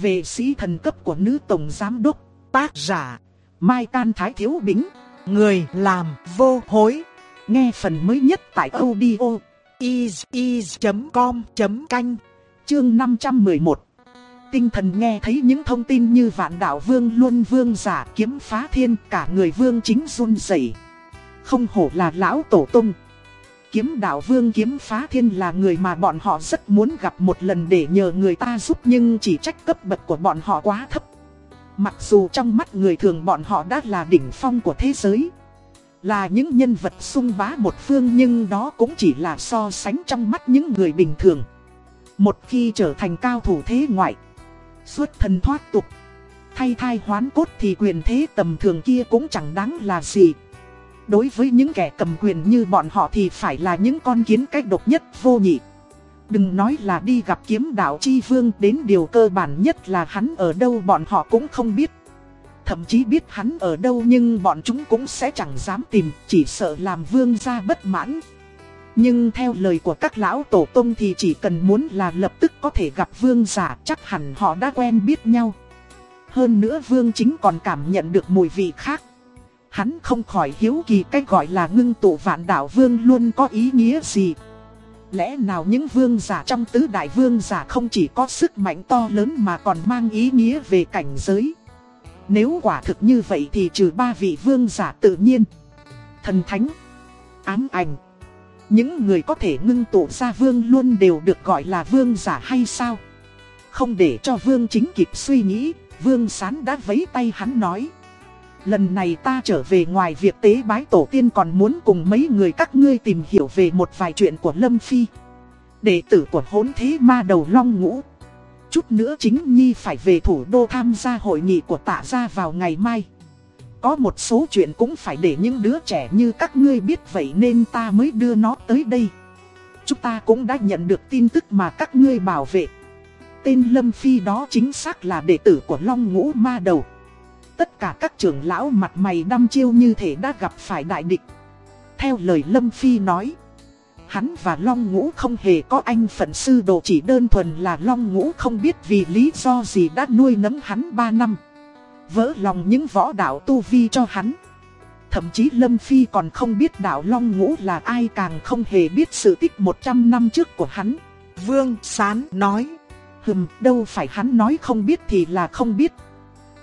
Về sĩ thần cấp của nữ tổng giám đốc, tác giả, Mai Can Thái Thiếu Bính, người làm vô hối. Nghe phần mới nhất tại audio is.com.canh, chương 511. Tinh thần nghe thấy những thông tin như vạn đạo vương luôn vương giả kiếm phá thiên cả người vương chính run rẩy Không hổ là lão tổ tung. Kiếm đạo vương kiếm phá thiên là người mà bọn họ rất muốn gặp một lần để nhờ người ta giúp nhưng chỉ trách cấp bậc của bọn họ quá thấp. Mặc dù trong mắt người thường bọn họ đã là đỉnh phong của thế giới. Là những nhân vật sung bá một phương nhưng đó cũng chỉ là so sánh trong mắt những người bình thường. Một khi trở thành cao thủ thế ngoại, xuất thần thoát tục, thay thai hoán cốt thì quyền thế tầm thường kia cũng chẳng đáng là gì. Đối với những kẻ cầm quyền như bọn họ thì phải là những con kiến cách độc nhất vô nhị. Đừng nói là đi gặp kiếm đạo chi vương đến điều cơ bản nhất là hắn ở đâu bọn họ cũng không biết. Thậm chí biết hắn ở đâu nhưng bọn chúng cũng sẽ chẳng dám tìm, chỉ sợ làm vương gia bất mãn. Nhưng theo lời của các lão tổ tông thì chỉ cần muốn là lập tức có thể gặp vương giả chắc hẳn họ đã quen biết nhau. Hơn nữa vương chính còn cảm nhận được mùi vị khác. Hắn không khỏi hiếu kỳ cách gọi là ngưng tụ vạn đạo vương luôn có ý nghĩa gì. Lẽ nào những vương giả trong tứ đại vương giả không chỉ có sức mạnh to lớn mà còn mang ý nghĩa về cảnh giới. Nếu quả thực như vậy thì trừ ba vị vương giả tự nhiên. Thần thánh, ám ảnh. Những người có thể ngưng tụ ra vương luôn đều được gọi là vương giả hay sao? Không để cho vương chính kịp suy nghĩ, vương sán đã vấy tay hắn nói. Lần này ta trở về ngoài việc tế bái tổ tiên còn muốn cùng mấy người các ngươi tìm hiểu về một vài chuyện của Lâm Phi. Đệ tử của hốn thế ma đầu long ngũ. Chút nữa chính Nhi phải về thủ đô tham gia hội nghị của tạ gia vào ngày mai. Có một số chuyện cũng phải để những đứa trẻ như các ngươi biết vậy nên ta mới đưa nó tới đây. Chúng ta cũng đã nhận được tin tức mà các ngươi bảo vệ. Tên Lâm Phi đó chính xác là đệ tử của Long Ngũ Ma Đầu. Tất cả các trưởng lão mặt mày đăm chiêu như thể đã gặp phải đại địch. Theo lời Lâm Phi nói, hắn và Long Ngũ không hề có anh phận sư đồ chỉ đơn thuần là Long Ngũ không biết vì lý do gì đã nuôi nấng hắn 3 năm. Vỡ lòng những võ đạo tu vi cho hắn. Thậm chí Lâm Phi còn không biết đạo Long Ngũ là ai càng không hề biết sự tích 100 năm trước của hắn. Vương Sán nói, hừm đâu phải hắn nói không biết thì là không biết.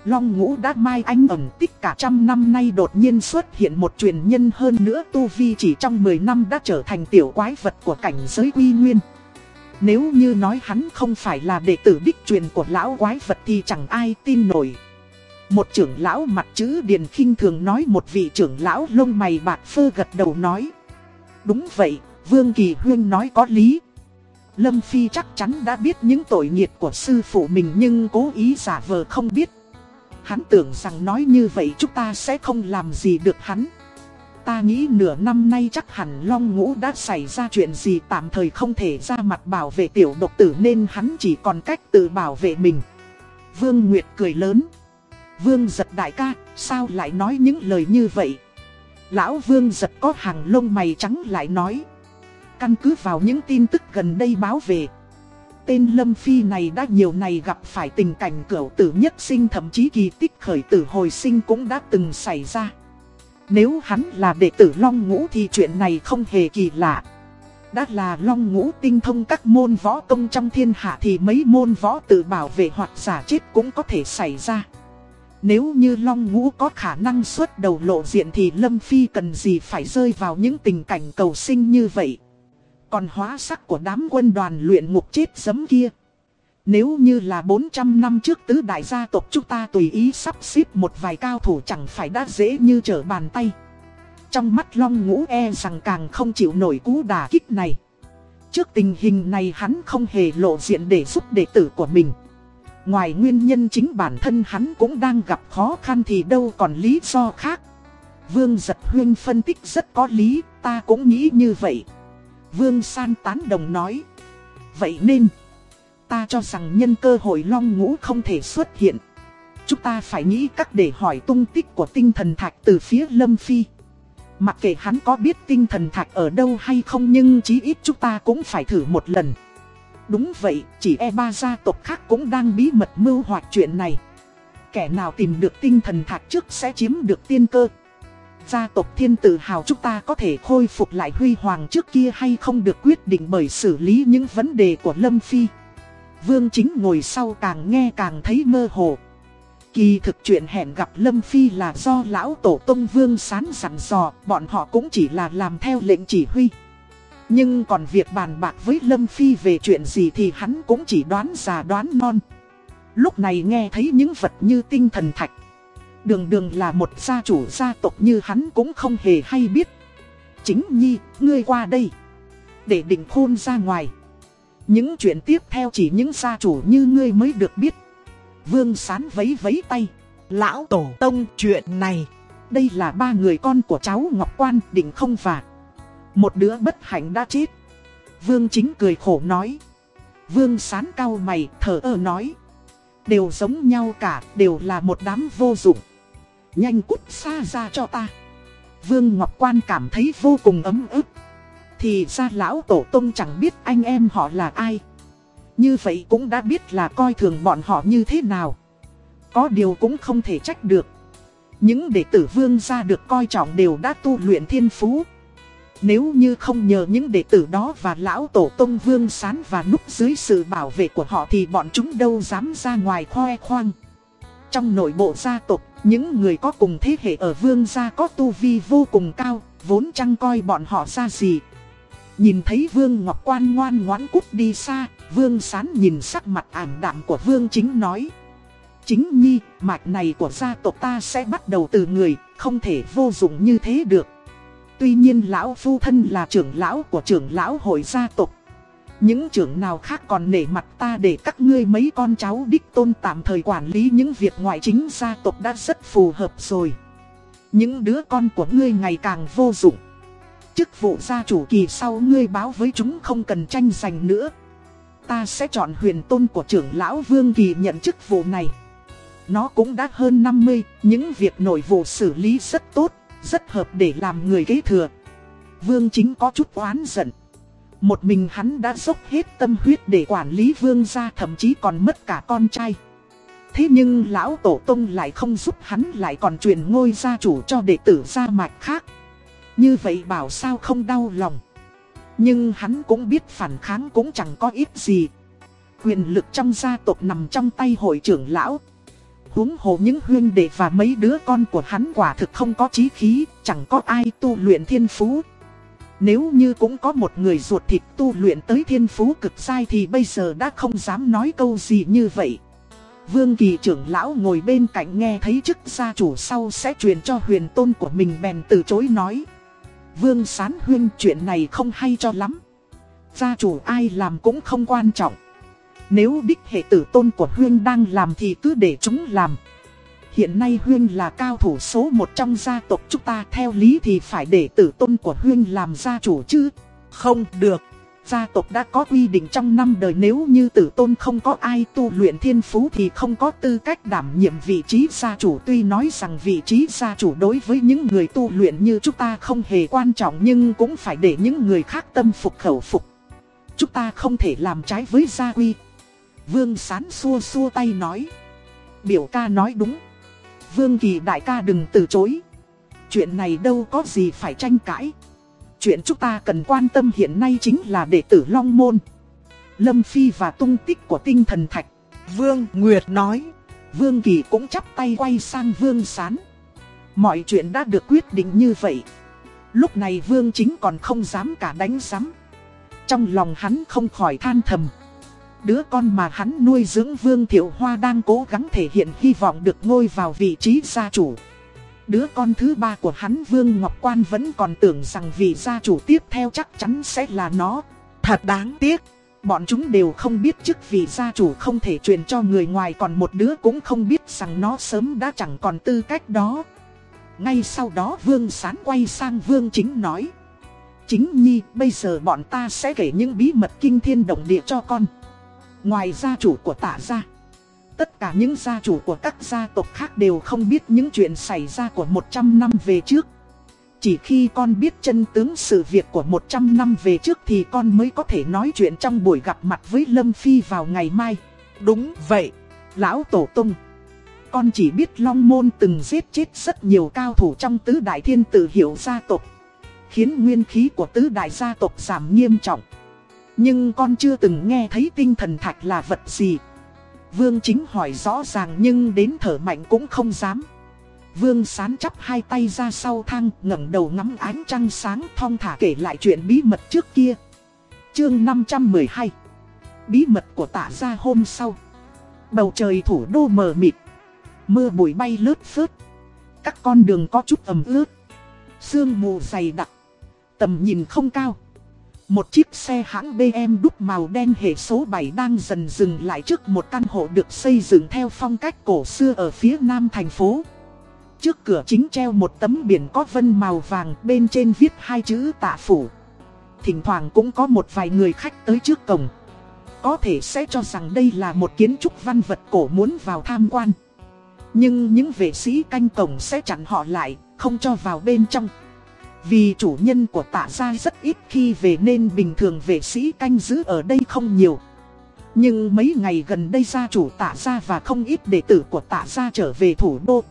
Long ngũ đã mai anh ẩn tích cả trăm năm nay đột nhiên xuất hiện một truyền nhân hơn nữa Tu Vi chỉ trong 10 năm đã trở thành tiểu quái vật của cảnh giới quy nguyên. Nếu như nói hắn không phải là đệ tử đích truyền của lão quái vật thì chẳng ai tin nổi. Một trưởng lão mặt chữ Điền khinh thường nói một vị trưởng lão lông mày bạc phơ gật đầu nói. Đúng vậy, Vương Kỳ Huyên nói có lý. Lâm Phi chắc chắn đã biết những tội nghiệt của sư phụ mình nhưng cố ý giả vờ không biết. Hắn tưởng rằng nói như vậy chúng ta sẽ không làm gì được hắn. Ta nghĩ nửa năm nay chắc hẳn Long Ngũ đã xảy ra chuyện gì tạm thời không thể ra mặt bảo vệ tiểu độc tử nên hắn chỉ còn cách tự bảo vệ mình. Vương Nguyệt cười lớn. Vương giật đại ca, sao lại nói những lời như vậy? Lão Vương giật có hàng lông mày trắng lại nói. Căn cứ vào những tin tức gần đây báo về tên Lâm Phi này đã nhiều ngày gặp phải tình cảnh cửu tử nhất sinh, thậm chí kỳ tích khởi tử hồi sinh cũng đã từng xảy ra. Nếu hắn là đệ tử Long Ngũ thì chuyện này không hề kỳ lạ. Đã là Long Ngũ tinh thông các môn võ công trong thiên hạ thì mấy môn võ tự bảo vệ hoặc giả chết cũng có thể xảy ra. Nếu như Long Ngũ có khả năng xuất đầu lộ diện thì Lâm Phi cần gì phải rơi vào những tình cảnh cầu sinh như vậy. Còn hóa sắc của đám quân đoàn luyện ngục chết giấm kia. Nếu như là 400 năm trước tứ đại gia tộc chúng ta tùy ý sắp xếp một vài cao thủ chẳng phải đã dễ như trở bàn tay. Trong mắt Long Ngũ e rằng càng không chịu nổi cú đà kích này. Trước tình hình này hắn không hề lộ diện để giúp đệ tử của mình. Ngoài nguyên nhân chính bản thân hắn cũng đang gặp khó khăn thì đâu còn lý do khác. Vương Giật Huyên phân tích rất có lý, ta cũng nghĩ như vậy. Vương San tán đồng nói. Vậy nên, ta cho rằng nhân cơ hội long ngũ không thể xuất hiện. Chúng ta phải nghĩ cách để hỏi tung tích của tinh thần thạch từ phía Lâm Phi. Mặc kệ hắn có biết tinh thần thạch ở đâu hay không nhưng chí ít chúng ta cũng phải thử một lần. Đúng vậy, chỉ e ba gia tộc khác cũng đang bí mật mưu hoạt chuyện này. Kẻ nào tìm được tinh thần thạch trước sẽ chiếm được tiên cơ. Gia tộc thiên tự hào chúng ta có thể khôi phục lại huy hoàng trước kia hay không được quyết định bởi xử lý những vấn đề của Lâm Phi. Vương chính ngồi sau càng nghe càng thấy mơ hồ. Kỳ thực chuyện hẹn gặp Lâm Phi là do lão tổ tông Vương sán sẵn dò, bọn họ cũng chỉ là làm theo lệnh chỉ huy. Nhưng còn việc bàn bạc với Lâm Phi về chuyện gì thì hắn cũng chỉ đoán già đoán non. Lúc này nghe thấy những vật như tinh thần thạch. Đường đường là một gia chủ gia tộc như hắn cũng không hề hay biết. Chính Nhi, ngươi qua đây. Để định khôn ra ngoài. Những chuyện tiếp theo chỉ những gia chủ như ngươi mới được biết. Vương sán vấy vấy tay. Lão Tổ Tông chuyện này. Đây là ba người con của cháu Ngọc Quan định không và. Một đứa bất hạnh đã chết. Vương chính cười khổ nói. Vương sán cao mày thở ơ nói. Đều giống nhau cả, đều là một đám vô dụng. Nhanh cút xa ra cho ta. Vương Ngọc Quan cảm thấy vô cùng ấm ức. Thì ra lão tổ tông chẳng biết anh em họ là ai. Như vậy cũng đã biết là coi thường bọn họ như thế nào. Có điều cũng không thể trách được. Những đệ tử vương gia được coi trọng đều đã tu luyện thiên phú. Nếu như không nhờ những đệ tử đó và lão tổ tông vương sán và núp dưới sự bảo vệ của họ thì bọn chúng đâu dám ra ngoài khoe khoang. Trong nội bộ gia tộc, những người có cùng thế hệ ở vương gia có tu vi vô cùng cao, vốn chẳng coi bọn họ ra gì. Nhìn thấy vương ngọc quan ngoan ngoãn cút đi xa, vương sán nhìn sắc mặt ảm đạm của vương chính nói. Chính nhi, mạch này của gia tộc ta sẽ bắt đầu từ người, không thể vô dụng như thế được. Tuy nhiên lão phu thân là trưởng lão của trưởng lão hội gia tộc. Những trưởng nào khác còn nể mặt ta để các ngươi mấy con cháu đích tôn tạm thời quản lý những việc ngoại chính gia tộc đã rất phù hợp rồi. Những đứa con của ngươi ngày càng vô dụng. Chức vụ gia chủ kỳ sau ngươi báo với chúng không cần tranh giành nữa. Ta sẽ chọn huyền tôn của trưởng lão Vương Kỳ nhận chức vụ này. Nó cũng đã hơn 50, những việc nội vụ xử lý rất tốt, rất hợp để làm người kế thừa. Vương chính có chút oán giận. Một mình hắn đã dốc hết tâm huyết để quản lý vương gia thậm chí còn mất cả con trai. Thế nhưng lão tổ tông lại không giúp hắn lại còn truyền ngôi gia chủ cho đệ tử gia mạch khác. Như vậy bảo sao không đau lòng. Nhưng hắn cũng biết phản kháng cũng chẳng có ít gì. Quyền lực trong gia tộc nằm trong tay hội trưởng lão huống hồ những huyên đệ và mấy đứa con của hắn quả thực không có chí khí, chẳng có ai tu luyện thiên phú. Nếu như cũng có một người ruột thịt tu luyện tới thiên phú cực sai thì bây giờ đã không dám nói câu gì như vậy. Vương kỳ trưởng lão ngồi bên cạnh nghe thấy chức gia chủ sau sẽ truyền cho huyền tôn của mình bèn từ chối nói. Vương sán huyên chuyện này không hay cho lắm. Gia chủ ai làm cũng không quan trọng. Nếu đích hệ tử tôn của Huyên đang làm thì cứ để chúng làm. Hiện nay Huyên là cao thủ số một trong gia tộc chúng ta theo lý thì phải để tử tôn của Huyên làm gia chủ chứ. Không được. Gia tộc đã có quy định trong năm đời nếu như tử tôn không có ai tu luyện thiên phú thì không có tư cách đảm nhiệm vị trí gia chủ. Tuy nói rằng vị trí gia chủ đối với những người tu luyện như chúng ta không hề quan trọng, nhưng cũng phải để những người khác tâm phục khẩu phục. Chúng ta không thể làm trái với gia quy. Vương sán xua xua tay nói. Biểu ca nói đúng. Vương kỳ đại ca đừng từ chối. Chuyện này đâu có gì phải tranh cãi. Chuyện chúng ta cần quan tâm hiện nay chính là đệ tử Long Môn. Lâm Phi và tung tích của tinh thần thạch. Vương Nguyệt nói. Vương Kỳ cũng chắp tay quay sang Vương Sán. Mọi chuyện đã được quyết định như vậy. Lúc này Vương chính còn không dám cả đánh giám. Trong lòng hắn không khỏi than thầm. Đứa con mà hắn nuôi dưỡng Vương Thiệu Hoa đang cố gắng thể hiện hy vọng được ngôi vào vị trí gia chủ. Đứa con thứ ba của hắn Vương Ngọc Quan vẫn còn tưởng rằng vị gia chủ tiếp theo chắc chắn sẽ là nó. Thật đáng tiếc. Bọn chúng đều không biết chức vị gia chủ không thể truyền cho người ngoài còn một đứa cũng không biết rằng nó sớm đã chẳng còn tư cách đó. Ngay sau đó Vương Sán quay sang Vương Chính nói. Chính Nhi, bây giờ bọn ta sẽ kể những bí mật kinh thiên động địa cho con. Ngoài gia chủ của tạ gia Tất cả những gia chủ của các gia tộc khác đều không biết những chuyện xảy ra của 100 năm về trước Chỉ khi con biết chân tướng sự việc của 100 năm về trước thì con mới có thể nói chuyện trong buổi gặp mặt với Lâm Phi vào ngày mai. Đúng vậy, Lão Tổ Tông. Con chỉ biết Long Môn từng giết chết rất nhiều cao thủ trong tứ đại thiên tử hiệu gia tộc. Khiến nguyên khí của tứ đại gia tộc giảm nghiêm trọng. Nhưng con chưa từng nghe thấy tinh thần thạch là vật gì. Vương chính hỏi rõ ràng nhưng đến thở mạnh cũng không dám. Vương sán chắp hai tay ra sau thang, ngẩng đầu ngắm ánh trăng sáng, thong thả kể lại chuyện bí mật trước kia. Chương 512 Bí mật của tạ gia hôm sau. Bầu trời thủ đô mờ mịt. Mưa bụi bay lướt phớt. Các con đường có chút ẩm ướt. Sương mù dày đặc. Tầm nhìn không cao. Một chiếc xe hãng BM đúc màu đen hệ số 7 đang dần dừng lại trước một căn hộ được xây dựng theo phong cách cổ xưa ở phía nam thành phố. Trước cửa chính treo một tấm biển có vân màu vàng bên trên viết hai chữ tạ phủ. Thỉnh thoảng cũng có một vài người khách tới trước cổng. Có thể sẽ cho rằng đây là một kiến trúc văn vật cổ muốn vào tham quan. Nhưng những vệ sĩ canh cổng sẽ chặn họ lại, không cho vào bên trong. Vì chủ nhân của tạ gia rất ít khi về nên bình thường vệ sĩ canh giữ ở đây không nhiều. Nhưng mấy ngày gần đây gia chủ tạ gia và không ít đệ tử của tạ gia trở về thủ đô.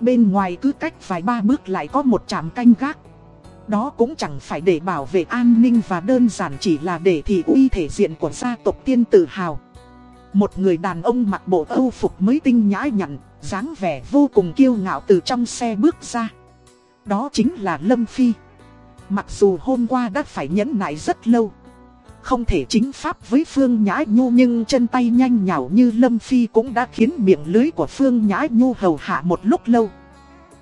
Bên ngoài cứ cách vài ba bước lại có một trạm canh gác. Đó cũng chẳng phải để bảo vệ an ninh và đơn giản chỉ là để thị uy thể diện của gia tộc tiên tự hào. Một người đàn ông mặc bộ âu phục mới tinh nhã nhặn, dáng vẻ vô cùng kiêu ngạo từ trong xe bước ra. Đó chính là Lâm Phi Mặc dù hôm qua đã phải nhẫn nại rất lâu, không thể chính pháp với Phương Nhã Nhu nhưng chân tay nhanh nhảo như Lâm Phi cũng đã khiến miệng lưới của Phương Nhã Nhu hầu hạ một lúc lâu.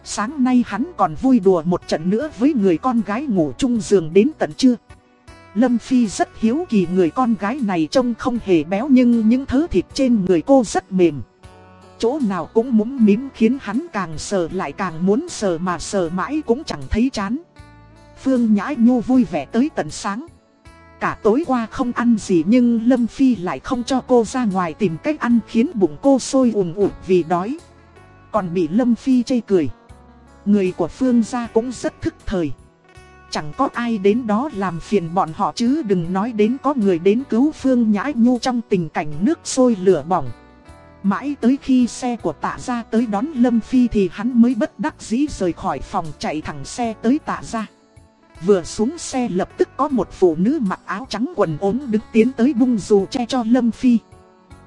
Sáng nay hắn còn vui đùa một trận nữa với người con gái ngủ chung giường đến tận trưa. Lâm Phi rất hiếu kỳ người con gái này trông không hề béo nhưng những thứ thịt trên người cô rất mềm. Chỗ nào cũng muốn mím khiến hắn càng sờ lại càng muốn sờ mà sờ mãi cũng chẳng thấy chán. Phương Nhã Nhu vui vẻ tới tận sáng. Cả tối qua không ăn gì nhưng Lâm Phi lại không cho cô ra ngoài tìm cách ăn khiến bụng cô sôi ùn ùn vì đói. Còn bị Lâm Phi chê cười. Người của Phương gia cũng rất thức thời. Chẳng có ai đến đó làm phiền bọn họ chứ đừng nói đến có người đến cứu Phương Nhã Nhu trong tình cảnh nước sôi lửa bỏng. Mãi tới khi xe của tạ ra tới đón Lâm Phi thì hắn mới bất đắc dĩ rời khỏi phòng chạy thẳng xe tới tạ ra. Vừa xuống xe lập tức có một phụ nữ mặc áo trắng quần ốm đứng tiến tới bung dù che cho Lâm Phi.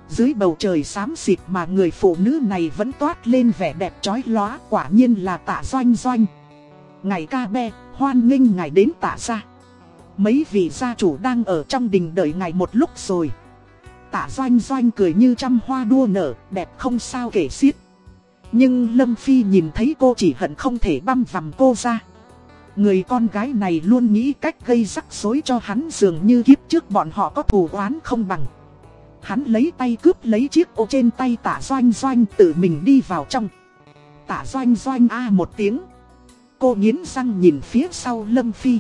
Dưới bầu trời xám xịt mà người phụ nữ này vẫn toát lên vẻ đẹp trói lóa quả nhiên là tạ doanh doanh. Ngày ca be, hoan nghênh ngài đến tạ ra. Mấy vị gia chủ đang ở trong đình đợi ngài một lúc rồi. Tạ doanh doanh cười như trăm hoa đua nở, đẹp không sao kể xiết. Nhưng Lâm Phi nhìn thấy cô chỉ hận không thể băm vằm cô ra. Người con gái này luôn nghĩ cách gây rắc rối cho hắn dường như kiếp trước bọn họ có thù oán không bằng. Hắn lấy tay cướp lấy chiếc ô trên tay tả doanh doanh tự mình đi vào trong. Tả doanh doanh a một tiếng. Cô nghiến răng nhìn phía sau Lâm Phi.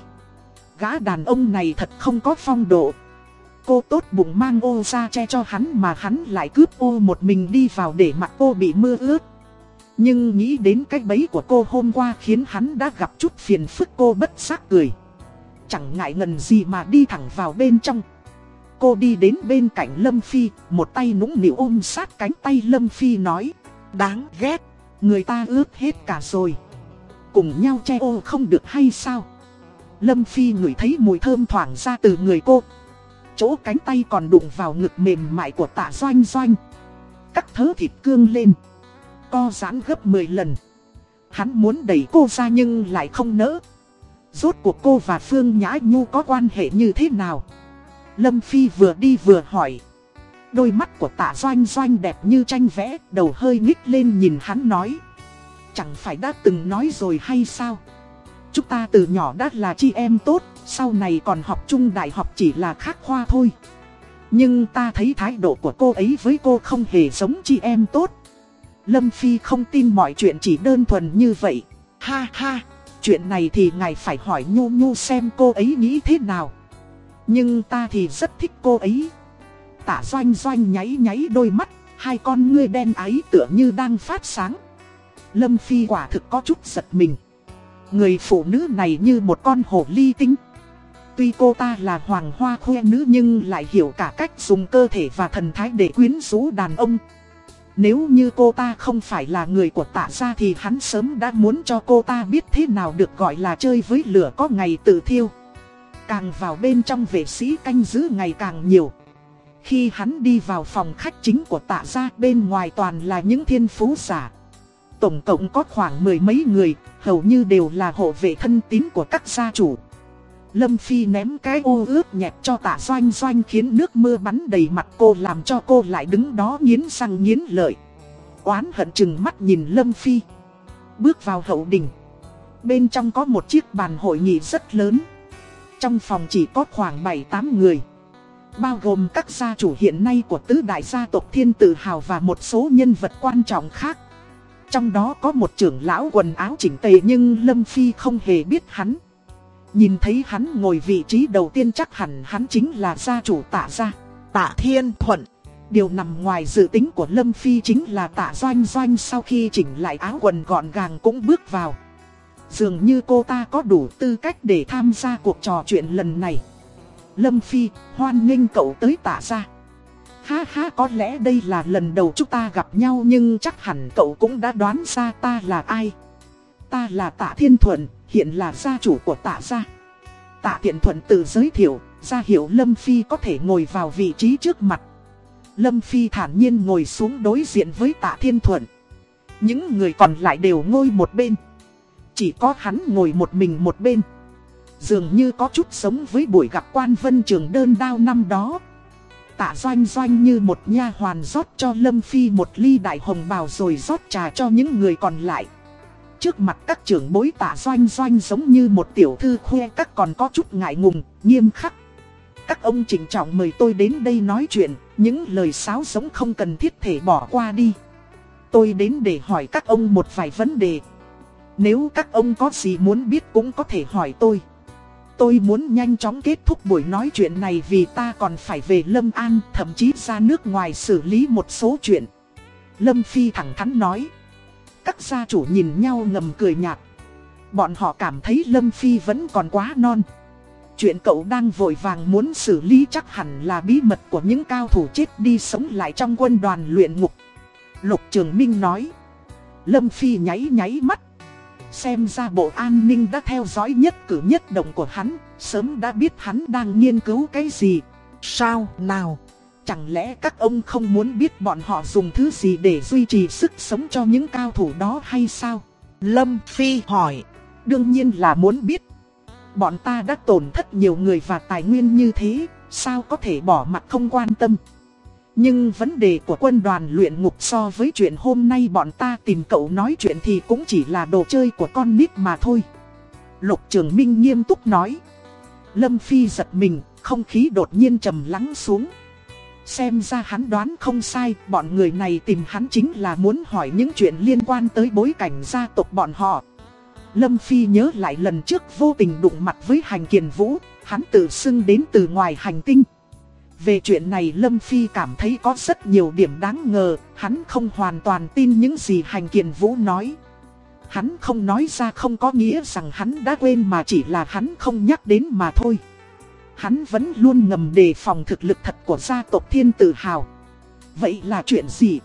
Gã đàn ông này thật không có phong độ. Cô tốt bụng mang ô ra che cho hắn mà hắn lại cướp ô một mình đi vào để mặt cô bị mưa ướt. Nhưng nghĩ đến cái bẫy của cô hôm qua khiến hắn đã gặp chút phiền phức cô bất giác cười. Chẳng ngại ngần gì mà đi thẳng vào bên trong. Cô đi đến bên cạnh Lâm Phi, một tay nũng nịu ôm sát cánh tay Lâm Phi nói. Đáng ghét, người ta ướt hết cả rồi. Cùng nhau che ô không được hay sao? Lâm Phi ngửi thấy mùi thơm thoảng ra từ người cô. Chỗ cánh tay còn đụng vào ngực mềm mại của tạ doanh doanh. Cắt thớ thịt cương lên co giãn gấp 10 lần. Hắn muốn đẩy cô ra nhưng lại không nỡ. Rốt cuộc cô và Phương Nhã Nhu có quan hệ như thế nào? Lâm Phi vừa đi vừa hỏi. Đôi mắt của tạ doanh doanh đẹp như tranh vẽ, đầu hơi nhích lên nhìn hắn nói. Chẳng phải đã từng nói rồi hay sao? Chúng ta từ nhỏ đã là chị em tốt, sau này còn học chung đại học chỉ là khác khoa thôi. Nhưng ta thấy thái độ của cô ấy với cô không hề giống chị em tốt. Lâm Phi không tin mọi chuyện chỉ đơn thuần như vậy. Ha ha, chuyện này thì ngài phải hỏi Nhu Nhu xem cô ấy nghĩ thế nào. Nhưng ta thì rất thích cô ấy. Tả doanh doanh nháy nháy đôi mắt, hai con ngươi đen ấy tựa như đang phát sáng. Lâm Phi quả thực có chút giật mình. Người phụ nữ này như một con hổ ly tinh. Tuy cô ta là hoàng hoa khoe nữ nhưng lại hiểu cả cách dùng cơ thể và thần thái để quyến rũ đàn ông. Nếu như cô ta không phải là người của tạ gia thì hắn sớm đã muốn cho cô ta biết thế nào được gọi là chơi với lửa có ngày tự thiêu. Càng vào bên trong vệ sĩ canh giữ ngày càng nhiều. Khi hắn đi vào phòng khách chính của tạ gia bên ngoài toàn là những thiên phú giả. Tổng cộng có khoảng mười mấy người, hầu như đều là hộ vệ thân tín của các gia chủ. Lâm Phi ném cái ô ướt nhẹp cho tạ doanh doanh khiến nước mưa bắn đầy mặt cô làm cho cô lại đứng đó nghiến răng nghiến lợi. Oán hận chừng mắt nhìn Lâm Phi. Bước vào hậu đình. Bên trong có một chiếc bàn hội nghị rất lớn. Trong phòng chỉ có khoảng 7-8 người. Bao gồm các gia chủ hiện nay của tứ đại gia tộc Thiên Tự Hào và một số nhân vật quan trọng khác. Trong đó có một trưởng lão quần áo chỉnh tề nhưng Lâm Phi không hề biết hắn. Nhìn thấy hắn ngồi vị trí đầu tiên chắc hẳn hắn chính là gia chủ tạ gia. Tạ Thiên Thuận. Điều nằm ngoài dự tính của Lâm Phi chính là tạ doanh doanh sau khi chỉnh lại áo quần gọn gàng cũng bước vào. Dường như cô ta có đủ tư cách để tham gia cuộc trò chuyện lần này. Lâm Phi, hoan nghênh cậu tới tạ gia. Ha ha có lẽ đây là lần đầu chúng ta gặp nhau nhưng chắc hẳn cậu cũng đã đoán ra ta là ai. Ta là tạ Thiên Thuận, hiện là gia chủ của tạ gia. Tạ Tiện Thuận tự giới thiệu, ra hiệu Lâm Phi có thể ngồi vào vị trí trước mặt. Lâm Phi thản nhiên ngồi xuống đối diện với tạ Thiên Thuận. Những người còn lại đều ngồi một bên. Chỉ có hắn ngồi một mình một bên. Dường như có chút sống với buổi gặp quan vân trường đơn đao năm đó. Tạ doanh doanh như một nha hoàn rót cho Lâm Phi một ly đại hồng bào rồi rót trà cho những người còn lại. Trước mặt các trưởng bối tạ doanh doanh giống như một tiểu thư khoe các còn có chút ngại ngùng, nghiêm khắc. Các ông trịnh trọng mời tôi đến đây nói chuyện, những lời sáo giống không cần thiết thể bỏ qua đi. Tôi đến để hỏi các ông một vài vấn đề. Nếu các ông có gì muốn biết cũng có thể hỏi tôi. Tôi muốn nhanh chóng kết thúc buổi nói chuyện này vì ta còn phải về Lâm An, thậm chí ra nước ngoài xử lý một số chuyện. Lâm Phi thẳng thắn nói. Các gia chủ nhìn nhau ngầm cười nhạt. Bọn họ cảm thấy Lâm Phi vẫn còn quá non. Chuyện cậu đang vội vàng muốn xử lý chắc hẳn là bí mật của những cao thủ chết đi sống lại trong quân đoàn luyện ngục. Lục Trường Minh nói. Lâm Phi nháy nháy mắt. Xem ra bộ an ninh đã theo dõi nhất cử nhất động của hắn, sớm đã biết hắn đang nghiên cứu cái gì. Sao nào? Chẳng lẽ các ông không muốn biết bọn họ dùng thứ gì để duy trì sức sống cho những cao thủ đó hay sao? Lâm Phi hỏi. Đương nhiên là muốn biết. Bọn ta đã tổn thất nhiều người và tài nguyên như thế, sao có thể bỏ mặt không quan tâm? Nhưng vấn đề của quân đoàn luyện ngục so với chuyện hôm nay bọn ta tìm cậu nói chuyện thì cũng chỉ là đồ chơi của con nít mà thôi. Lục Trường Minh nghiêm túc nói. Lâm Phi giật mình, không khí đột nhiên trầm lắng xuống. Xem ra hắn đoán không sai, bọn người này tìm hắn chính là muốn hỏi những chuyện liên quan tới bối cảnh gia tộc bọn họ. Lâm Phi nhớ lại lần trước vô tình đụng mặt với hành kiền vũ, hắn tự xưng đến từ ngoài hành tinh. Về chuyện này Lâm Phi cảm thấy có rất nhiều điểm đáng ngờ, hắn không hoàn toàn tin những gì hành kiền vũ nói. Hắn không nói ra không có nghĩa rằng hắn đã quên mà chỉ là hắn không nhắc đến mà thôi. Hắn vẫn luôn ngầm đề phòng thực lực thật của gia tộc thiên tự hào. Vậy là chuyện gì?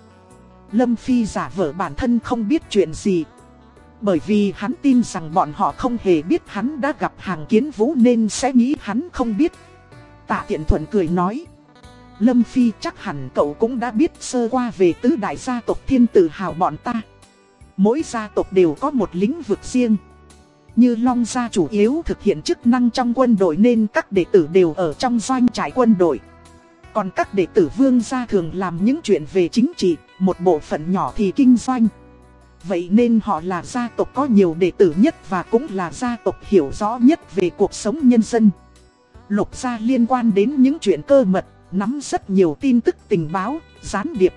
Lâm Phi giả vờ bản thân không biết chuyện gì. Bởi vì hắn tin rằng bọn họ không hề biết hắn đã gặp hàng kiến vũ nên sẽ nghĩ hắn không biết. Tạ Tiện Thuận cười nói. Lâm Phi chắc hẳn cậu cũng đã biết sơ qua về tứ đại gia tộc thiên tử hào bọn ta. Mỗi gia tộc đều có một lĩnh vực riêng. Như Long gia chủ yếu thực hiện chức năng trong quân đội nên các đệ tử đều ở trong doanh trại quân đội. Còn các đệ tử vương gia thường làm những chuyện về chính trị, một bộ phận nhỏ thì kinh doanh. Vậy nên họ là gia tộc có nhiều đệ tử nhất và cũng là gia tộc hiểu rõ nhất về cuộc sống nhân dân. Lục gia liên quan đến những chuyện cơ mật, nắm rất nhiều tin tức tình báo, gián điệp.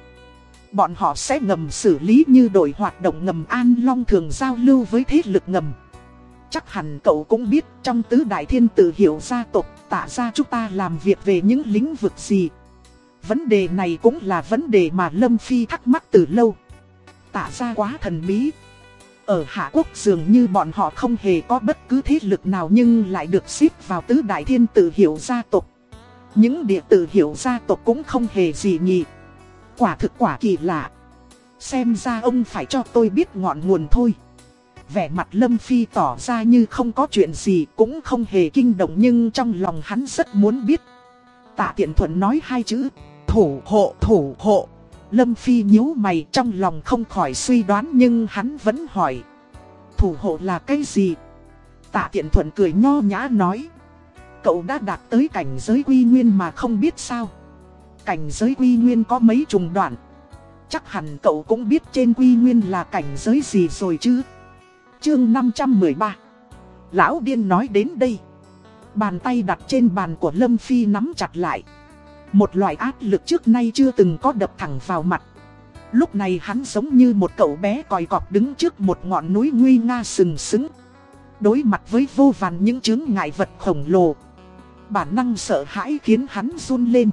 Bọn họ sẽ ngầm xử lý như đội hoạt động ngầm An Long thường giao lưu với thế lực ngầm. Chắc hẳn cậu cũng biết trong tứ đại thiên tử hiểu gia tộc tạ ra chúng ta làm việc về những lĩnh vực gì. Vấn đề này cũng là vấn đề mà Lâm Phi thắc mắc từ lâu. Tạ ra quá thần bí. Ở Hạ Quốc dường như bọn họ không hề có bất cứ thế lực nào nhưng lại được xếp vào tứ đại thiên tử hiệu gia tộc. Những địa tử hiệu gia tộc cũng không hề gì nhỉ. Quả thực quả kỳ lạ. Xem ra ông phải cho tôi biết ngọn nguồn thôi. Vẻ mặt Lâm Phi tỏ ra như không có chuyện gì cũng không hề kinh động nhưng trong lòng hắn rất muốn biết. Tạ Tiện Thuận nói hai chữ, thủ hộ, thủ hộ. Lâm Phi nhíu mày trong lòng không khỏi suy đoán nhưng hắn vẫn hỏi. Thủ hộ là cái gì? Tạ Tiện Thuận cười nho nhã nói. Cậu đã đạt tới cảnh giới quy nguyên mà không biết sao. Cảnh giới quy nguyên có mấy trùng đoạn. Chắc hẳn cậu cũng biết trên quy nguyên là cảnh giới gì rồi chứ. Chương 513 Lão điên nói đến đây. Bàn tay đặt trên bàn của Lâm Phi nắm chặt lại. Một loại áp lực trước nay chưa từng có đập thẳng vào mặt. Lúc này hắn giống như một cậu bé còi cọp đứng trước một ngọn núi nguy nga sừng sững. Đối mặt với vô vàn những chứng ngại vật khổng lồ. Bản năng sợ hãi khiến hắn run lên.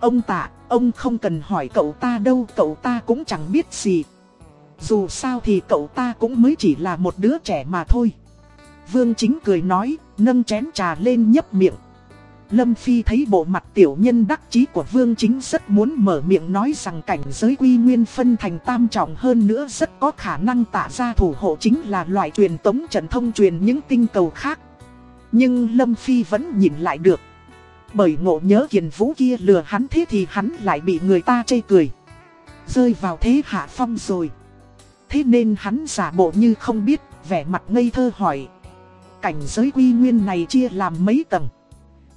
Ông tạ, ông không cần hỏi cậu ta đâu, cậu ta cũng chẳng biết gì. Dù sao thì cậu ta cũng mới chỉ là một đứa trẻ mà thôi. Vương chính cười nói, nâng chén trà lên nhấp miệng. Lâm Phi thấy bộ mặt tiểu nhân đắc chí của Vương Chính rất muốn mở miệng nói rằng cảnh giới quy nguyên phân thành tam trọng hơn nữa rất có khả năng tả ra thủ hộ chính là loại truyền tống trần thông truyền những tinh cầu khác. Nhưng Lâm Phi vẫn nhìn lại được. Bởi ngộ nhớ kiền vũ kia lừa hắn thế thì hắn lại bị người ta chê cười. Rơi vào thế hạ phong rồi. Thế nên hắn giả bộ như không biết, vẻ mặt ngây thơ hỏi. Cảnh giới quy nguyên này chia làm mấy tầng.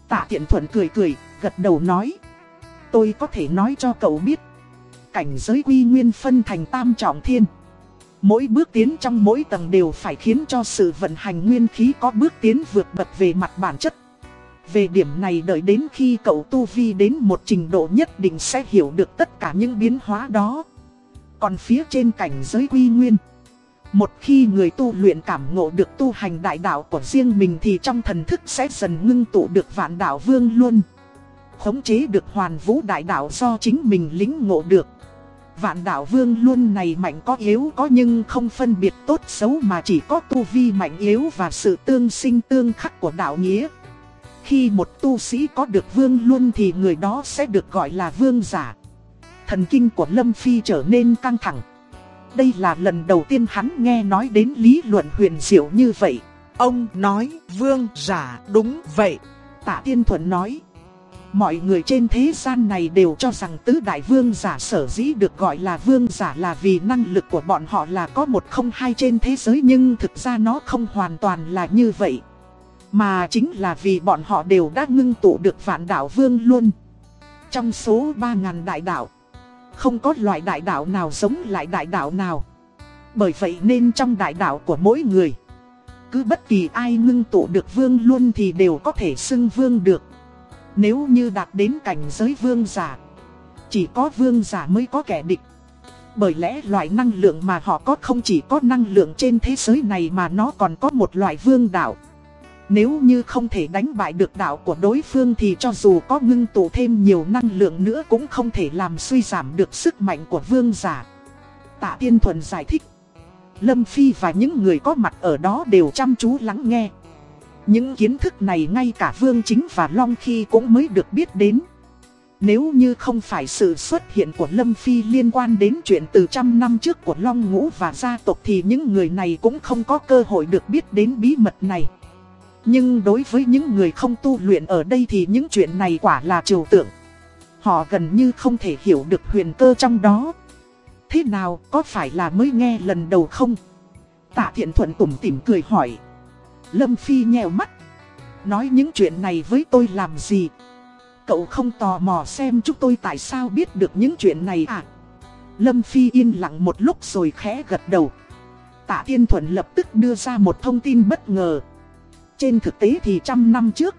Tạ tiện thuận cười cười, gật đầu nói. Tôi có thể nói cho cậu biết. Cảnh giới quy nguyên phân thành tam trọng thiên. Mỗi bước tiến trong mỗi tầng đều phải khiến cho sự vận hành nguyên khí có bước tiến vượt bậc về mặt bản chất. Về điểm này đợi đến khi cậu tu vi đến một trình độ nhất định sẽ hiểu được tất cả những biến hóa đó. Còn phía trên cảnh giới quy nguyên. Một khi người tu luyện cảm ngộ được tu hành đại đạo của riêng mình thì trong thần thức sẽ dần ngưng tụ được vạn đạo vương luôn. Khống chế được hoàn vũ đại đạo do chính mình lính ngộ được. Vạn đạo vương luôn này mạnh có yếu có nhưng không phân biệt tốt xấu mà chỉ có tu vi mạnh yếu và sự tương sinh tương khắc của đạo nghĩa. Khi một tu sĩ có được vương luôn thì người đó sẽ được gọi là vương giả. Thần kinh của Lâm Phi trở nên căng thẳng. Đây là lần đầu tiên hắn nghe nói đến lý luận huyền diệu như vậy. Ông nói vương giả đúng vậy. Tạ Tiên Thuận nói. Mọi người trên thế gian này đều cho rằng tứ đại vương giả sở dĩ được gọi là vương giả là vì năng lực của bọn họ là có một không hai trên thế giới nhưng thực ra nó không hoàn toàn là như vậy. Mà chính là vì bọn họ đều đã ngưng tụ được vạn đạo vương luôn. Trong số 3.000 đại đạo, không có loại đại đạo nào giống lại đại đạo nào. Bởi vậy nên trong đại đạo của mỗi người, cứ bất kỳ ai ngưng tụ được vương luôn thì đều có thể xưng vương được. Nếu như đạt đến cảnh giới vương giả, chỉ có vương giả mới có kẻ địch. Bởi lẽ loại năng lượng mà họ có không chỉ có năng lượng trên thế giới này mà nó còn có một loại vương đạo. Nếu như không thể đánh bại được đạo của đối phương thì cho dù có ngưng tụ thêm nhiều năng lượng nữa cũng không thể làm suy giảm được sức mạnh của vương giả. Tạ Tiên Thuần giải thích. Lâm Phi và những người có mặt ở đó đều chăm chú lắng nghe. Những kiến thức này ngay cả Vương Chính và Long Khi cũng mới được biết đến. Nếu như không phải sự xuất hiện của Lâm Phi liên quan đến chuyện từ trăm năm trước của Long Ngũ và gia tộc thì những người này cũng không có cơ hội được biết đến bí mật này. Nhưng đối với những người không tu luyện ở đây thì những chuyện này quả là trừu tượng. Họ gần như không thể hiểu được huyền cơ trong đó. Thế nào, có phải là mới nghe lần đầu không? Tạ thiện thuận tủm tỉm cười hỏi. Lâm Phi nhèo mắt. Nói những chuyện này với tôi làm gì? Cậu không tò mò xem chúng tôi tại sao biết được những chuyện này à? Lâm Phi yên lặng một lúc rồi khẽ gật đầu. Tạ Thiên Thuận lập tức đưa ra một thông tin bất ngờ. Trên thực tế thì trăm năm trước,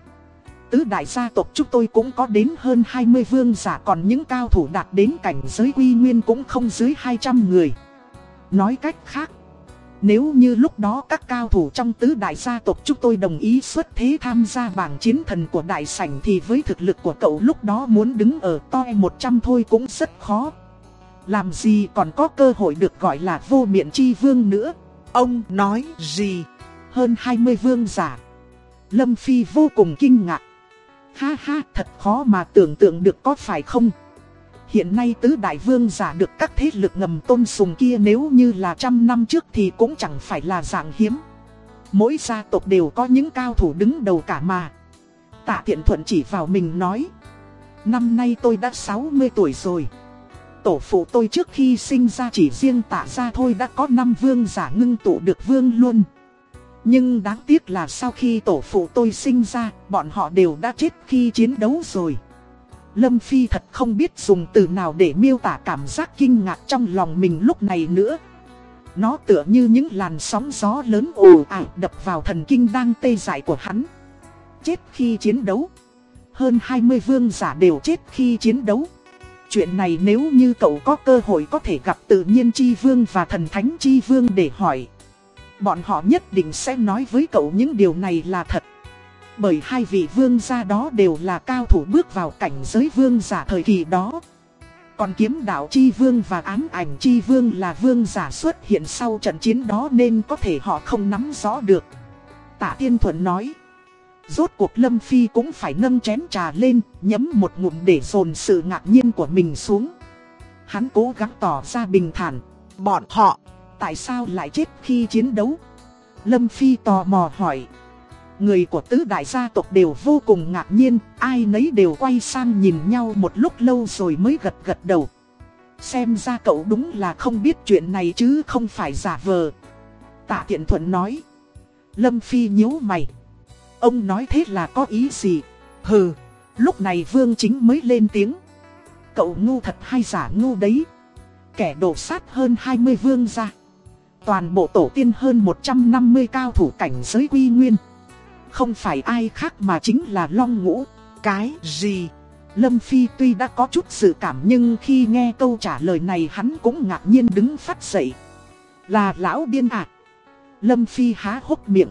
tứ đại gia tộc chúng tôi cũng có đến hơn 20 vương giả còn những cao thủ đạt đến cảnh giới quy nguyên cũng không dưới 200 người. Nói cách khác, nếu như lúc đó các cao thủ trong tứ đại gia tộc chúng tôi đồng ý xuất thế tham gia bảng chiến thần của đại sảnh thì với thực lực của cậu lúc đó muốn đứng ở toi 100 thôi cũng rất khó. Làm gì còn có cơ hội được gọi là vô miện chi vương nữa. Ông nói gì? Hơn 20 vương giả. Lâm Phi vô cùng kinh ngạc. Ha ha, thật khó mà tưởng tượng được có phải không? Hiện nay tứ đại vương giả được các thế lực ngầm tôn sùng kia nếu như là trăm năm trước thì cũng chẳng phải là dạng hiếm. Mỗi gia tộc đều có những cao thủ đứng đầu cả mà. Tạ thiện Thuận chỉ vào mình nói. Năm nay tôi đã 60 tuổi rồi. Tổ phụ tôi trước khi sinh ra chỉ riêng tạ ra thôi đã có năm vương giả ngưng tụ được vương luôn. Nhưng đáng tiếc là sau khi tổ phụ tôi sinh ra, bọn họ đều đã chết khi chiến đấu rồi. Lâm Phi thật không biết dùng từ nào để miêu tả cảm giác kinh ngạc trong lòng mình lúc này nữa. Nó tựa như những làn sóng gió lớn ồ ạt đập vào thần kinh đang tê dại của hắn. Chết khi chiến đấu. Hơn 20 vương giả đều chết khi chiến đấu. Chuyện này nếu như cậu có cơ hội có thể gặp tự nhiên chi vương và thần thánh chi vương để hỏi. Bọn họ nhất định sẽ nói với cậu những điều này là thật. Bởi hai vị vương gia đó đều là cao thủ bước vào cảnh giới vương giả thời kỳ đó. Còn kiếm đạo chi vương và ám ảnh chi vương là vương giả xuất hiện sau trận chiến đó nên có thể họ không nắm rõ được. Tạ Tiên Thuận nói. Rốt cuộc Lâm Phi cũng phải nâng chén trà lên, nhấm một ngụm để dồn sự ngạc nhiên của mình xuống. Hắn cố gắng tỏ ra bình thản. Bọn họ, tại sao lại chết khi chiến đấu? Lâm Phi tò mò hỏi. Người của tứ đại gia tộc đều vô cùng ngạc nhiên, ai nấy đều quay sang nhìn nhau một lúc lâu rồi mới gật gật đầu. Xem ra cậu đúng là không biết chuyện này chứ không phải giả vờ. Tạ Tiện Thuận nói. Lâm Phi nhíu mày. Ông nói thế là có ý gì? Hừ, lúc này Vương Chính mới lên tiếng. Cậu ngu thật hay giả ngu đấy? Kẻ đổ sát hơn 20 vương ra. Toàn bộ tổ tiên hơn 150 cao thủ cảnh giới quy nguyên. Không phải ai khác mà chính là Long Ngũ. Cái gì? Lâm Phi tuy đã có chút sự cảm nhưng khi nghe câu trả lời này hắn cũng ngạc nhiên đứng phát dậy. Là lão điên ạ. À? Lâm Phi há hốc miệng.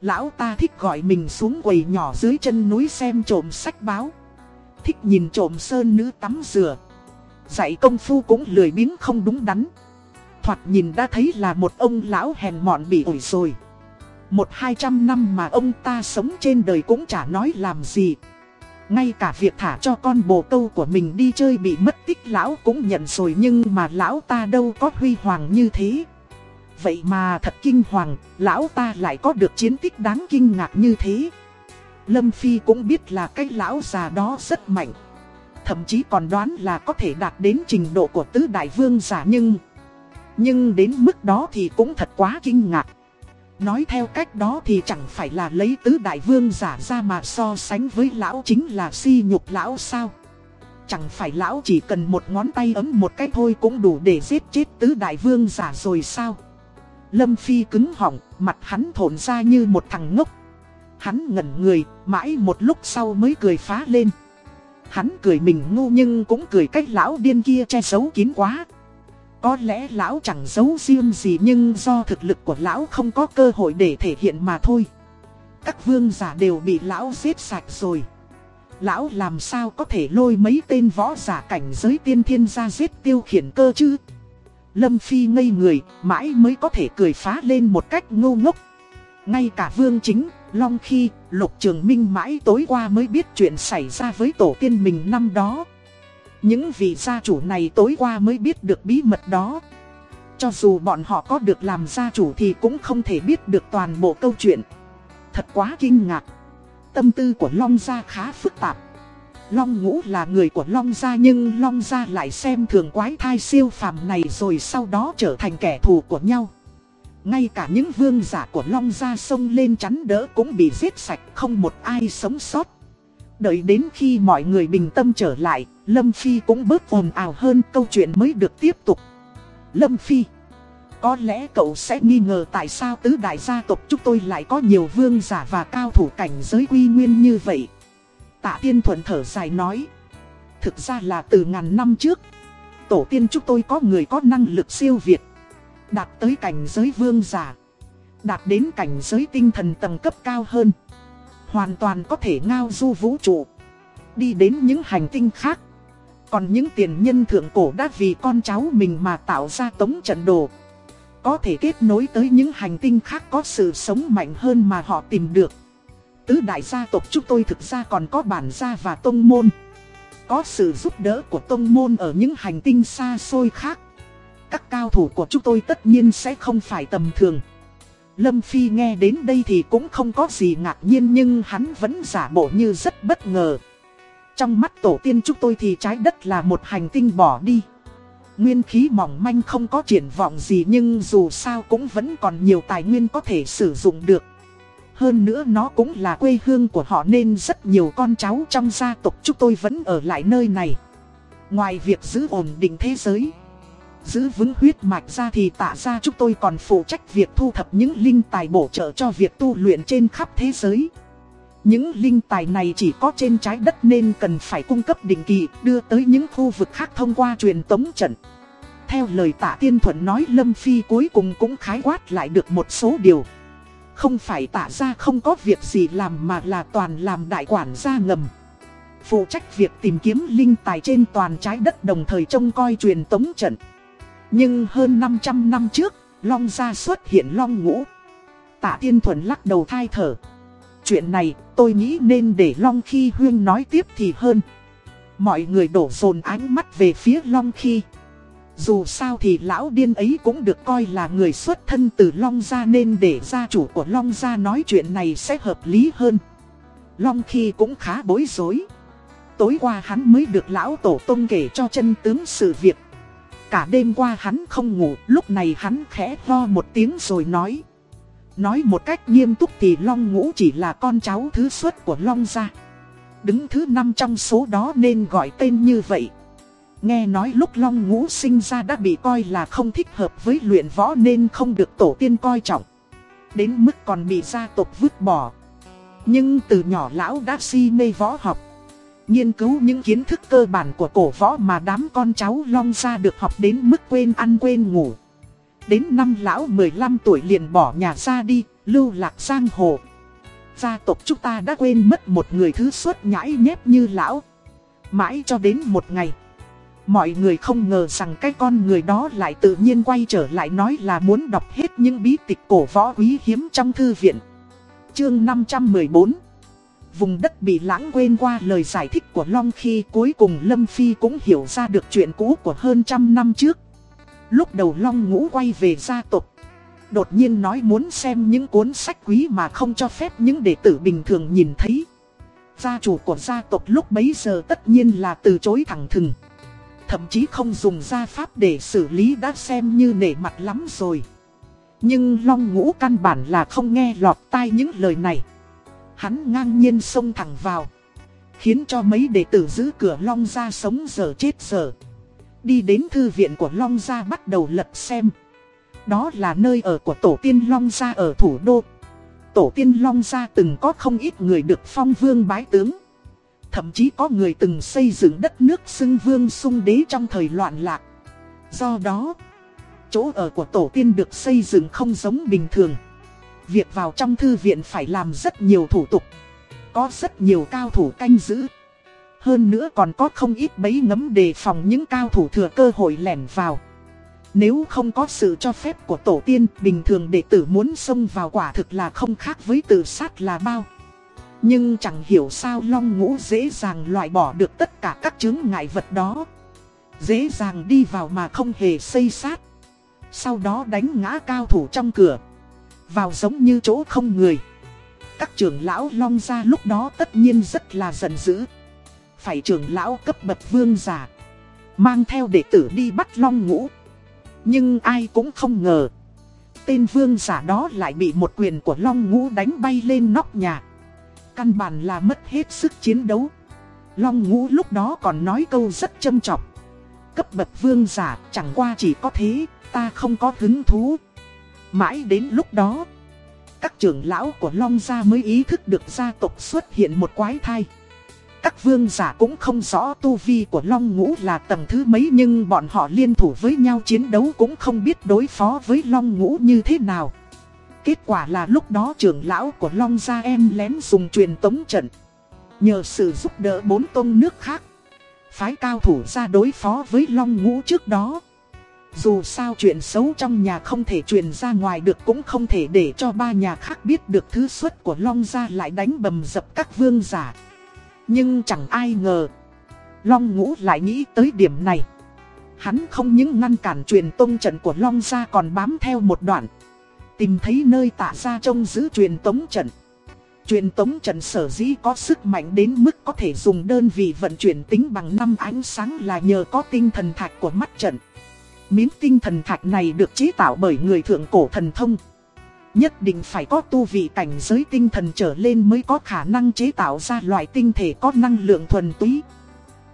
Lão ta thích gọi mình xuống quầy nhỏ dưới chân núi xem trộm sách báo. Thích nhìn trộm sơn nữ tắm rửa. Dạy công phu cũng lười biếng không đúng đắn. Thoạt nhìn đã thấy là một ông lão hèn mọn bị ủi rồi. Một hai trăm năm mà ông ta sống trên đời cũng chả nói làm gì. Ngay cả việc thả cho con bồ câu của mình đi chơi bị mất tích lão cũng nhận rồi nhưng mà lão ta đâu có huy hoàng như thế. Vậy mà thật kinh hoàng, lão ta lại có được chiến tích đáng kinh ngạc như thế. Lâm Phi cũng biết là cái lão già đó rất mạnh. Thậm chí còn đoán là có thể đạt đến trình độ của tứ đại vương giả nhưng... Nhưng đến mức đó thì cũng thật quá kinh ngạc. Nói theo cách đó thì chẳng phải là lấy tứ đại vương giả ra mà so sánh với lão chính là si nhục lão sao. Chẳng phải lão chỉ cần một ngón tay ấm một cái thôi cũng đủ để giết chết tứ đại vương giả rồi sao. Lâm Phi cứng họng, mặt hắn thổn ra như một thằng ngốc. Hắn ngẩn người, mãi một lúc sau mới cười phá lên. Hắn cười mình ngu nhưng cũng cười cách lão điên kia che giấu kín quá. Có lẽ lão chẳng giấu riêng gì nhưng do thực lực của lão không có cơ hội để thể hiện mà thôi. Các vương giả đều bị lão giết sạch rồi. Lão làm sao có thể lôi mấy tên võ giả cảnh giới tiên thiên ra giết tiêu khiển cơ chứ? Lâm Phi ngây người, mãi mới có thể cười phá lên một cách ngô ngốc. Ngay cả vương chính, Long Khi, Lục Trường Minh mãi tối qua mới biết chuyện xảy ra với tổ tiên mình năm đó. Những vị gia chủ này tối qua mới biết được bí mật đó. Cho dù bọn họ có được làm gia chủ thì cũng không thể biết được toàn bộ câu chuyện. Thật quá kinh ngạc. Tâm tư của Long Gia khá phức tạp. Long Ngũ là người của Long Gia nhưng Long Gia lại xem thường quái thai siêu phàm này rồi sau đó trở thành kẻ thù của nhau. Ngay cả những vương giả của Long Gia xông lên chắn đỡ cũng bị giết sạch, không một ai sống sót. Đợi đến khi mọi người bình tâm trở lại, Lâm Phi cũng bớt ồn ào hơn câu chuyện mới được tiếp tục. Lâm Phi Có lẽ cậu sẽ nghi ngờ tại sao tứ đại gia tộc chúng tôi lại có nhiều vương giả và cao thủ cảnh giới quy nguyên như vậy. Tạ Tiên Thuận thở dài nói. Thực ra là từ ngàn năm trước, tổ tiên chúng tôi có người có năng lực siêu việt. Đạt tới cảnh giới vương giả. Đạt đến cảnh giới tinh thần tầng cấp cao hơn. Hoàn toàn có thể ngao du vũ trụ. Đi đến những hành tinh khác. Còn những tiền nhân thượng cổ đã vì con cháu mình mà tạo ra tống trận đồ. Có thể kết nối tới những hành tinh khác có sự sống mạnh hơn mà họ tìm được. Tứ đại gia tộc chúng tôi thực ra còn có bản gia và tông môn. Có sự giúp đỡ của tông môn ở những hành tinh xa xôi khác. Các cao thủ của chúng tôi tất nhiên sẽ không phải tầm thường. Lâm Phi nghe đến đây thì cũng không có gì ngạc nhiên nhưng hắn vẫn giả bộ như rất bất ngờ. Trong mắt tổ tiên chúng tôi thì trái đất là một hành tinh bỏ đi. Nguyên khí mỏng manh không có triển vọng gì nhưng dù sao cũng vẫn còn nhiều tài nguyên có thể sử dụng được. Hơn nữa nó cũng là quê hương của họ nên rất nhiều con cháu trong gia tộc chúng tôi vẫn ở lại nơi này. Ngoài việc giữ ổn định thế giới, giữ vững huyết mạch ra thì tạ ra chúng tôi còn phụ trách việc thu thập những linh tài bổ trợ cho việc tu luyện trên khắp thế giới. Những linh tài này chỉ có trên trái đất nên cần phải cung cấp định kỳ, đưa tới những khu vực khác thông qua truyền tống trận. Theo lời tạ tiên thuận nói, Lâm Phi cuối cùng cũng khái quát lại được một số điều. Không phải tạ ra không có việc gì làm mà là toàn làm đại quản gia ngầm. Phụ trách việc tìm kiếm linh tài trên toàn trái đất đồng thời trông coi truyền tống trận. Nhưng hơn 500 năm trước, Long Gia xuất hiện Long Ngũ. Tạ Tiên Thuần lắc đầu thai thở. Chuyện này tôi nghĩ nên để Long Khi Huyên nói tiếp thì hơn. Mọi người đổ dồn ánh mắt về phía Long Khi. Dù sao thì lão điên ấy cũng được coi là người xuất thân từ Long Gia nên để gia chủ của Long Gia nói chuyện này sẽ hợp lý hơn. Long Khi cũng khá bối rối. Tối qua hắn mới được lão tổ tông kể cho chân tướng sự việc. Cả đêm qua hắn không ngủ, lúc này hắn khẽ ho một tiếng rồi nói. Nói một cách nghiêm túc thì Long Ngũ chỉ là con cháu thứ xuất của Long gia. Đứng thứ năm trong số đó nên gọi tên như vậy. Nghe nói lúc Long Ngũ sinh ra đã bị coi là không thích hợp với luyện võ nên không được tổ tiên coi trọng. Đến mức còn bị gia tộc vứt bỏ. Nhưng từ nhỏ lão đã si mê võ học. Nghiên cứu những kiến thức cơ bản của cổ võ mà đám con cháu Long ra được học đến mức quên ăn quên ngủ. Đến năm lão 15 tuổi liền bỏ nhà ra đi, lưu lạc giang hồ. Gia tộc chúng ta đã quên mất một người thứ xuất nhãi nhép như lão. Mãi cho đến một ngày. Mọi người không ngờ rằng cái con người đó lại tự nhiên quay trở lại nói là muốn đọc hết những bí tịch cổ võ quý hiếm trong thư viện. Chương 514 Vùng đất bị lãng quên qua lời giải thích của Long khi, cuối cùng Lâm Phi cũng hiểu ra được chuyện cũ của hơn trăm năm trước. Lúc đầu Long Ngũ quay về gia tộc, Đột nhiên nói muốn xem những cuốn sách quý mà không cho phép những đệ tử bình thường nhìn thấy. Gia chủ của gia tộc lúc bấy giờ tất nhiên là từ chối thẳng thừng, Thậm chí không dùng gia pháp để xử lý đã xem như nể mặt lắm rồi. Nhưng Long Ngũ căn bản là không nghe lọt tai những lời này. Hắn ngang nhiên xông thẳng vào Khiến cho mấy đệ tử giữ cửa Long Gia sống giờ chết giờ Đi đến thư viện của Long Gia bắt đầu lật xem. Đó là nơi ở của tổ tiên Long Gia ở thủ đô. Tổ tiên Long Gia từng có không ít người được phong vương bái tướng. Thậm chí có người từng xây dựng đất nước xưng vương sung đế trong thời loạn lạc. Do đó, chỗ ở của tổ tiên được xây dựng không giống bình thường. Việc vào trong thư viện phải làm rất nhiều thủ tục. Có rất nhiều cao thủ canh giữ. Hơn nữa còn có không ít bấy ngấm đề phòng những cao thủ thừa cơ hội lẻn vào. Nếu không có sự cho phép của tổ tiên, bình thường đệ tử muốn xông vào quả thực là không khác với tự sát là bao. Nhưng chẳng hiểu sao long ngũ dễ dàng loại bỏ được tất cả các chứng ngại vật đó. Dễ dàng đi vào mà không hề xây sát. Sau đó đánh ngã cao thủ trong cửa. Vào giống như chỗ không người. Các trưởng lão long ra lúc đó tất nhiên rất là giận dữ phải trưởng lão cấp bậc vương giả. Mang theo đệ tử đi bắt long ngũ. Nhưng ai cũng không ngờ. Tên vương giả đó lại bị một quyền của long ngũ đánh bay lên nóc nhà. Căn bản là mất hết sức chiến đấu. Long ngũ lúc đó còn nói câu rất châm trọng. Cấp bậc vương giả chẳng qua chỉ có thế, ta không có hứng thú. Mãi đến lúc đó, các trưởng lão của Long Gia mới ý thức được gia tộc xuất hiện một quái thai. Các vương giả cũng không rõ tu vi của Long Ngũ là tầng thứ mấy nhưng bọn họ liên thủ với nhau chiến đấu cũng không biết đối phó với Long Ngũ như thế nào. Kết quả là lúc đó trưởng lão của Long Gia em lén dùng truyền tống trận. Nhờ sự giúp đỡ bốn tôn nước khác. Phái cao thủ ra đối phó với Long Ngũ trước đó. Dù sao chuyện xấu trong nhà không thể truyền ra ngoài được cũng không thể để cho ba nhà khác biết được thứ xuất của Long Gia lại đánh bầm dập các vương giả. Nhưng chẳng ai ngờ, Long Ngũ lại nghĩ tới điểm này. Hắn không những ngăn cản truyền tông trận của Long Gia còn bám theo một đoạn. Tìm thấy nơi tạ ra trông giữ truyền tống trận. Truyền tống trận sở dĩ có sức mạnh đến mức có thể dùng đơn vị vận chuyển tính bằng năm ánh sáng là nhờ có tinh thần thạch của mắt trận. Miếng tinh thần thạch này được chế tạo bởi người thượng cổ thần thông. Nhất định phải có tu vị cảnh giới tinh thần trở lên mới có khả năng chế tạo ra loại tinh thể có năng lượng thuần túy.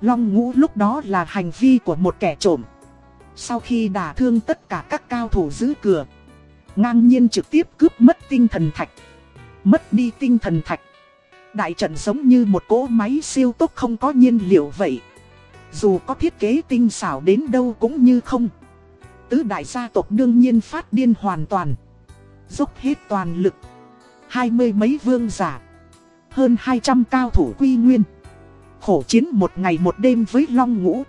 Long ngũ lúc đó là hành vi của một kẻ trộm. Sau khi đả thương tất cả các cao thủ giữ cửa, ngang nhiên trực tiếp cướp mất tinh thần thạch. Mất đi tinh thần thạch. Đại trận giống như một cỗ máy siêu tốc không có nhiên liệu vậy. Dù có thiết kế tinh xảo đến đâu cũng như không. Tứ đại gia tộc đương nhiên phát điên hoàn toàn. Dốc hết toàn lực. Hai mươi mấy vương giả. Hơn 200 cao thủ quy nguyên. Khổ chiến một ngày một đêm với Long Ngũ.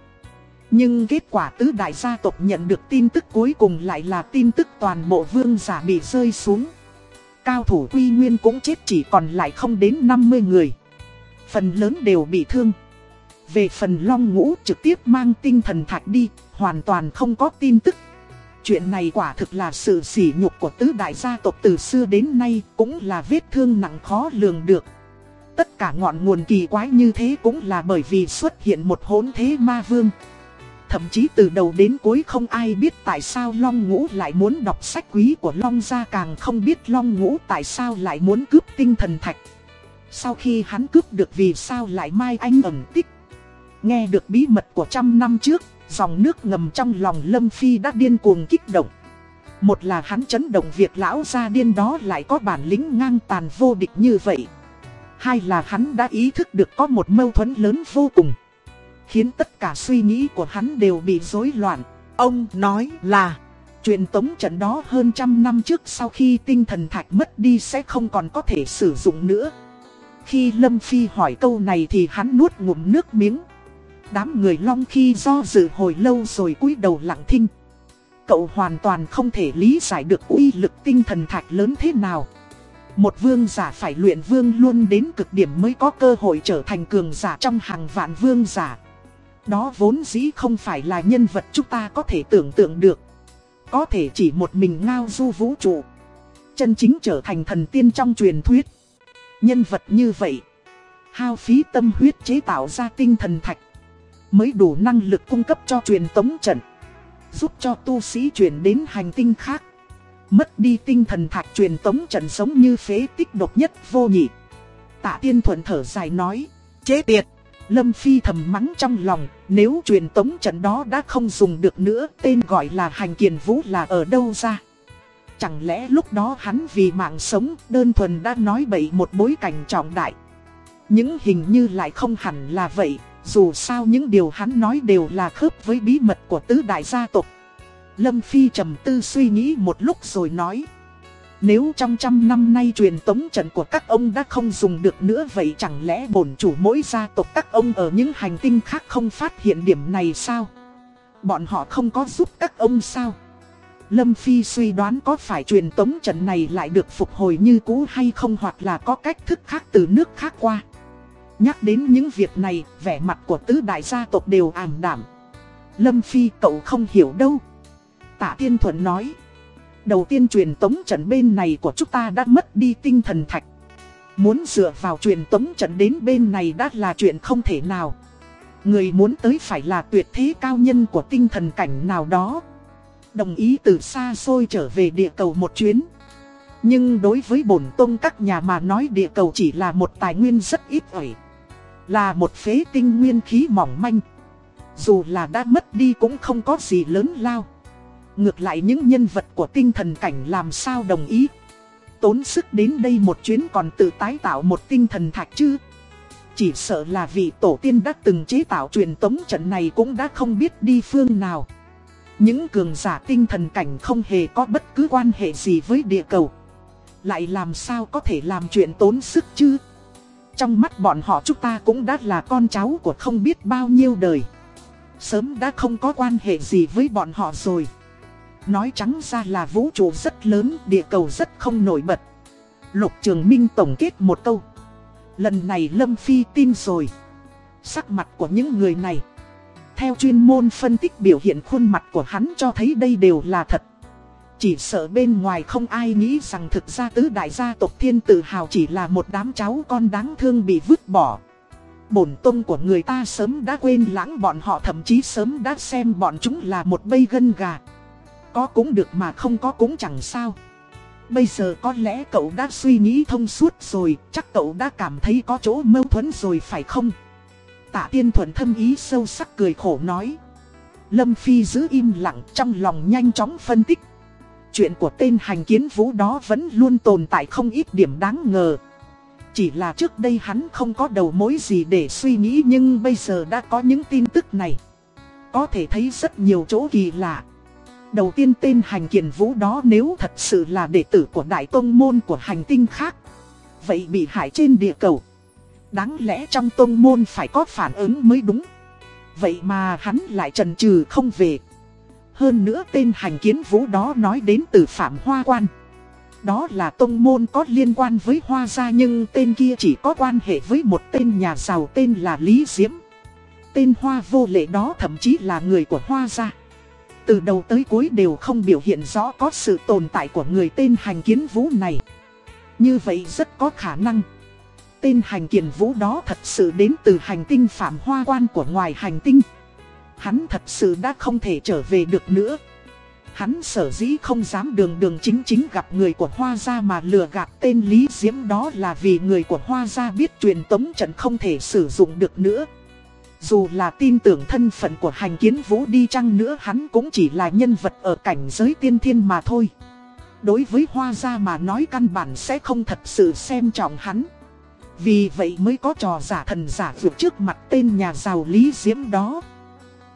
Nhưng kết quả tứ đại gia tộc nhận được tin tức cuối cùng lại là tin tức toàn bộ vương giả bị rơi xuống. Cao thủ quy nguyên cũng chết chỉ còn lại không đến 50 người. Phần lớn đều bị thương. Về phần long ngũ trực tiếp mang tinh thần thạch đi, hoàn toàn không có tin tức. Chuyện này quả thực là sự sỉ nhục của tứ đại gia tộc từ xưa đến nay, cũng là vết thương nặng khó lường được. Tất cả ngọn nguồn kỳ quái như thế cũng là bởi vì xuất hiện một hỗn thế ma vương. Thậm chí từ đầu đến cuối không ai biết tại sao Long Ngũ lại muốn đọc sách quý của Long Gia càng không biết Long Ngũ tại sao lại muốn cướp tinh thần thạch. Sau khi hắn cướp được vì sao lại mai anh ẩn tích. Nghe được bí mật của trăm năm trước, dòng nước ngầm trong lòng Lâm Phi đã điên cuồng kích động. Một là hắn chấn động việc lão gia điên đó lại có bản lĩnh ngang tàn vô địch như vậy. Hai là hắn đã ý thức được có một mâu thuẫn lớn vô cùng. Khiến tất cả suy nghĩ của hắn đều bị rối loạn. Ông nói là, truyền tống trận đó hơn trăm năm trước sau khi tinh thần thạch mất đi sẽ không còn có thể sử dụng nữa. Khi Lâm Phi hỏi câu này thì hắn nuốt ngụm nước miếng. Đám người long khi do dự hồi lâu rồi cúi đầu lặng thinh. Cậu hoàn toàn không thể lý giải được uy lực tinh thần thạch lớn thế nào. Một vương giả phải luyện vương luôn đến cực điểm mới có cơ hội trở thành cường giả trong hàng vạn vương giả. Đó vốn dĩ không phải là nhân vật chúng ta có thể tưởng tượng được. Có thể chỉ một mình ngao du vũ trụ. Chân chính trở thành thần tiên trong truyền thuyết. Nhân vật như vậy. Hao phí tâm huyết chế tạo ra tinh thần thạch. Mới đủ năng lực cung cấp cho truyền tống trận. Giúp cho tu sĩ chuyển đến hành tinh khác. Mất đi tinh thần thạch truyền tống trận sống như phế tích độc nhất vô nhị. Tạ tiên thuận thở dài nói. Chế tiệt. Lâm Phi thầm mắng trong lòng, nếu truyền tống trận đó đã không dùng được nữa, tên gọi là hành kiền vũ là ở đâu ra? Chẳng lẽ lúc đó hắn vì mạng sống, đơn thuần đã nói bậy một bối cảnh trọng đại? Những hình như lại không hẳn là vậy, dù sao những điều hắn nói đều là khớp với bí mật của tứ đại gia tộc. Lâm Phi trầm tư suy nghĩ một lúc rồi nói. Nếu trong trăm năm nay truyền tống trận của các ông đã không dùng được nữa vậy chẳng lẽ bổn chủ mỗi gia tộc các ông ở những hành tinh khác không phát hiện điểm này sao? Bọn họ không có giúp các ông sao? Lâm Phi suy đoán có phải truyền tống trận này lại được phục hồi như cũ hay không hoặc là có cách thức khác từ nước khác qua. Nhắc đến những việc này, vẻ mặt của tứ đại gia tộc đều ảm đảm. Lâm Phi cậu không hiểu đâu. Tạ Tiên Thuận nói. Đầu tiên truyền tống trận bên này của chúng ta đã mất đi tinh thần thạch. Muốn dựa vào truyền tống trận đến bên này đã là chuyện không thể nào. Người muốn tới phải là tuyệt thế cao nhân của tinh thần cảnh nào đó. Đồng ý từ xa xôi trở về địa cầu một chuyến. Nhưng đối với bổn tông các nhà mà nói địa cầu chỉ là một tài nguyên rất ít ỏi. Là một phế tinh nguyên khí mỏng manh. Dù là đã mất đi cũng không có gì lớn lao. Ngược lại những nhân vật của tinh thần cảnh làm sao đồng ý? Tốn sức đến đây một chuyến còn tự tái tạo một tinh thần thạch chứ? Chỉ sợ là vị tổ tiên đã từng chế tạo truyền tống trận này cũng đã không biết đi phương nào. Những cường giả tinh thần cảnh không hề có bất cứ quan hệ gì với địa cầu. Lại làm sao có thể làm chuyện tốn sức chứ? Trong mắt bọn họ chúng ta cũng đã là con cháu của không biết bao nhiêu đời Sớm đã không có quan hệ gì với bọn họ rồi Nói trắng ra là vũ trụ rất lớn, địa cầu rất không nổi bật. Lục Trường Minh tổng kết một câu. Lần này Lâm Phi tin rồi. Sắc mặt của những người này. Theo chuyên môn phân tích biểu hiện khuôn mặt của hắn cho thấy đây đều là thật. Chỉ sợ bên ngoài không ai nghĩ rằng thực ra tứ đại gia tộc thiên tự hào chỉ là một đám cháu con đáng thương bị vứt bỏ. Bổn tông của người ta sớm đã quên lãng bọn họ thậm chí sớm đã xem bọn chúng là một bầy gân gà. Có cũng được mà không có cũng chẳng sao. Bây giờ có lẽ cậu đã suy nghĩ thông suốt rồi, chắc cậu đã cảm thấy có chỗ mâu thuẫn rồi phải không? Tạ tiên thuần thâm ý sâu sắc cười khổ nói. Lâm Phi giữ im lặng trong lòng nhanh chóng phân tích. Chuyện của tên hành kiến vũ đó vẫn luôn tồn tại không ít điểm đáng ngờ. Chỉ là trước đây hắn không có đầu mối gì để suy nghĩ nhưng bây giờ đã có những tin tức này. Có thể thấy rất nhiều chỗ kỳ lạ. Đầu tiên tên hành kiền vũ đó nếu thật sự là đệ tử của đại tông môn của hành tinh khác. Vậy bị hại trên địa cầu. Đáng lẽ trong tông môn phải có phản ứng mới đúng. Vậy mà hắn lại trần trừ không về. Hơn nữa tên hành kiến vũ đó nói đến từ Phạm Hoa Quan. Đó là tông môn có liên quan với Hoa Gia nhưng tên kia chỉ có quan hệ với một tên nhà giàu tên là Lý Diễm. Tên Hoa vô lệ đó thậm chí là người của Hoa Gia. Từ đầu tới cuối đều không biểu hiện rõ có sự tồn tại của người tên hành kiến vũ này. Như vậy rất có khả năng. Tên hành kiến vũ đó thật sự đến từ hành tinh phạm hoa quan của ngoài hành tinh. Hắn thật sự đã không thể trở về được nữa. Hắn sở dĩ không dám đường đường chính chính gặp người của Hoa Gia mà lừa gạt tên Lý Diễm đó là vì người của Hoa Gia biết truyền tống trận không thể sử dụng được nữa. Dù là tin tưởng thân phận của hành kiến vũ đi chăng nữa hắn cũng chỉ là nhân vật ở cảnh giới tiên thiên mà thôi. Đối với Hoa Gia mà nói căn bản sẽ không thật sự xem trọng hắn. Vì vậy mới có trò giả thần giả vượt trước mặt tên nhà giàu Lý Diễm đó.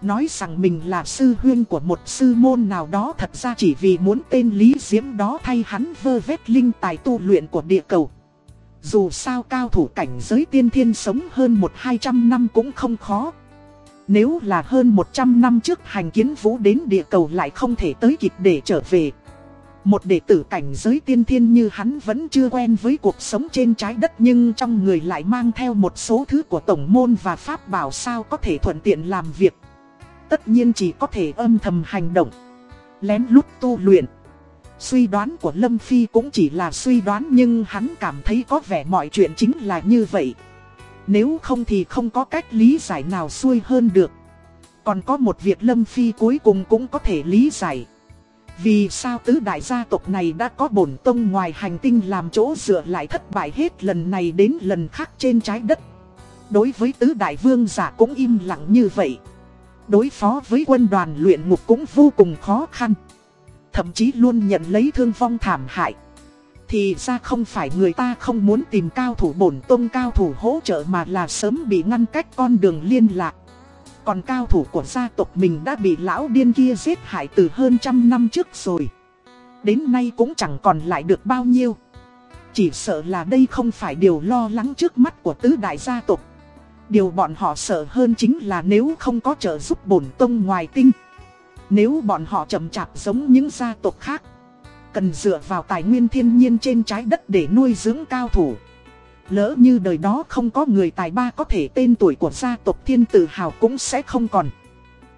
Nói rằng mình là sư huyên của một sư môn nào đó, thật ra chỉ vì muốn tên Lý Diễm đó thay hắn vơ vét linh tài tu luyện của địa cầu. Dù sao cao thủ cảnh giới tiên thiên sống hơn một hai trăm năm cũng không khó. Nếu là hơn 100 năm trước hành kiến vũ đến địa cầu lại không thể tới kịp để trở về. Một đệ tử cảnh giới tiên thiên như hắn vẫn chưa quen với cuộc sống trên trái đất nhưng trong người lại mang theo một số thứ của tổng môn và pháp bảo sao có thể thuận tiện làm việc. Tất nhiên chỉ có thể âm thầm hành động, lén lút tu luyện. Suy đoán của Lâm Phi cũng chỉ là suy đoán nhưng hắn cảm thấy có vẻ mọi chuyện chính là như vậy. Nếu không thì không có cách lý giải nào xuôi hơn được. Còn có một việc Lâm Phi cuối cùng cũng có thể lý giải. Vì sao tứ đại gia tộc này đã có bổn tông ngoài hành tinh làm chỗ dựa lại thất bại hết lần này đến lần khác trên trái đất. Đối với tứ đại vương giả cũng im lặng như vậy. Đối phó với quân đoàn luyện ngục cũng vô cùng khó khăn. Thậm chí luôn nhận lấy thương vong thảm hại. Thì ra không phải người ta không muốn tìm cao thủ bổn tông cao thủ hỗ trợ mà là sớm bị ngăn cách con đường liên lạc. Còn cao thủ của gia tộc mình đã bị lão điên kia giết hại từ hơn trăm năm trước rồi. Đến nay cũng chẳng còn lại được bao nhiêu. Chỉ sợ là đây không phải điều lo lắng trước mắt của tứ đại gia tộc. Điều bọn họ sợ hơn chính là nếu không có trợ giúp bổn tông ngoài tinh. Nếu bọn họ chậm chạp giống những gia tộc khác. Cần dựa vào tài nguyên thiên nhiên trên trái đất để nuôi dưỡng cao thủ. Lỡ như đời đó không có người tài ba có thể tên tuổi của gia tộc thiên tử hào cũng sẽ không còn.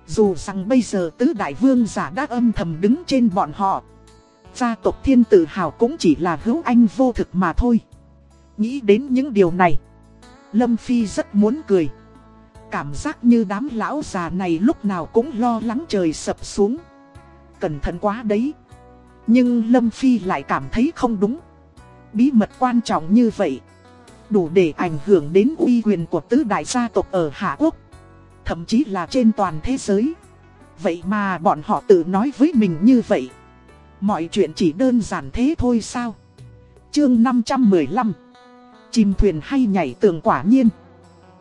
Dù rằng bây giờ tứ đại vương giả đã âm thầm đứng trên bọn họ. Gia tộc thiên tử hào cũng chỉ là hữu anh vô thực mà thôi. Nghĩ đến những điều này. Lâm Phi rất muốn cười. Cảm giác như đám lão già này lúc nào cũng lo lắng trời sập xuống. Cẩn thận quá đấy. Nhưng Lâm Phi lại cảm thấy không đúng. Bí mật quan trọng như vậy đủ để ảnh hưởng đến uy quyền của tứ đại gia tộc ở Hạ Quốc, thậm chí là trên toàn thế giới. Vậy mà bọn họ tự nói với mình như vậy. Mọi chuyện chỉ đơn giản thế thôi sao? Chương 515 Chìm thuyền hay nhảy tường quả nhiên.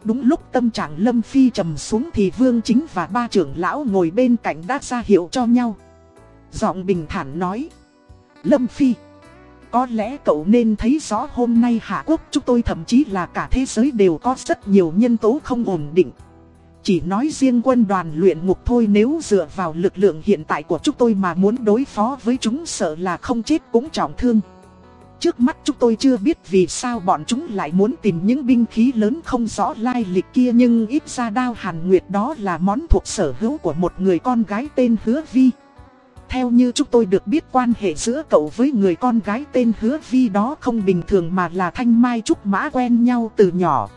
Đúng lúc tâm trạng Lâm Phi trầm xuống thì Vương Chính và ba trưởng lão ngồi bên cạnh đã ra hiệu cho nhau. Giọng bình thản nói. Lâm Phi, có lẽ cậu nên thấy rõ hôm nay Hạ Quốc chúng tôi thậm chí là cả thế giới đều có rất nhiều nhân tố không ổn định. Chỉ nói riêng quân đoàn luyện ngục thôi, nếu dựa vào lực lượng hiện tại của chúng tôi mà muốn đối phó với chúng sợ là không chết cũng trọng thương. Trước mắt chúng tôi chưa biết vì sao bọn chúng lại muốn tìm những binh khí lớn không rõ lai lịch kia, nhưng ít ra đao hàn nguyệt đó là món thuộc sở hữu của một người con gái tên Hứa Vi. Theo như chúng tôi được biết, quan hệ giữa cậu với người con gái tên Hứa Vi đó không bình thường mà là Thanh Mai Trúc Mã quen nhau từ nhỏ.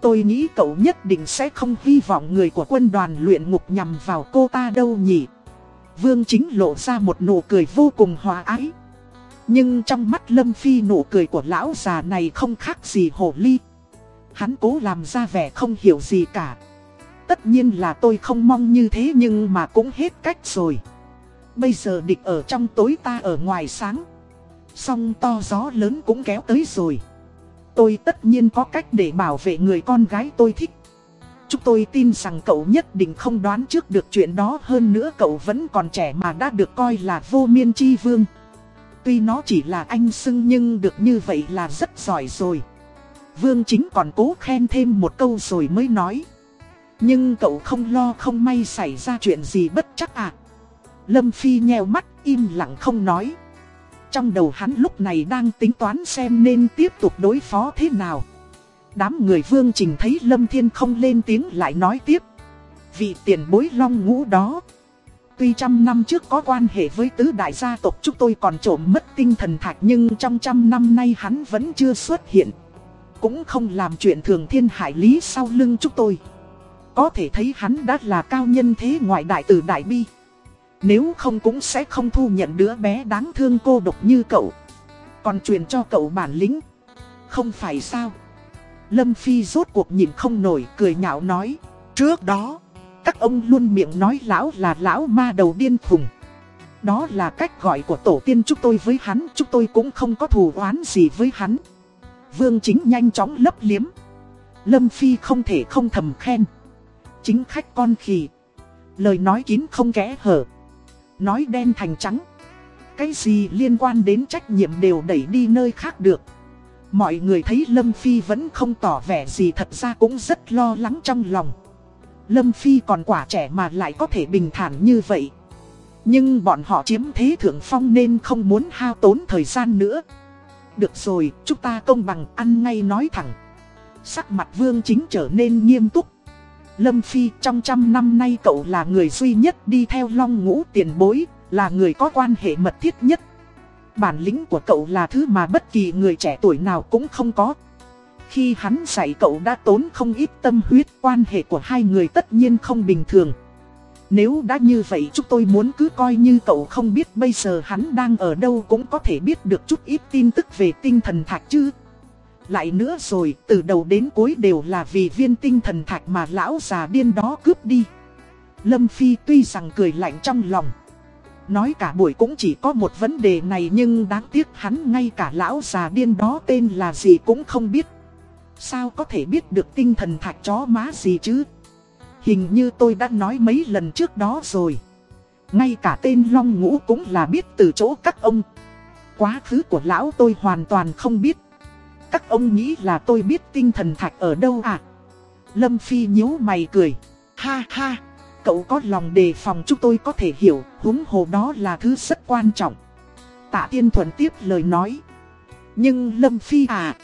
Tôi nghĩ cậu nhất định sẽ không hy vọng người của quân đoàn luyện ngục nhằm vào cô ta đâu nhỉ. Vương chính lộ ra một nụ cười vô cùng hòa ái. Nhưng trong mắt Lâm Phi nụ cười của lão già này không khác gì hồ ly. Hắn cố làm ra vẻ không hiểu gì cả. Tất nhiên là tôi không mong như thế nhưng mà cũng hết cách rồi. Bây giờ địch ở trong tối ta ở ngoài sáng. Song to gió lớn cũng kéo tới rồi. Tôi tất nhiên có cách để bảo vệ người con gái tôi thích. Chúng tôi tin rằng cậu nhất định không đoán trước được chuyện đó hơn nữa cậu vẫn còn trẻ mà đã được coi là vô miên chi vương. Tuy nó chỉ là anh xưng nhưng được như vậy là rất giỏi rồi. Vương chính còn cố khen thêm một câu rồi mới nói. Nhưng cậu không lo không may xảy ra chuyện gì bất chắc à. Lâm Phi nheo mắt im lặng không nói. Trong đầu hắn lúc này đang tính toán xem nên tiếp tục đối phó thế nào. Đám người vương trình thấy Lâm Thiên không lên tiếng lại nói tiếp. Vị tiền bối long ngũ đó. Tuy trăm năm trước có quan hệ với tứ đại gia tộc chúng tôi còn trộm mất tinh thần thạch nhưng trong trăm năm nay hắn vẫn chưa xuất hiện. Cũng không làm chuyện thường thiên hải lý sau lưng chúng tôi. Có thể thấy hắn đã là cao nhân thế ngoại đại tử đại bi. Nếu không cũng sẽ không thu nhận đứa bé đáng thương cô độc như cậu Còn truyền cho cậu bản lĩnh Không phải sao Lâm Phi rốt cuộc nhìn không nổi, cười nhạo nói, Trước đó các ông luôn miệng nói lão là lão ma đầu điên khùng. Đó là cách gọi của tổ tiên chúng tôi với hắn, Chúng tôi cũng không có thù oán gì với hắn. Vương chính nhanh chóng lấp liếm. Lâm Phi không thể không thầm khen. Chính khách con khỉ. Lời nói kín không kẽ hở. Nói đen thành trắng. Cái gì liên quan đến trách nhiệm đều đẩy đi nơi khác được. Mọi người thấy Lâm Phi vẫn không tỏ vẻ gì, thật ra cũng rất lo lắng trong lòng. Lâm Phi còn quả trẻ mà lại có thể bình thản như vậy Nhưng bọn họ chiếm thế thượng phong nên không muốn hao tốn thời gian nữa Được rồi, chúng ta công bằng ăn ngay nói thẳng Sắc mặt vương chính trở nên nghiêm túc Lâm Phi trong trăm năm nay cậu là người duy nhất đi theo long ngũ tiền bối, là người có quan hệ mật thiết nhất. Bản lĩnh của cậu là thứ mà bất kỳ người trẻ tuổi nào cũng không có. Khi hắn dạy cậu đã tốn không ít tâm huyết, quan hệ của hai người tất nhiên không bình thường. Nếu đã như vậy chúng tôi muốn cứ coi như cậu không biết bây giờ hắn đang ở đâu cũng có thể biết được chút ít tin tức về tinh thần thạch chứ. Lại nữa rồi, từ đầu đến cuối đều là vì viên tinh thần thạch mà lão già điên đó cướp đi. Lâm Phi tuy rằng cười lạnh trong lòng. Nói cả buổi cũng chỉ có một vấn đề này nhưng đáng tiếc hắn ngay cả lão già điên đó tên là gì cũng không biết. Sao có thể biết được tinh thần thạch chó má gì chứ? Hình như tôi đã nói mấy lần trước đó rồi. Ngay cả tên Long Ngũ cũng là biết từ chỗ các ông. Quá khứ của lão tôi hoàn toàn không biết. Các ông nghĩ là tôi biết tinh thần thạch ở đâu à? Lâm Phi nhíu mày cười. Ha ha, cậu có lòng đề phòng chúng tôi có thể hiểu, huống hồ đó là thứ rất quan trọng. Tạ Tiên Thuần tiếp lời nói. Nhưng Lâm Phi à,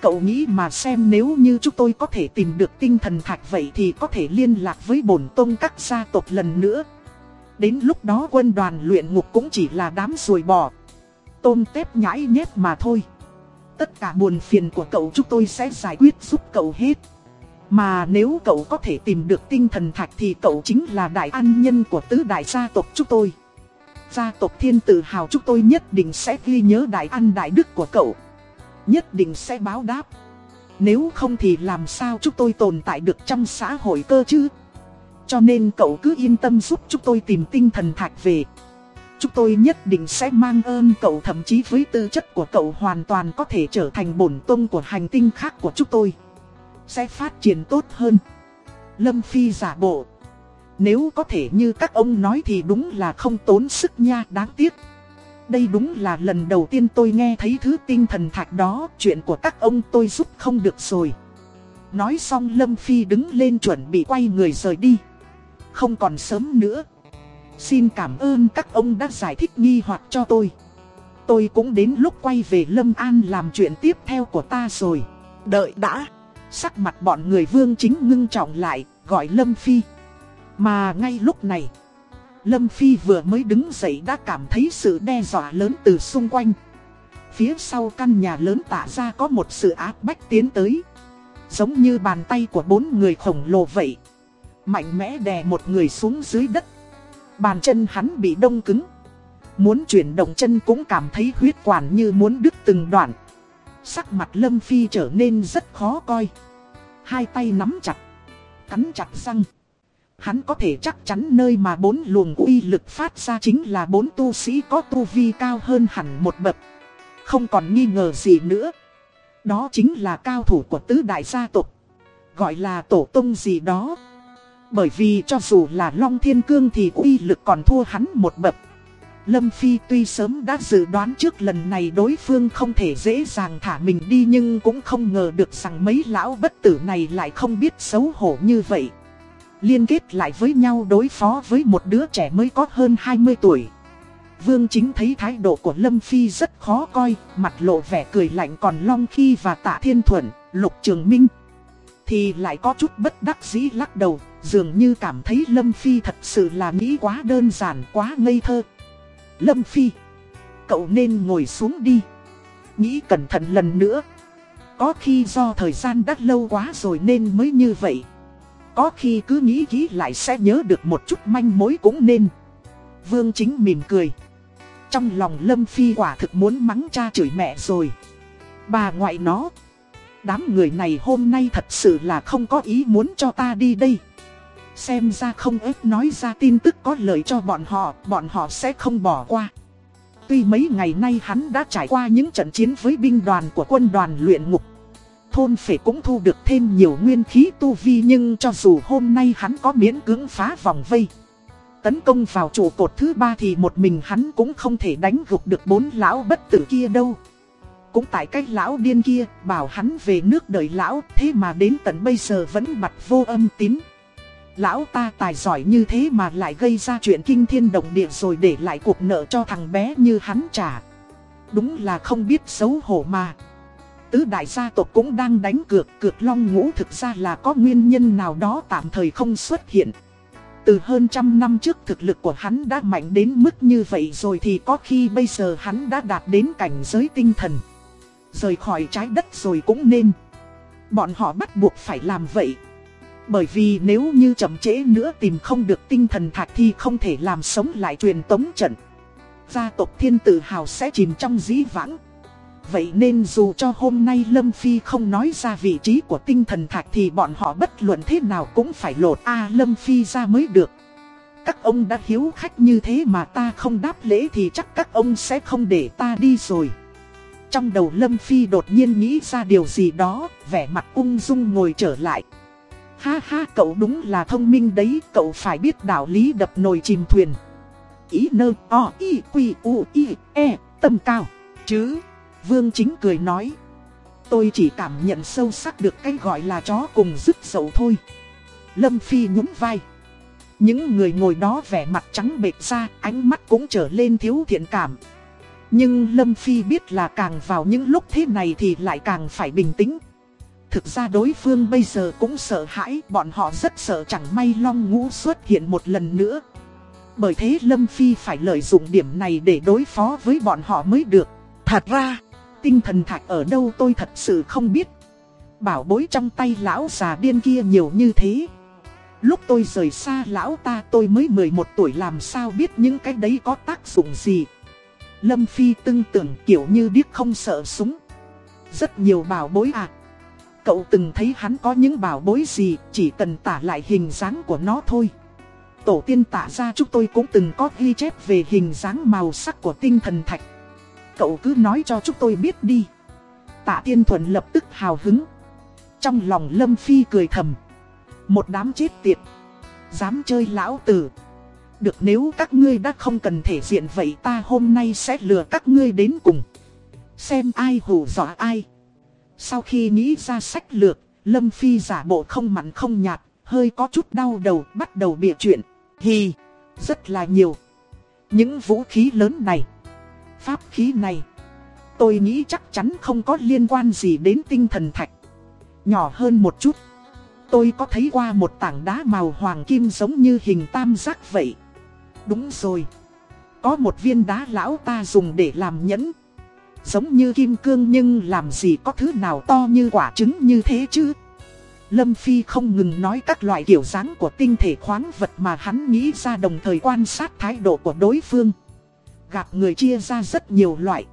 cậu nghĩ mà xem nếu như chúng tôi có thể tìm được tinh thần thạch vậy thì có thể liên lạc với bổn tông các gia tộc lần nữa. Đến lúc đó quân đoàn luyện ngục cũng chỉ là đám ruồi bò. Tôm tép nhãi nhép mà thôi. Tất cả buồn phiền của cậu chúng tôi sẽ giải quyết giúp cậu hết. Mà nếu cậu có thể tìm được tinh thần thạch thì cậu chính là đại an nhân của tứ đại gia tộc chúng tôi. Gia tộc thiên tự hào chúng tôi nhất định sẽ ghi nhớ đại an đại đức của cậu. Nhất định sẽ báo đáp. Nếu không thì làm sao chúng tôi tồn tại được trong xã hội cơ chứ? Cho nên cậu cứ yên tâm giúp chúng tôi tìm tinh thần thạch về. Chúng tôi nhất định sẽ mang ơn cậu, thậm chí với tư chất của cậu hoàn toàn có thể trở thành bổn tôn của hành tinh khác của chúng tôi. Sẽ phát triển tốt hơn. Lâm Phi giả bộ. Nếu có thể như các ông nói thì đúng là không tốn sức nha, đáng tiếc. Đây đúng là lần đầu tiên tôi nghe thấy thứ tinh thần thạch đó, chuyện của các ông tôi giúp không được rồi. Nói xong Lâm Phi đứng lên chuẩn bị quay người rời đi. Không còn sớm nữa. Xin cảm ơn các ông đã giải thích nghi hoặc cho tôi. Tôi cũng đến lúc quay về Lâm An làm chuyện tiếp theo của ta rồi. Đợi đã. Sắc mặt bọn người vương chính ngưng trọng lại, gọi Lâm Phi. Mà ngay lúc này, Lâm Phi vừa mới đứng dậy đã cảm thấy sự đe dọa lớn từ xung quanh. Phía sau căn nhà lớn tả ra có một sự áp bách tiến tới. Giống như bàn tay của bốn người khổng lồ vậy. Mạnh mẽ đè một người xuống dưới đất. Bàn chân hắn bị đông cứng. Muốn chuyển động chân cũng cảm thấy huyết quản như muốn đứt từng đoạn. Sắc mặt Lâm Phi trở nên rất khó coi. Hai tay nắm chặt. Cắn chặt răng. Hắn có thể chắc chắn nơi mà bốn luồng uy lực phát ra chính là bốn tu sĩ có tu vi cao hơn hẳn một bậc. Không còn nghi ngờ gì nữa. Đó chính là cao thủ của tứ đại gia tộc. Gọi là tổ tông gì đó. Bởi vì cho dù là Long Thiên Cương thì uy lực còn thua hắn một bậc. Lâm Phi tuy sớm đã dự đoán trước lần này đối phương không thể dễ dàng thả mình đi nhưng cũng không ngờ được rằng mấy lão bất tử này lại không biết xấu hổ như vậy. Liên kết lại với nhau đối phó với một đứa trẻ mới có hơn 20 tuổi. Vương chính thấy thái độ của Lâm Phi rất khó coi, mặt lộ vẻ cười lạnh còn Long Khi và Tạ Thiên Thuận, Lục Trường Minh. Thì lại có chút bất đắc dĩ lắc đầu, dường như cảm thấy Lâm Phi thật sự là nghĩ quá đơn giản, quá ngây thơ. Lâm Phi, cậu nên ngồi xuống đi. Nghĩ cẩn thận lần nữa. Có khi do thời gian đã lâu quá rồi nên mới như vậy. Có khi cứ nghĩ kỹ lại sẽ nhớ được một chút manh mối cũng nên. Vương chính mỉm cười. Trong lòng Lâm Phi quả thực muốn mắng cha chửi mẹ rồi. Bà ngoại nó. Đám người này hôm nay thật sự là không có ý muốn cho ta đi đây. Xem ra không ép nói ra tin tức có lợi cho bọn họ, bọn họ sẽ không bỏ qua. Tuy mấy ngày nay hắn đã trải qua những trận chiến với binh đoàn của quân đoàn luyện ngục. Thôn phệ cũng thu được thêm nhiều nguyên khí tu vi nhưng cho dù hôm nay hắn có miễn cưỡng phá vòng vây. Tấn công vào trụ cột thứ ba thì một mình hắn cũng không thể đánh gục được bốn lão bất tử kia đâu. Cũng tại cách lão điên kia, bảo hắn về nước đợi lão, thế mà đến tận bây giờ vẫn mặt vô âm tín. Lão ta tài giỏi như thế mà lại gây ra chuyện kinh thiên động địa rồi để lại cuộc nợ cho thằng bé như hắn trả. Đúng là không biết xấu hổ mà. Tứ đại gia tộc cũng đang đánh cược, cược long ngũ thực ra là có nguyên nhân nào đó tạm thời không xuất hiện. Từ hơn trăm năm trước thực lực của hắn đã mạnh đến mức như vậy rồi thì có khi bây giờ hắn đã đạt đến cảnh giới tinh thần. Rời khỏi trái đất rồi cũng nên. Bọn họ bắt buộc phải làm vậy. Bởi vì nếu như chậm trễ nữa tìm không được tinh thần thạch thì không thể làm sống lại truyền tống trận. Gia tộc thiên tử hào sẽ chìm trong dĩ vãng. Vậy nên dù cho hôm nay Lâm Phi không nói ra vị trí của tinh thần thạch thì bọn họ bất luận thế nào cũng phải lột A Lâm Phi ra mới được. Các ông đã hiếu khách như thế mà ta không đáp lễ thì chắc các ông sẽ không để ta đi rồi. Trong đầu Lâm Phi đột nhiên nghĩ ra điều gì đó, vẻ mặt ung dung ngồi trở lại. Ha ha cậu đúng là thông minh đấy, cậu phải biết đạo lý đập nồi chìm thuyền. Ý nơ o i quy u i e, tâm cao, chứ. Vương chính cười nói. Tôi chỉ cảm nhận sâu sắc được cái gọi là chó cùng dứt dậu thôi. Lâm Phi nhún vai. Những người ngồi đó vẻ mặt trắng bệch ra, ánh mắt cũng trở lên thiếu thiện cảm. Nhưng Lâm Phi biết là càng vào những lúc thế này thì lại càng phải bình tĩnh. Thực ra đối phương bây giờ cũng sợ hãi, bọn họ rất sợ chẳng may long ngũ xuất hiện một lần nữa. Bởi thế Lâm Phi phải lợi dụng điểm này để đối phó với bọn họ mới được. Thật ra, tinh thần thạch ở đâu tôi thật sự không biết. Bảo bối trong tay lão già điên kia nhiều như thế. Lúc tôi rời xa lão ta tôi mới 11 tuổi làm sao biết những cái đấy có tác dụng gì. Lâm Phi tưng tưởng kiểu như điếc không sợ súng. Rất nhiều bảo bối à. Cậu từng thấy hắn có những bảo bối gì, chỉ cần tả lại hình dáng của nó thôi. Tổ tiên tả ra chúng tôi cũng từng có ghi chép về hình dáng màu sắc của tinh thần thạch. Cậu cứ nói cho chúng tôi biết đi. Tạ Tiên Thuần lập tức hào hứng. Trong lòng Lâm Phi cười thầm. Một đám chết tiệt. Dám chơi lão tử. Được nếu các ngươi đã không cần thể diện vậy ta hôm nay sẽ lừa các ngươi đến cùng. Xem ai hù dọa ai. Sau khi nghĩ ra sách lược, Lâm Phi giả bộ không mặn không nhạt, hơi có chút đau đầu, bắt đầu bịa chuyện. hi, rất là nhiều. Những vũ khí lớn này, pháp khí này, tôi nghĩ chắc chắn không có liên quan gì đến tinh thần thạch. Nhỏ hơn một chút, tôi có thấy qua một tảng đá màu hoàng kim giống như hình tam giác vậy. Đúng rồi, có một viên đá lão ta dùng để làm nhẫn. Giống như kim cương nhưng làm gì có thứ nào to như quả trứng như thế chứ. Lâm Phi không ngừng nói các loại kiểu dáng của tinh thể khoáng vật mà hắn nghĩ ra đồng thời quan sát thái độ của đối phương. Gặp người chia ra rất nhiều loại.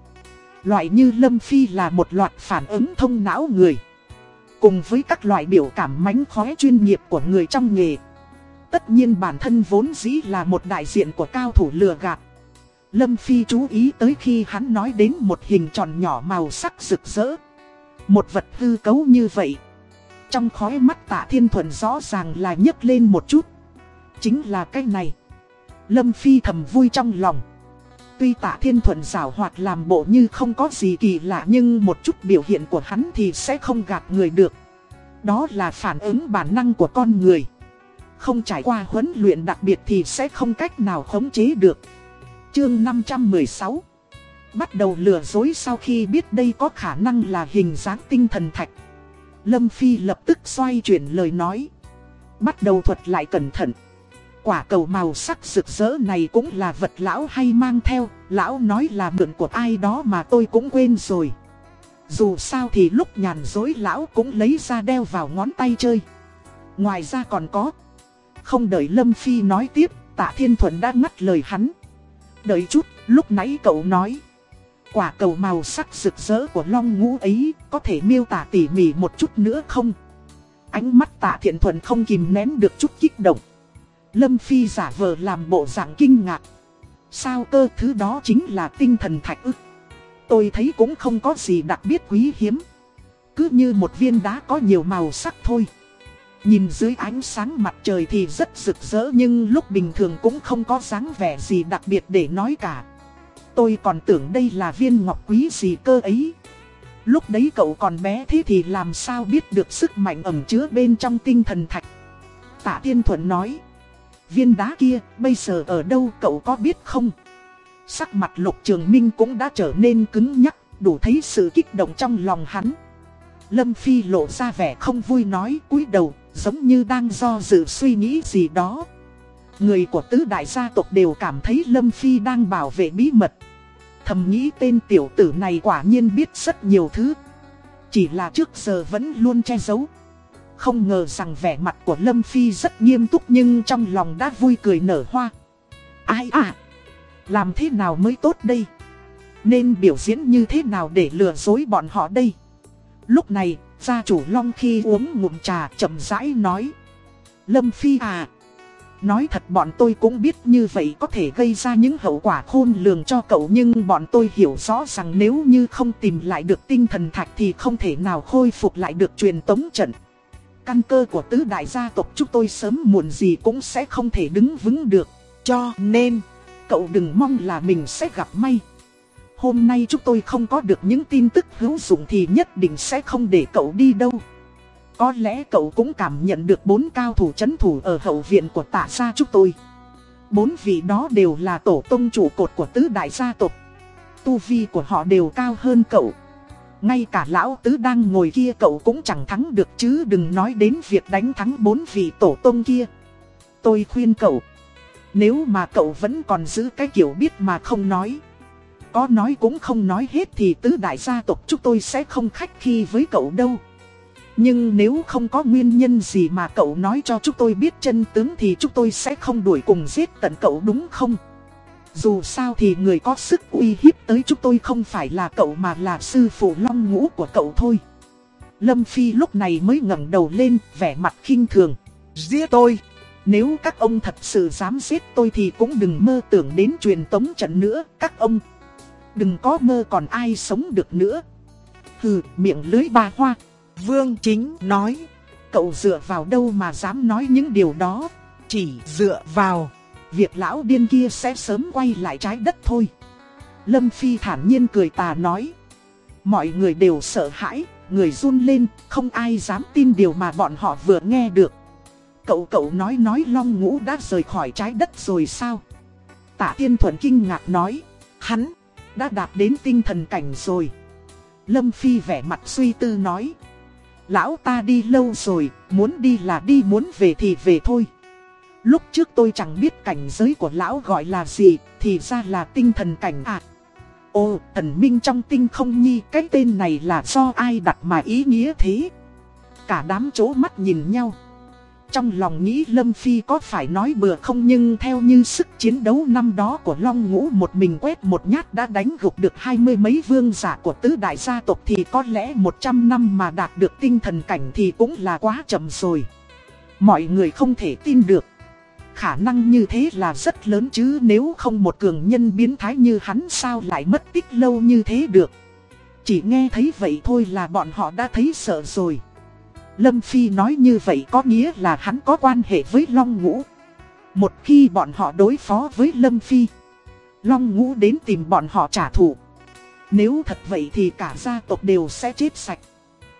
Loại như Lâm Phi là một loạt phản ứng thông não người. Cùng với các loại biểu cảm mánh khóe chuyên nghiệp của người trong nghề. Tất nhiên bản thân vốn dĩ là một đại diện của cao thủ lừa gạt. Lâm Phi chú ý tới khi hắn nói đến một hình tròn nhỏ màu sắc rực rỡ. Một vật hư cấu như vậy. Trong khói mắt tạ thiên thuần rõ ràng là nhấc lên một chút. Chính là cái này. Lâm Phi thầm vui trong lòng. Tuy tạ thiên thuần rào hoạt làm bộ như không có gì kỳ lạ nhưng một chút biểu hiện của hắn thì sẽ không gạt người được. Đó là phản ứng bản năng của con người. Không trải qua huấn luyện đặc biệt thì sẽ không cách nào khống chế được. Chương 516 Bắt đầu lừa dối sau khi biết đây có khả năng là hình dáng tinh thần thạch. Lâm Phi lập tức xoay chuyển lời nói. Bắt đầu thuật lại cẩn thận. Quả cầu màu sắc rực rỡ này cũng là vật lão hay mang theo. Lão nói là mượn của ai đó mà tôi cũng quên rồi. Dù sao thì lúc nhàn dối lão cũng lấy ra đeo vào ngón tay chơi. Ngoài ra còn có. Không đợi Lâm Phi nói tiếp, tạ Thiên Thuận đã ngắt lời hắn. Đợi chút, lúc nãy cậu nói. Quả cầu màu sắc rực rỡ của long ngũ ấy có thể miêu tả tỉ mỉ một chút nữa không? Ánh mắt tạ thiện thuần không kìm nén được chút kích động. Lâm Phi giả vờ làm bộ dạng kinh ngạc. Sao cơ thứ đó chính là tinh thần thạch ức. Tôi thấy cũng không có gì đặc biệt quý hiếm. Cứ như một viên đá có nhiều màu sắc thôi. Nhìn dưới ánh sáng mặt trời thì rất rực rỡ nhưng lúc bình thường cũng không có dáng vẻ gì đặc biệt để nói cả. Tôi còn tưởng đây là viên ngọc quý gì cơ ấy. Lúc đấy cậu còn bé thế thì làm sao biết được sức mạnh ẩm chứa bên trong tinh thần thạch. Tạ Tiên Thuận nói. Viên đá kia bây giờ ở đâu cậu có biết không? Sắc mặt lục trường minh cũng đã trở nên cứng nhắc, đủ thấy sự kích động trong lòng hắn. Lâm Phi lộ ra vẻ không vui nói cúi đầu, giống như đang do dự suy nghĩ gì đó. Người của tứ đại gia tộc đều cảm thấy Lâm Phi đang bảo vệ bí mật. Thầm nghĩ tên tiểu tử này quả nhiên biết rất nhiều thứ. Chỉ là trước giờ vẫn luôn che giấu. Không ngờ rằng vẻ mặt của Lâm Phi rất nghiêm túc nhưng trong lòng đã vui cười nở hoa. Ai à? Làm thế nào mới tốt đây? Nên biểu diễn như thế nào để lừa dối bọn họ đây? Lúc này, gia chủ Long khi uống ngụm trà chậm rãi nói. Lâm Phi à! Nói thật bọn tôi cũng biết như vậy có thể gây ra những hậu quả khôn lường cho cậu Nhưng bọn tôi hiểu rõ rằng nếu như không tìm lại được tinh thần thạch thì không thể nào khôi phục lại được truyền tống trận Căn cơ của tứ đại gia tộc chúng tôi sớm muộn gì cũng sẽ không thể đứng vững được Cho nên, cậu đừng mong là mình sẽ gặp may Hôm nay chúng tôi không có được những tin tức hữu dụng thì nhất định sẽ không để cậu đi đâu có lẽ cậu cũng cảm nhận được bốn cao thủ chấn thủ ở hậu viện của tạ gia chúng tôi. Bốn vị đó đều là tổ tông trụ cột của tứ đại gia tộc. Tu vi của họ đều cao hơn cậu. Ngay cả lão tứ đang ngồi kia cậu cũng chẳng thắng được chứ đừng nói đến việc đánh thắng bốn vị tổ tông kia. Tôi khuyên cậu, nếu mà cậu vẫn còn giữ cái kiểu biết mà không nói. Có nói cũng không nói hết thì tứ đại gia tộc chúng tôi sẽ không khách khi với cậu đâu. Nhưng nếu không có nguyên nhân gì mà cậu nói cho chúng tôi biết chân tướng thì chúng tôi sẽ không đuổi cùng giết tận cậu đúng không? Dù sao thì người có sức uy hiếp tới chúng tôi không phải là cậu mà là sư phụ long ngũ của cậu thôi. Lâm Phi lúc này mới ngẩng đầu lên, vẻ mặt khinh thường. Giết tôi! Nếu các ông thật sự dám giết tôi thì cũng đừng mơ tưởng đến truyền tống trận nữa, các ông. Đừng có mơ còn ai sống được nữa. Hừ, miệng lưới ba hoa. Vương Chính nói, cậu dựa vào đâu mà dám nói những điều đó, chỉ dựa vào việc lão điên kia sẽ sớm quay lại trái đất thôi. Lâm Phi thản nhiên cười tà nói, mọi người đều sợ hãi, người run lên, không ai dám tin điều mà bọn họ vừa nghe được. Cậu cậu nói nói long ngũ đã rời khỏi trái đất rồi sao? Tạ Tiên Thuận kinh ngạc nói, hắn đã đạt đến tinh thần cảnh rồi. Lâm Phi vẻ mặt suy tư nói, lão ta đi lâu rồi, muốn đi là đi muốn về thì về thôi. Lúc trước tôi chẳng biết cảnh giới của lão gọi là gì, thì ra là tinh thần cảnh à. Ồ, thần minh trong tinh không nhi, cái tên này là do ai đặt mà ý nghĩa thế? Cả đám chố mắt nhìn nhau. Trong lòng nghĩ Lâm Phi có phải nói bừa không nhưng theo như sức chiến đấu năm đó của Long Ngũ một mình quét một nhát đã đánh gục được hai mươi mấy vương giả của tứ đại gia tộc thì có lẽ 100 năm mà đạt được tinh thần cảnh thì cũng là quá chậm rồi. Mọi người không thể tin được. Khả năng như thế là rất lớn chứ nếu không một cường nhân biến thái như hắn sao lại mất tích lâu như thế được. Chỉ nghe thấy vậy thôi là bọn họ đã thấy sợ rồi. Lâm Phi nói như vậy có nghĩa là hắn có quan hệ với Long Ngũ. Một khi bọn họ đối phó với Lâm Phi, Long Ngũ đến tìm bọn họ trả thù. Nếu thật vậy thì cả gia tộc đều sẽ chết sạch.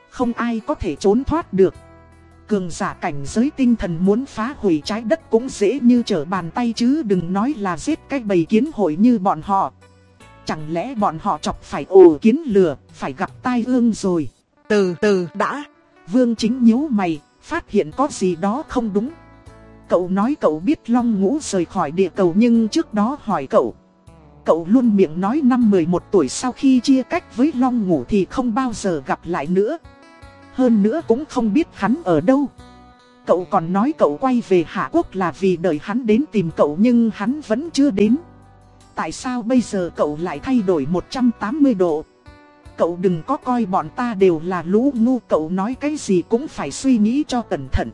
Không ai có thể trốn thoát được. Cường giả cảnh giới tinh thần muốn phá hủy trái đất cũng dễ như trở bàn tay chứ đừng nói là giết cái bầy kiến hội như bọn họ. Chẳng lẽ bọn họ chọc phải ồ kiến lửa, phải gặp tai ương rồi. Từ từ đã. Vương chính nhíu mày, phát hiện có gì đó không đúng. Cậu nói cậu biết Long Ngũ rời khỏi địa cầu nhưng trước đó hỏi cậu. Cậu luôn miệng nói năm 11 tuổi sau khi chia cách với Long Ngũ thì không bao giờ gặp lại nữa. Hơn nữa cũng không biết hắn ở đâu. Cậu còn nói cậu quay về Hạ Quốc là vì đợi hắn đến tìm cậu nhưng hắn vẫn chưa đến. Tại sao bây giờ cậu lại thay đổi 180 độ? Cậu đừng có coi bọn ta đều là lũ ngu cậu nói cái gì cũng phải suy nghĩ cho cẩn thận.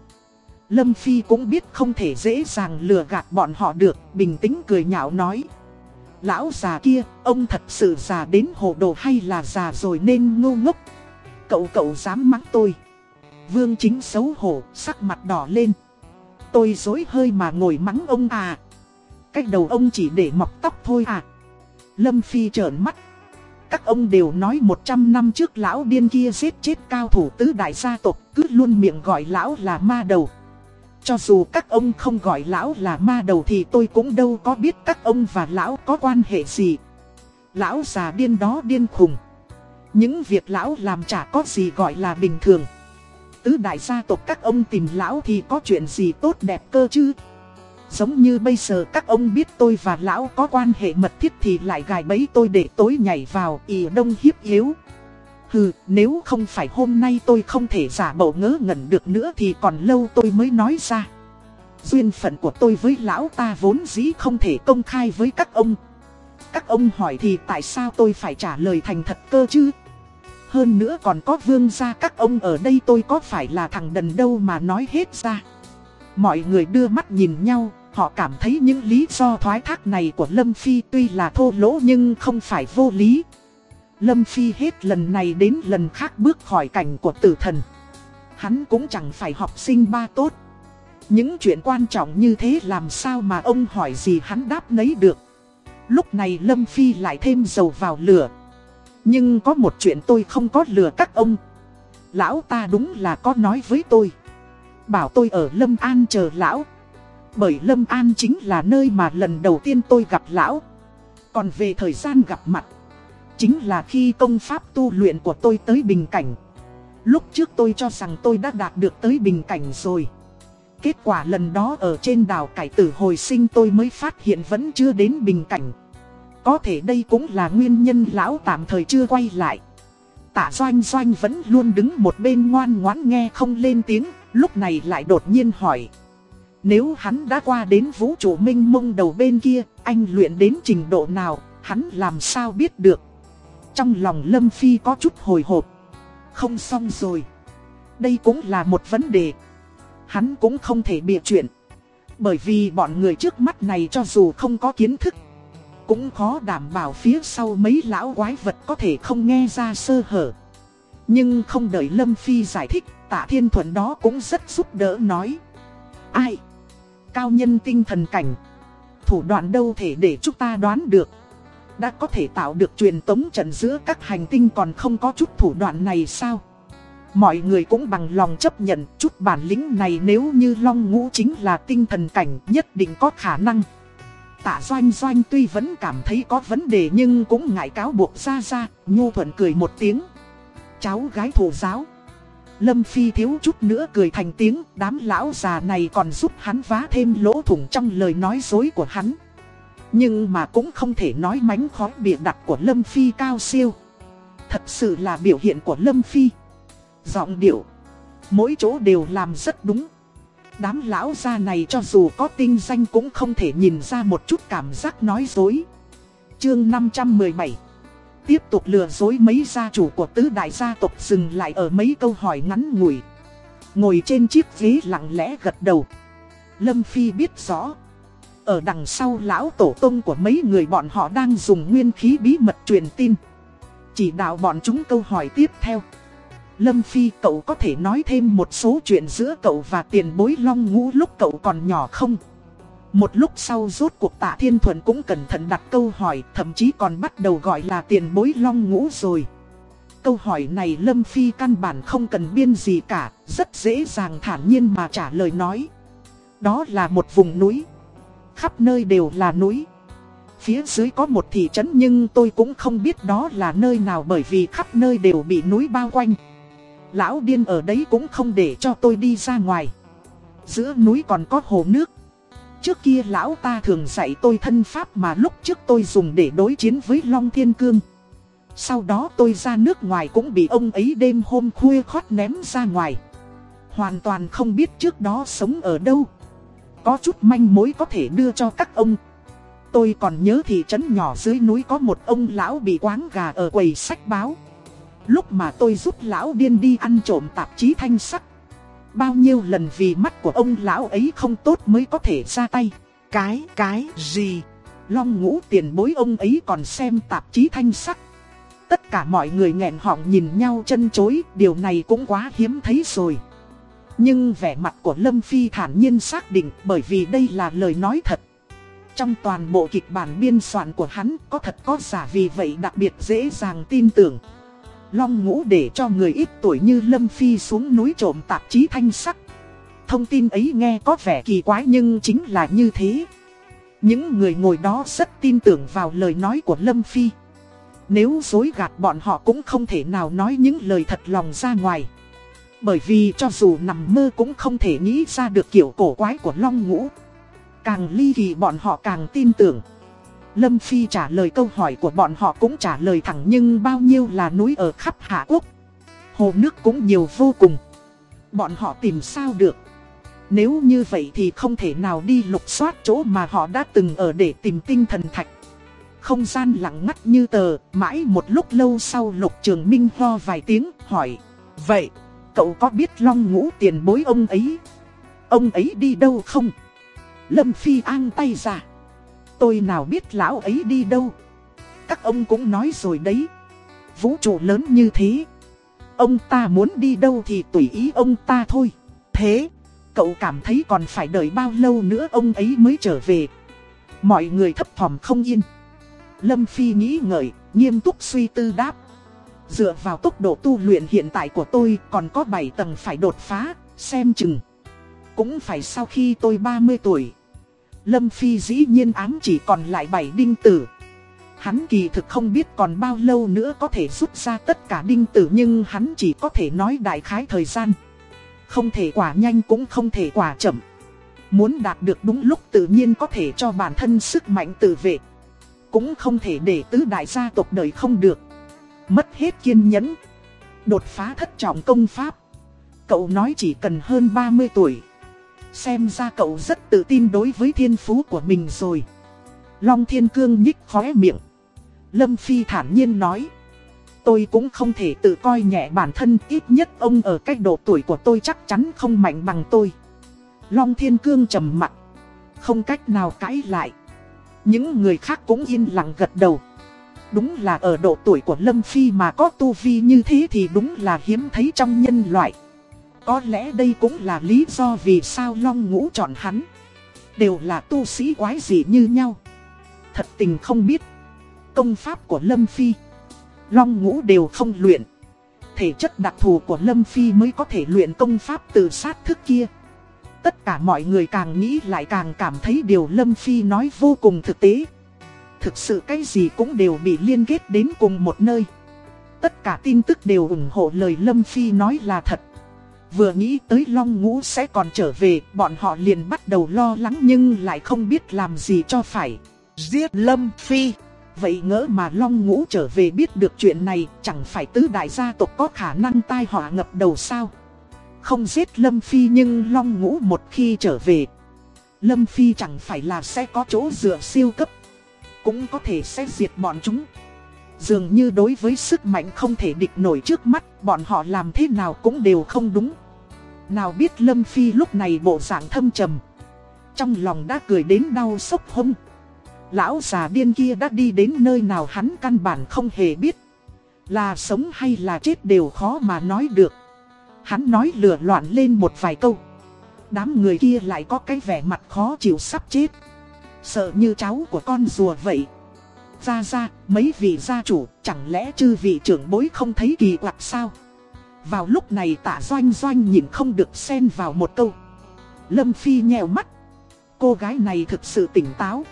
Lâm Phi cũng biết không thể dễ dàng lừa gạt bọn họ được, bình tĩnh cười nhạo nói. Lão già kia, ông thật sự già đến hồ đồ hay là già rồi nên ngu ngốc. Cậu cậu dám mắng tôi. Vương chính xấu hổ, sắc mặt đỏ lên. Tôi dối hơi mà ngồi mắng ông à. Cách đầu ông chỉ để mọc tóc thôi à. Lâm Phi trợn mắt các ông đều nói 100 năm trước lão điên kia giết chết cao thủ tứ đại gia tộc cứ luôn miệng gọi lão là ma đầu. Cho dù các ông không gọi lão là ma đầu thì tôi cũng đâu có biết các ông và lão có quan hệ gì. Lão già điên đó điên khùng. Những việc lão làm chả có gì gọi là bình thường. Tứ đại gia tộc các ông tìm lão thì có chuyện gì tốt đẹp cơ chứ. Giống như bây giờ các ông biết tôi và lão có quan hệ mật thiết thì lại gài bẫy tôi để tối nhảy vào ỉ đông hiếp yếu. Hừ, nếu không phải hôm nay tôi không thể giả bộ ngớ ngẩn được nữa thì còn lâu tôi mới nói ra. Duyên phận của tôi với lão ta vốn dĩ không thể công khai với các ông. Các ông hỏi thì tại sao tôi phải trả lời thành thật cơ chứ? Hơn nữa còn có vương gia các ông ở đây tôi có phải là thằng đần đâu mà nói hết ra. Mọi người đưa mắt nhìn nhau, Họ cảm thấy những lý do thoái thác này của Lâm Phi tuy là thô lỗ nhưng không phải vô lý. Lâm Phi hết lần này đến lần khác bước khỏi cảnh của tử thần. Hắn cũng chẳng phải học sinh ba tốt. Những chuyện quan trọng như thế làm sao mà ông hỏi gì hắn đáp nấy được. Lúc này Lâm Phi lại thêm dầu vào lửa. Nhưng có một chuyện tôi không có lừa các ông. Lão ta đúng là có nói với tôi. Bảo tôi ở Lâm An chờ lão. Bởi Lâm An chính là nơi mà lần đầu tiên tôi gặp lão. Còn về thời gian gặp mặt, chính là khi công pháp tu luyện của tôi tới bình cảnh. Lúc trước tôi cho rằng tôi đã đạt được tới bình cảnh rồi. Kết quả lần đó ở trên đảo cải tử hồi sinh tôi mới phát hiện vẫn chưa đến bình cảnh. Có thể đây cũng là nguyên nhân lão tạm thời chưa quay lại. Tạ Doanh Doanh vẫn luôn đứng một bên ngoan ngoãn nghe không lên tiếng, lúc này lại đột nhiên hỏi. Nếu hắn đã qua đến vũ trụ minh mông đầu bên kia, anh luyện đến trình độ nào, hắn làm sao biết được. Trong lòng Lâm Phi có chút hồi hộp. Không xong rồi. Đây cũng là một vấn đề. Hắn cũng không thể bịa chuyện. Bởi vì bọn người trước mắt này cho dù không có kiến thức, cũng khó đảm bảo phía sau mấy lão quái vật có thể không nghe ra sơ hở. Nhưng không đợi Lâm Phi giải thích, tạ thiên thuận đó cũng rất giúp đỡ nói. Ai? Cao nhân tinh thần cảnh. Thủ đoạn đâu thể để chúng ta đoán được. Đã có thể tạo được truyền tống trận giữa các hành tinh còn không có chút thủ đoạn này sao? Mọi người cũng bằng lòng chấp nhận chút bản lĩnh này nếu như Long Ngũ chính là tinh thần cảnh nhất định có khả năng. Tạ Doanh Doanh tuy vẫn cảm thấy có vấn đề nhưng cũng ngại cáo buộc ra ra, Nhu Thuận cười một tiếng. Cháu gái thủ giáo. Lâm Phi thiếu chút nữa cười thành tiếng, đám lão già này còn giúp hắn vá thêm lỗ thủng trong lời nói dối của hắn. Nhưng mà cũng không thể nói mánh khói bịa đặt của Lâm Phi cao siêu. Thật sự là biểu hiện của Lâm Phi. Giọng điệu, mỗi chỗ đều làm rất đúng. Đám lão gia này cho dù có tinh danh cũng không thể nhìn ra một chút cảm giác nói dối. Chương 517 Tiếp tục lừa dối mấy gia chủ của tứ đại gia tộc dừng lại ở mấy câu hỏi ngắn ngủi. Ngồi trên chiếc ghế lặng lẽ gật đầu. Lâm Phi biết rõ. Ở đằng sau lão tổ tông của mấy người bọn họ đang dùng nguyên khí bí mật truyền tin. Chỉ đạo bọn chúng câu hỏi tiếp theo. Lâm Phi, cậu có thể nói thêm một số chuyện giữa cậu và tiền bối long ngũ lúc cậu còn nhỏ không? Một lúc sau rốt cuộc tạ thiên thuần cũng cẩn thận đặt câu hỏi, Thậm chí còn bắt đầu gọi là tiền bối long ngũ rồi. Câu hỏi này Lâm Phi căn bản không cần biên gì cả, Rất dễ dàng thản nhiên mà trả lời nói. Đó là một vùng núi. Khắp nơi đều là núi. Phía dưới có một thị trấn nhưng tôi cũng không biết đó là nơi nào bởi vì khắp nơi đều bị núi bao quanh. Lão điên ở đấy cũng không để cho tôi đi ra ngoài. Giữa núi còn có hồ nước. Trước kia lão ta thường dạy tôi thân pháp mà lúc trước tôi dùng để đối chiến với Long Thiên Cương. Sau đó tôi ra nước ngoài cũng bị ông ấy đêm hôm khuya khót ném ra ngoài. Hoàn toàn không biết trước đó sống ở đâu. Có chút manh mối có thể đưa cho các ông. Tôi còn nhớ thị trấn nhỏ dưới núi có một ông lão bị quáng gà ở quầy sách báo. Lúc mà tôi giúp lão điên đi ăn trộm tạp chí thanh sắc. Bao nhiêu lần vì mắt của ông lão ấy không tốt mới có thể ra tay. Cái, cái gì? Long ngũ tiền bối ông ấy còn xem tạp chí thanh sắc. Tất cả mọi người nghẹn họng nhìn nhau chân chối Điều này cũng quá hiếm thấy rồi. Nhưng vẻ mặt của Lâm Phi thản nhiên xác định Bởi vì đây là lời nói thật. Trong toàn bộ kịch bản biên soạn của hắn Có thật có giả vì vậy đặc biệt dễ dàng tin tưởng. Long ngũ để cho người ít tuổi như Lâm Phi xuống núi trộm tạp chí thanh sắc. Thông tin ấy nghe có vẻ kỳ quái nhưng chính là như thế. Những người ngồi đó rất tin tưởng vào lời nói của Lâm Phi. Nếu dối gạt bọn họ cũng không thể nào nói những lời thật lòng ra ngoài. Bởi vì cho dù nằm mơ cũng không thể nghĩ ra được kiểu cổ quái của Long Ngũ. Càng ly kỳ bọn họ càng tin tưởng. Lâm Phi trả lời câu hỏi của bọn họ cũng trả lời thẳng nhưng bao nhiêu là núi ở khắp Hạ Quốc. Hồ nước cũng nhiều vô cùng. Bọn họ tìm sao được. Nếu như vậy thì không thể nào đi lục soát chỗ mà họ đã từng ở để tìm tinh thần thạch. Không gian lặng ngắt như tờ, mãi một lúc lâu sau lục trường minh ho vài tiếng, hỏi. Vậy, cậu có biết long ngũ tiền bối ông ấy? Ông ấy đi đâu không? Lâm Phi an tay ra. Tôi nào biết lão ấy đi đâu. Các ông cũng nói rồi đấy. Vũ trụ lớn như thế. Ông ta muốn đi đâu thì tùy ý ông ta thôi. Thế, cậu cảm thấy còn phải đợi bao lâu nữa ông ấy mới trở về. Mọi người thấp thỏm không yên. Lâm Phi nghĩ ngợi, nghiêm túc suy tư đáp. Dựa vào tốc độ tu luyện hiện tại của tôi còn có 7 tầng phải đột phá, xem chừng. Cũng phải sau khi tôi 30 tuổi. Lâm Phi dĩ nhiên ám chỉ còn lại 7 đinh tử. Hắn kỳ thực không biết còn bao lâu nữa có thể rút ra tất cả đinh tử nhưng hắn chỉ có thể nói đại khái thời gian. Không thể quả nhanh cũng không thể quả chậm. Muốn đạt được đúng lúc tự nhiên có thể cho bản thân sức mạnh tự vệ. Cũng không thể để tứ đại gia tộc đời không được. Mất hết kiên nhẫn. Đột phá thất trọng công pháp. Cậu nói chỉ cần hơn 30 tuổi. Xem ra cậu rất tự tin đối với thiên phú của mình rồi. Long Thiên Cương nhích khóe miệng. Lâm Phi thản nhiên nói. Tôi cũng không thể tự coi nhẹ bản thân, ít nhất ông ở cách độ tuổi của tôi chắc chắn không mạnh bằng tôi. Long Thiên Cương trầm mặt. Không cách nào cãi lại. Những người khác cũng yên lặng gật đầu. Đúng là ở độ tuổi của Lâm Phi mà có tu vi như thế thì đúng là hiếm thấy trong nhân loại. Có lẽ đây cũng là lý do vì sao Long Ngũ chọn hắn. Đều là tu sĩ quái dị như nhau. Thật tình không biết. Công pháp của Lâm Phi. Long Ngũ đều không luyện. thể chất đặc thù của Lâm Phi mới có thể luyện công pháp từ sát thức kia. Tất cả mọi người càng nghĩ lại càng cảm thấy điều Lâm Phi nói vô cùng thực tế. Thực sự cái gì cũng đều bị liên kết đến cùng một nơi. Tất cả tin tức đều ủng hộ lời Lâm Phi nói là thật. Vừa nghĩ tới Long Ngũ sẽ còn trở về, bọn họ liền bắt đầu lo lắng nhưng lại không biết làm gì cho phải. Giết Lâm Phi. Vậy ngỡ mà Long Ngũ trở về biết được chuyện này, chẳng phải tứ đại gia tộc có khả năng tai họa ngập đầu sao? Không giết Lâm Phi nhưng Long Ngũ một khi trở về, Lâm Phi chẳng phải là sẽ có chỗ dựa siêu cấp, cũng có thể sẽ diệt bọn chúng. Dường như đối với sức mạnh không thể địch nổi trước mắt, bọn họ làm thế nào cũng đều không đúng. Nào biết Lâm Phi lúc này bộ dạng thâm trầm. Trong lòng đã cười đến đau sốc hông. Lão già điên kia đã đi đến nơi nào hắn căn bản không hề biết. Là sống hay là chết đều khó mà nói được. Hắn nói lừa loạn lên một vài câu. Đám người kia lại có cái vẻ mặt khó chịu sắp chết. Sợ như cháu của con rùa vậy. Ra ra, mấy vị gia chủ, chẳng lẽ chư vị trưởng bối không thấy kỳ quặc sao? Vào lúc này tạ doanh doanh nhìn không được xen vào một câu. Lâm Phi nhèo mắt. Cô gái này thực sự tỉnh táo.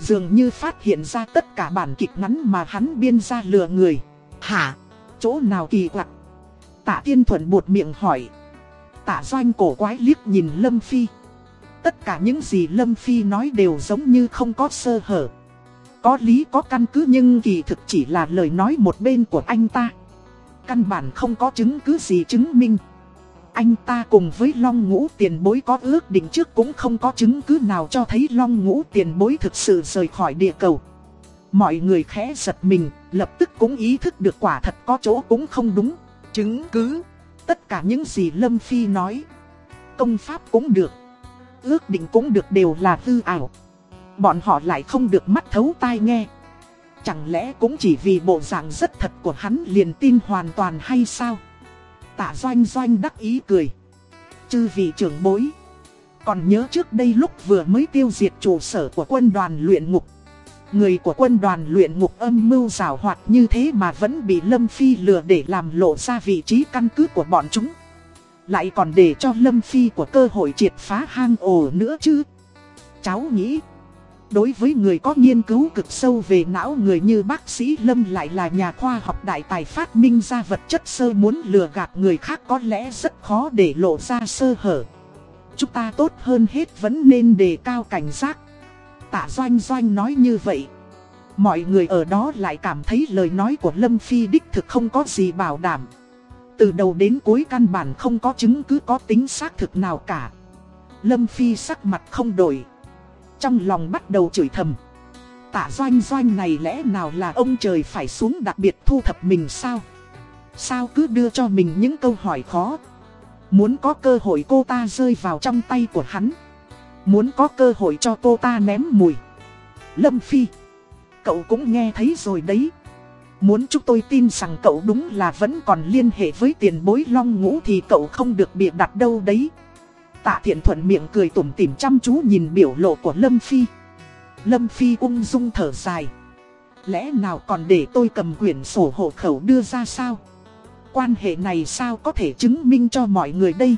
Dường như phát hiện ra tất cả bản kịch ngắn mà hắn biên ra lừa người. Hả? Chỗ nào kỳ quặc? Tạ tiên thuận buột miệng hỏi. Tạ doanh cổ quái liếc nhìn Lâm Phi. Tất cả những gì Lâm Phi nói đều giống như không có sơ hở. Có lý có căn cứ nhưng kỳ thực chỉ là lời nói một bên của anh ta. Căn bản không có chứng cứ gì chứng minh. Anh ta cùng với Long Ngũ tiền bối có ước định trước cũng không có chứng cứ nào cho thấy Long Ngũ tiền bối thực sự rời khỏi địa cầu. Mọi người khẽ giật mình, lập tức cũng ý thức được quả thật có chỗ cũng không đúng. Chứng cứ, tất cả những gì Lâm Phi nói. Công pháp cũng được, ước định cũng được đều là hư ảo. Bọn họ lại không được mắt thấu tai nghe. Chẳng lẽ cũng chỉ vì bộ dạng rất thật của hắn liền tin hoàn toàn hay sao? Tạ doanh doanh đắc ý cười. Chư vị trưởng bối. Còn nhớ trước đây lúc vừa mới tiêu diệt trụ sở của quân đoàn luyện ngục. Người của quân đoàn luyện ngục âm mưu rào hoạt như thế mà vẫn bị Lâm Phi lừa để làm lộ ra vị trí căn cứ của bọn chúng. Lại còn để cho Lâm Phi của cơ hội triệt phá hang ổ nữa chứ. Cháu nghĩ Đối với người có nghiên cứu cực sâu về não người như bác sĩ Lâm lại là nhà khoa học đại tài phát minh ra vật chất sơ muốn lừa gạt người khác có lẽ rất khó để lộ ra sơ hở. Chúng ta tốt hơn hết vẫn nên đề cao cảnh giác. Tạ Doanh Doanh nói như vậy. Mọi người ở đó lại cảm thấy lời nói của Lâm Phi đích thực không có gì bảo đảm. Từ đầu đến cuối căn bản không có chứng cứ có tính xác thực nào cả. Lâm Phi sắc mặt không đổi. Trong lòng bắt đầu chửi thầm. Tạ doanh doanh này lẽ nào là ông trời phải xuống đặc biệt thu thập mình sao? Sao cứ đưa cho mình những câu hỏi khó? Muốn có cơ hội cô ta rơi vào trong tay của hắn. Muốn có cơ hội cho cô ta ném mùi. Lâm Phi, Cậu cũng nghe thấy rồi đấy. Muốn chúng tôi tin rằng cậu đúng là vẫn còn liên hệ với tiền bối long ngũ thì cậu không được bịa đặt đâu đấy. Tạ thiện thuận miệng cười tủm tỉm chăm chú nhìn biểu lộ của Lâm Phi. Lâm Phi ung dung thở dài. Lẽ nào còn để tôi cầm quyển sổ hộ khẩu đưa ra sao? Quan hệ này sao có thể chứng minh cho mọi người đây?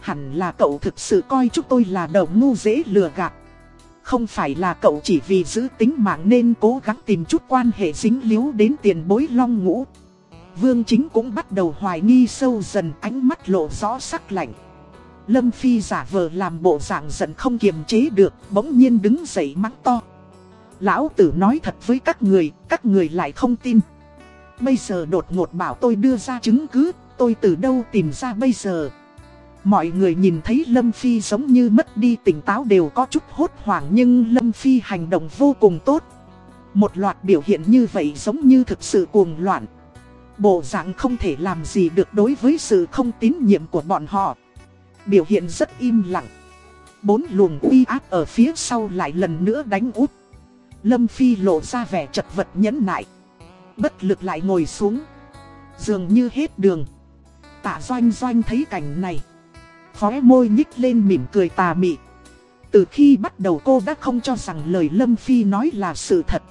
Hẳn là cậu thực sự coi chúng tôi là đầu ngu dễ lừa gạt. Không phải là cậu chỉ vì giữ tính mạng nên cố gắng tìm chút quan hệ dính líu đến tiền bối long ngũ. Vương chính cũng bắt đầu hoài nghi sâu dần, ánh mắt lộ rõ sắc lạnh. Lâm Phi giả vờ làm bộ dạng giận không kiềm chế được, bỗng nhiên đứng dậy mắng to. Lão tử nói thật với các người, các người lại không tin. Bây giờ đột ngột bảo tôi đưa ra chứng cứ, tôi từ đâu tìm ra bây giờ. Mọi người nhìn thấy Lâm Phi giống như mất đi tỉnh táo đều có chút hốt hoảng nhưng Lâm Phi hành động vô cùng tốt. Một loạt biểu hiện như vậy giống như thực sự cuồng loạn. Bộ dạng không thể làm gì được đối với sự không tín nhiệm của bọn họ. Biểu hiện rất im lặng. Bốn luồng uy áp ở phía sau lại lần nữa đánh út. Lâm Phi lộ ra vẻ chật vật nhẫn nại. Bất lực lại ngồi xuống. Dường như hết đường. Tạ doanh doanh thấy cảnh này. Khóe môi nhích lên mỉm cười tà mị. Từ khi bắt đầu cô đã không cho rằng lời Lâm Phi nói là sự thật.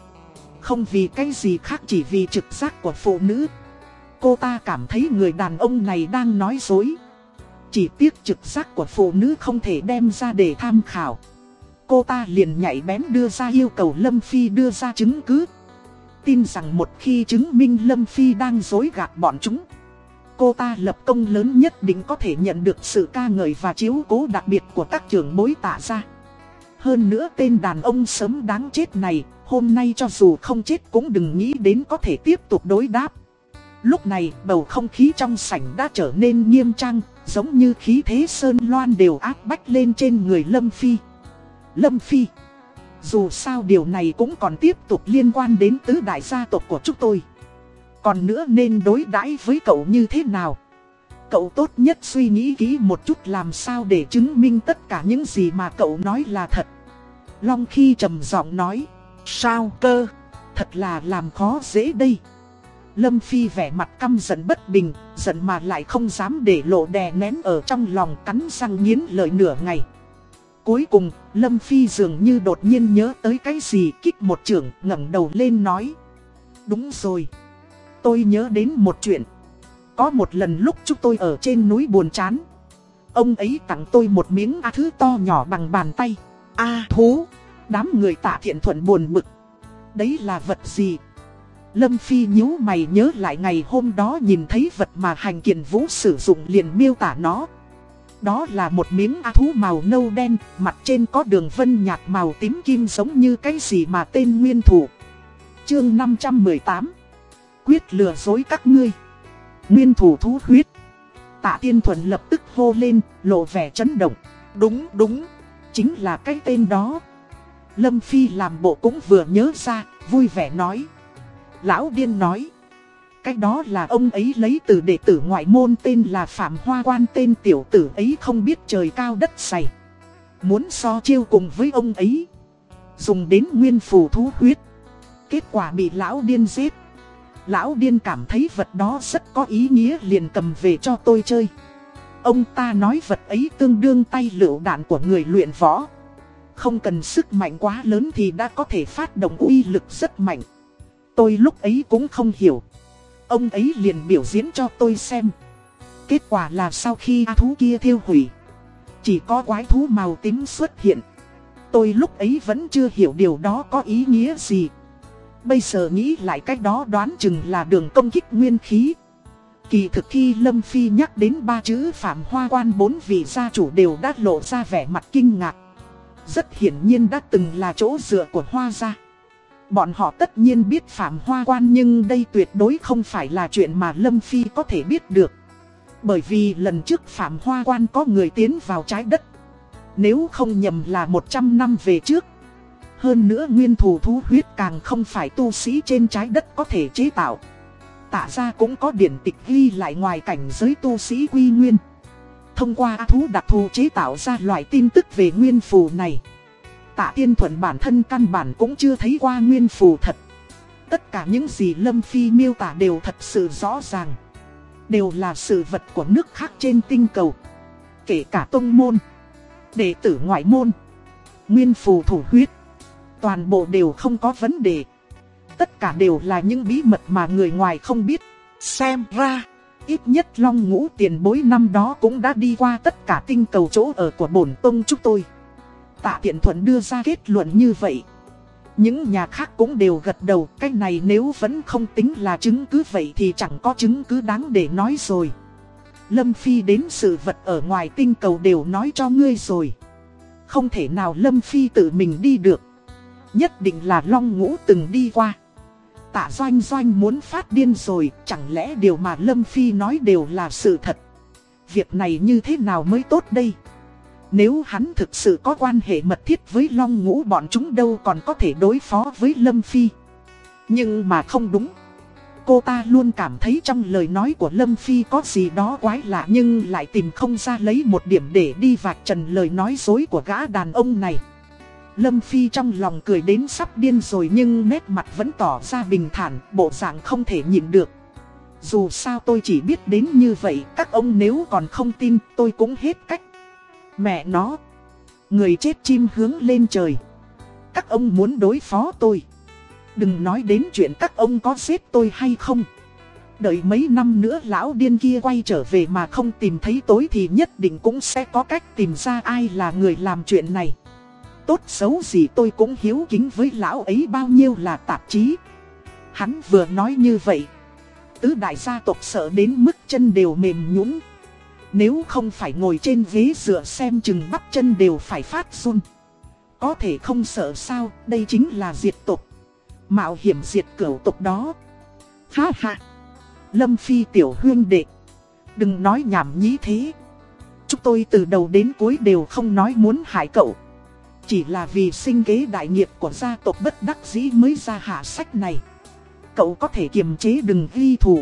Không vì cái gì khác chỉ vì trực giác của phụ nữ. Cô ta cảm thấy người đàn ông này đang nói dối. Chỉ tiếc trực giác của phụ nữ không thể đem ra để tham khảo. Cô ta liền nhảy bén đưa ra yêu cầu Lâm Phi đưa ra chứng cứ. Tin rằng một khi chứng minh Lâm Phi đang dối gạt bọn chúng, Cô ta lập công lớn nhất định có thể nhận được sự ca ngợi và chiếu cố đặc biệt của các trưởng bối tạ ra Hơn nữa tên đàn ông sớm đáng chết này, Hôm nay cho dù không chết cũng đừng nghĩ đến có thể tiếp tục đối đáp Lúc này, bầu không khí trong sảnh đã trở nên nghiêm trang Giống như khí thế sơn loan đều áp bách lên trên người Lâm Phi. Lâm Phi, dù sao điều này cũng còn tiếp tục liên quan đến tứ đại gia tộc của chúng tôi. Còn nữa nên đối đãi với cậu như thế nào? Cậu tốt nhất suy nghĩ kỹ một chút làm sao để chứng minh tất cả những gì mà cậu nói là thật. Long khi trầm giọng nói, Sao cơ? Thật là làm khó dễ đây. Lâm Phi vẻ mặt căm giận bất bình Giận mà lại không dám để lộ đè nén ở trong lòng cắn răng nghiến lời nửa ngày Cuối cùng, Lâm Phi dường như đột nhiên nhớ tới cái gì kích một trưởng ngẩng đầu lên nói. Đúng rồi. Tôi nhớ đến một chuyện. Có một lần lúc chúng tôi ở trên núi buồn chán. Ông ấy tặng tôi một miếng a thứ to nhỏ bằng bàn tay. A thú. Đám người tạ thiện thuận buồn bực. Đấy là vật gì? Lâm Phi nhíu mày nhớ lại ngày hôm đó nhìn thấy vật mà hành kiện vũ sử dụng liền miêu tả nó. Đó là một miếng á thú màu nâu đen, mặt trên có đường vân nhạt màu tím kim giống như cái gì mà tên nguyên thủ. Chương 518 Quyết lừa dối các ngươi Nguyên thủ thú huyết Tạ Tiên Thuần lập tức hô lên, lộ vẻ chấn động. Đúng, đúng, chính là cái tên đó. Lâm Phi làm bộ cũng vừa nhớ ra, vui vẻ nói. Lão Điên nói. Cái đó là ông ấy lấy từ đệ tử ngoại môn tên là Phạm Hoa Quan, tên tiểu tử ấy không biết trời cao đất dày. Muốn so chiêu cùng với ông ấy. Dùng đến nguyên phù thú huyết. Kết quả bị lão điên giết. Lão điên cảm thấy vật đó rất có ý nghĩa liền cầm về cho tôi chơi. Ông ta nói vật ấy tương đương tay lựu đạn của người luyện võ. Không cần sức mạnh quá lớn thì đã có thể phát động uy lực rất mạnh. Tôi lúc ấy cũng không hiểu. Ông ấy liền biểu diễn cho tôi xem. Kết quả là sau khi A thú kia thiêu hủy, chỉ có quái thú màu tím xuất hiện. Tôi lúc ấy vẫn chưa hiểu điều đó có ý nghĩa gì. Bây giờ nghĩ lại cách đó đoán chừng là đường công kích nguyên khí. Kỳ thực khi Lâm Phi nhắc đến ba chữ Phạm Hoa Quan bốn vị gia chủ đều đã lộ ra vẻ mặt kinh ngạc. Rất hiển nhiên đã từng là chỗ dựa của Hoa gia. Bọn họ tất nhiên biết Phạm Hoa Quan nhưng đây tuyệt đối không phải là chuyện mà Lâm Phi có thể biết được. Bởi vì lần trước Phạm Hoa Quan có người tiến vào trái đất. Nếu không nhầm là 100 năm về trước. Hơn nữa nguyên thủ thú huyết càng không phải tu sĩ trên trái đất có thể chế tạo. Tạ ra cũng có điển tịch ghi lại ngoài cảnh giới tu sĩ quy nguyên. Thông qua thú đặc thù chế tạo ra loại tin tức về nguyên phù này tạ tiên thuận bản thân căn bản cũng chưa thấy qua nguyên phù thật. Tất cả những gì Lâm Phi miêu tả đều thật sự rõ ràng. Đều là sự vật của nước khác trên tinh cầu. Kể cả tông môn, đệ tử ngoại môn, nguyên phù thủ huyết. Toàn bộ đều không có vấn đề. Tất cả đều là những bí mật mà người ngoài không biết. Xem ra, ít nhất long ngũ tiền bối năm đó cũng đã đi qua tất cả tinh cầu chỗ ở của bổn tông chúng tôi. Tạ Tiện Thuận đưa ra kết luận như vậy. Những nhà khác cũng đều gật đầu, cái này nếu vẫn không tính là chứng cứ vậy thì chẳng có chứng cứ đáng để nói rồi. Lâm Phi đến sự vật ở ngoài tinh cầu đều nói cho ngươi rồi. Không thể nào Lâm Phi tự mình đi được. Nhất định là Long Ngũ từng đi qua. Tạ Doanh Doanh muốn phát điên rồi, chẳng lẽ điều mà Lâm Phi nói đều là sự thật. Việc này như thế nào mới tốt đây? Nếu hắn thực sự có quan hệ mật thiết với Long Ngũ bọn chúng đâu còn có thể đối phó với Lâm Phi. Nhưng mà không đúng. Cô ta luôn cảm thấy trong lời nói của Lâm Phi có gì đó quái lạ nhưng lại tìm không ra lấy một điểm để đi vạch trần lời nói dối của gã đàn ông này. Lâm Phi trong lòng cười đến sắp điên rồi nhưng nét mặt vẫn tỏ ra bình thản, bộ dạng không thể nhịn được. Dù sao tôi chỉ biết đến như vậy, các ông nếu còn không tin tôi cũng hết cách. Mẹ nó. Người chết chim hướng lên trời. Các ông muốn đối phó tôi. Đừng nói đến chuyện các ông có giết tôi hay không. Đợi mấy năm nữa lão điên kia quay trở về mà không tìm thấy tối thì nhất định cũng sẽ có cách tìm ra ai là người làm chuyện này. Tốt xấu gì tôi cũng hiếu kính với lão ấy bao nhiêu là tạp chí. Hắn vừa nói như vậy. Tứ đại gia tộc sợ đến mức chân đều mềm nhũng nếu không phải ngồi trên ghế dựa xem chừng bắp chân đều phải phát run. Có thể không sợ sao, đây chính là diệt tộc. Mạo hiểm diệt cửu tộc đó. Ha ha. Lâm Phi tiểu huyên đệ. Đừng nói nhảm nhí thế. Chúng tôi từ đầu đến cuối đều không nói muốn hại cậu. Chỉ là vì sinh kế đại nghiệp của gia tộc bất đắc dĩ mới ra hạ sách này. Cậu có thể kiềm chế đừng ghi thù.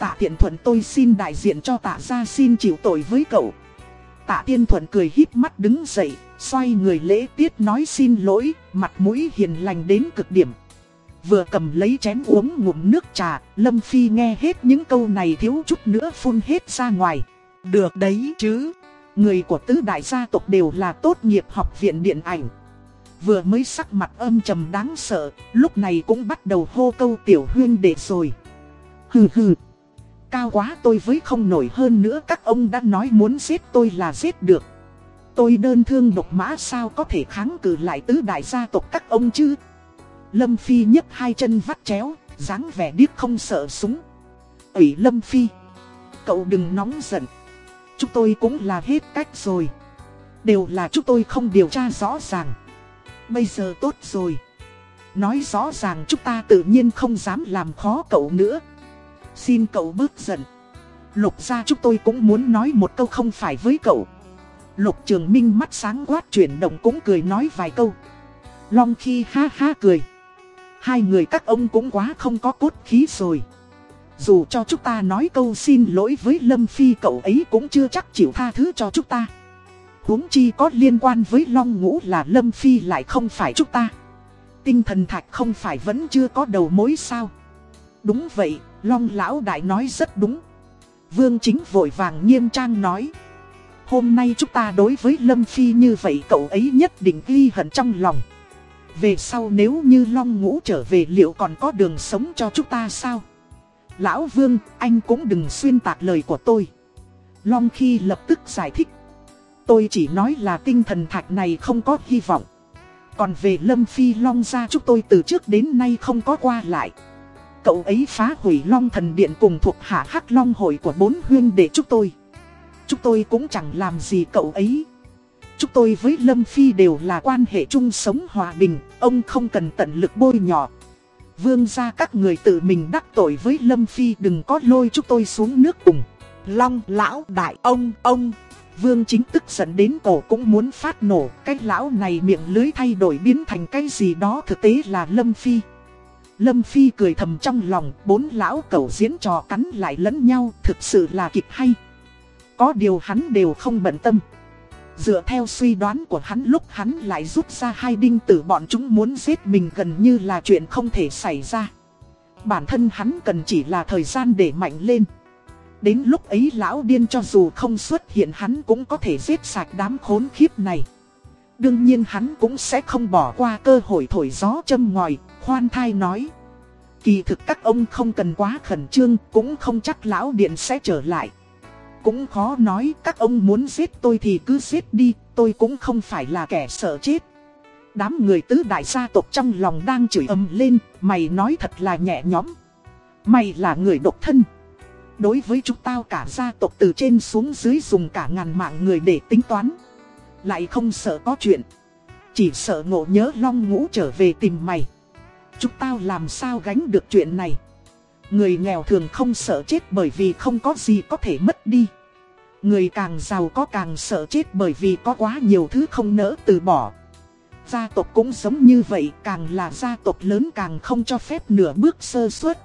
Tạ tiện thuận tôi xin đại diện cho tạ gia xin chịu tội với cậu. Tạ tiên thuận cười híp mắt đứng dậy, xoay người lễ tiết nói xin lỗi, mặt mũi hiền lành đến cực điểm. Vừa cầm lấy chén uống ngụm nước trà, Lâm Phi nghe hết những câu này thiếu chút nữa phun hết ra ngoài. Được đấy chứ. Người của tứ đại gia tộc đều là tốt nghiệp học viện điện ảnh. Vừa mới sắc mặt âm trầm đáng sợ, lúc này cũng bắt đầu hô câu tiểu huyên đệ rồi. Hừ hừ. Cao quá tôi với không nổi hơn nữa các ông đã nói muốn giết tôi là giết được. Tôi đơn thương độc mã sao có thể kháng cự lại tứ đại gia tộc các ông chứ. Lâm Phi nhấc hai chân vắt chéo, dáng vẻ điếc không sợ súng. Ủy Lâm Phi, cậu đừng nóng giận. Chúng tôi cũng là hết cách rồi. Đều là chúng tôi không điều tra rõ ràng. Bây giờ tốt rồi. Nói rõ ràng chúng ta tự nhiên không dám làm khó cậu nữa. Xin cậu bớt giận. Lục ra chúng tôi cũng muốn nói một câu không phải với cậu. Lục trường minh mắt sáng quát chuyển động cũng cười nói vài câu. Long khi ha ha cười. Hai người các ông cũng quá không có cốt khí rồi. Dù cho chúng ta nói câu xin lỗi với Lâm Phi, cậu ấy cũng chưa chắc chịu tha thứ cho chúng ta. huống chi có liên quan với Long Ngũ là Lâm Phi lại không phải chúng ta. Tinh thần thạch không phải vẫn chưa có đầu mối sao. Đúng vậy, Long Lão Đại nói rất đúng. Vương Chính vội vàng nghiêm trang nói. Hôm nay chúng ta đối với Lâm Phi như vậy cậu ấy nhất định ghi hận trong lòng. Về sau nếu như Long Ngũ trở về liệu còn có đường sống cho chúng ta sao? Lão Vương, anh cũng đừng xuyên tạc lời của tôi. Long Khi lập tức giải thích. Tôi chỉ nói là tinh thần thạch này không có hy vọng. Còn về Lâm Phi Long ra chúng tôi từ trước đến nay không có qua lại. Cậu ấy phá hủy Long Thần Điện cùng thuộc hạ hắc Long hội của bốn huyên để chúng tôi. Chúng tôi cũng chẳng làm gì cậu ấy. Chúng tôi với Lâm Phi đều là quan hệ chung sống hòa bình, ông không cần tận lực bôi nhỏ. Vương ra các người tự mình đắc tội với Lâm Phi đừng có lôi chúng tôi xuống nước cùng. Long lão đại ông ông. Vương chính tức giận đến cổ cũng muốn phát nổ. Cái lão này miệng lưới thay đổi biến thành cái gì đó thực tế là Lâm Phi. Lâm Phi cười thầm trong lòng, bốn lão cầu diễn trò cắn lại lẫn nhau, thực sự là kịch hay. Có điều hắn đều không bận tâm. Dựa theo suy đoán của hắn lúc hắn lại rút ra hai đinh tử bọn chúng muốn giết mình gần như là chuyện không thể xảy ra. Bản thân hắn cần chỉ là thời gian để mạnh lên. Đến lúc ấy lão điên cho dù không xuất hiện hắn cũng có thể giết sạch đám khốn khiếp này. Đương nhiên hắn cũng sẽ không bỏ qua cơ hội thổi gió châm ngòi, khoan thai nói. Kỳ thực các ông không cần quá khẩn trương, cũng không chắc lão điện sẽ trở lại. Cũng khó nói các ông muốn giết tôi thì cứ giết đi, tôi cũng không phải là kẻ sợ chết. Đám người tứ đại gia tộc trong lòng đang chửi ầm lên, mày nói thật là nhẹ nhõm. Mày là người độc thân. Đối với chúng tao cả gia tộc từ trên xuống dưới dùng cả ngàn mạng người để tính toán. Lại không sợ có chuyện. Chỉ sợ ngộ nhớ long ngũ trở về tìm mày. Chúng tao làm sao gánh được chuyện này. Người nghèo thường không sợ chết bởi vì không có gì có thể mất đi. Người càng giàu có càng sợ chết bởi vì có quá nhiều thứ không nỡ từ bỏ. Gia tộc cũng giống như vậy, càng là gia tộc lớn càng không cho phép nửa bước sơ suất.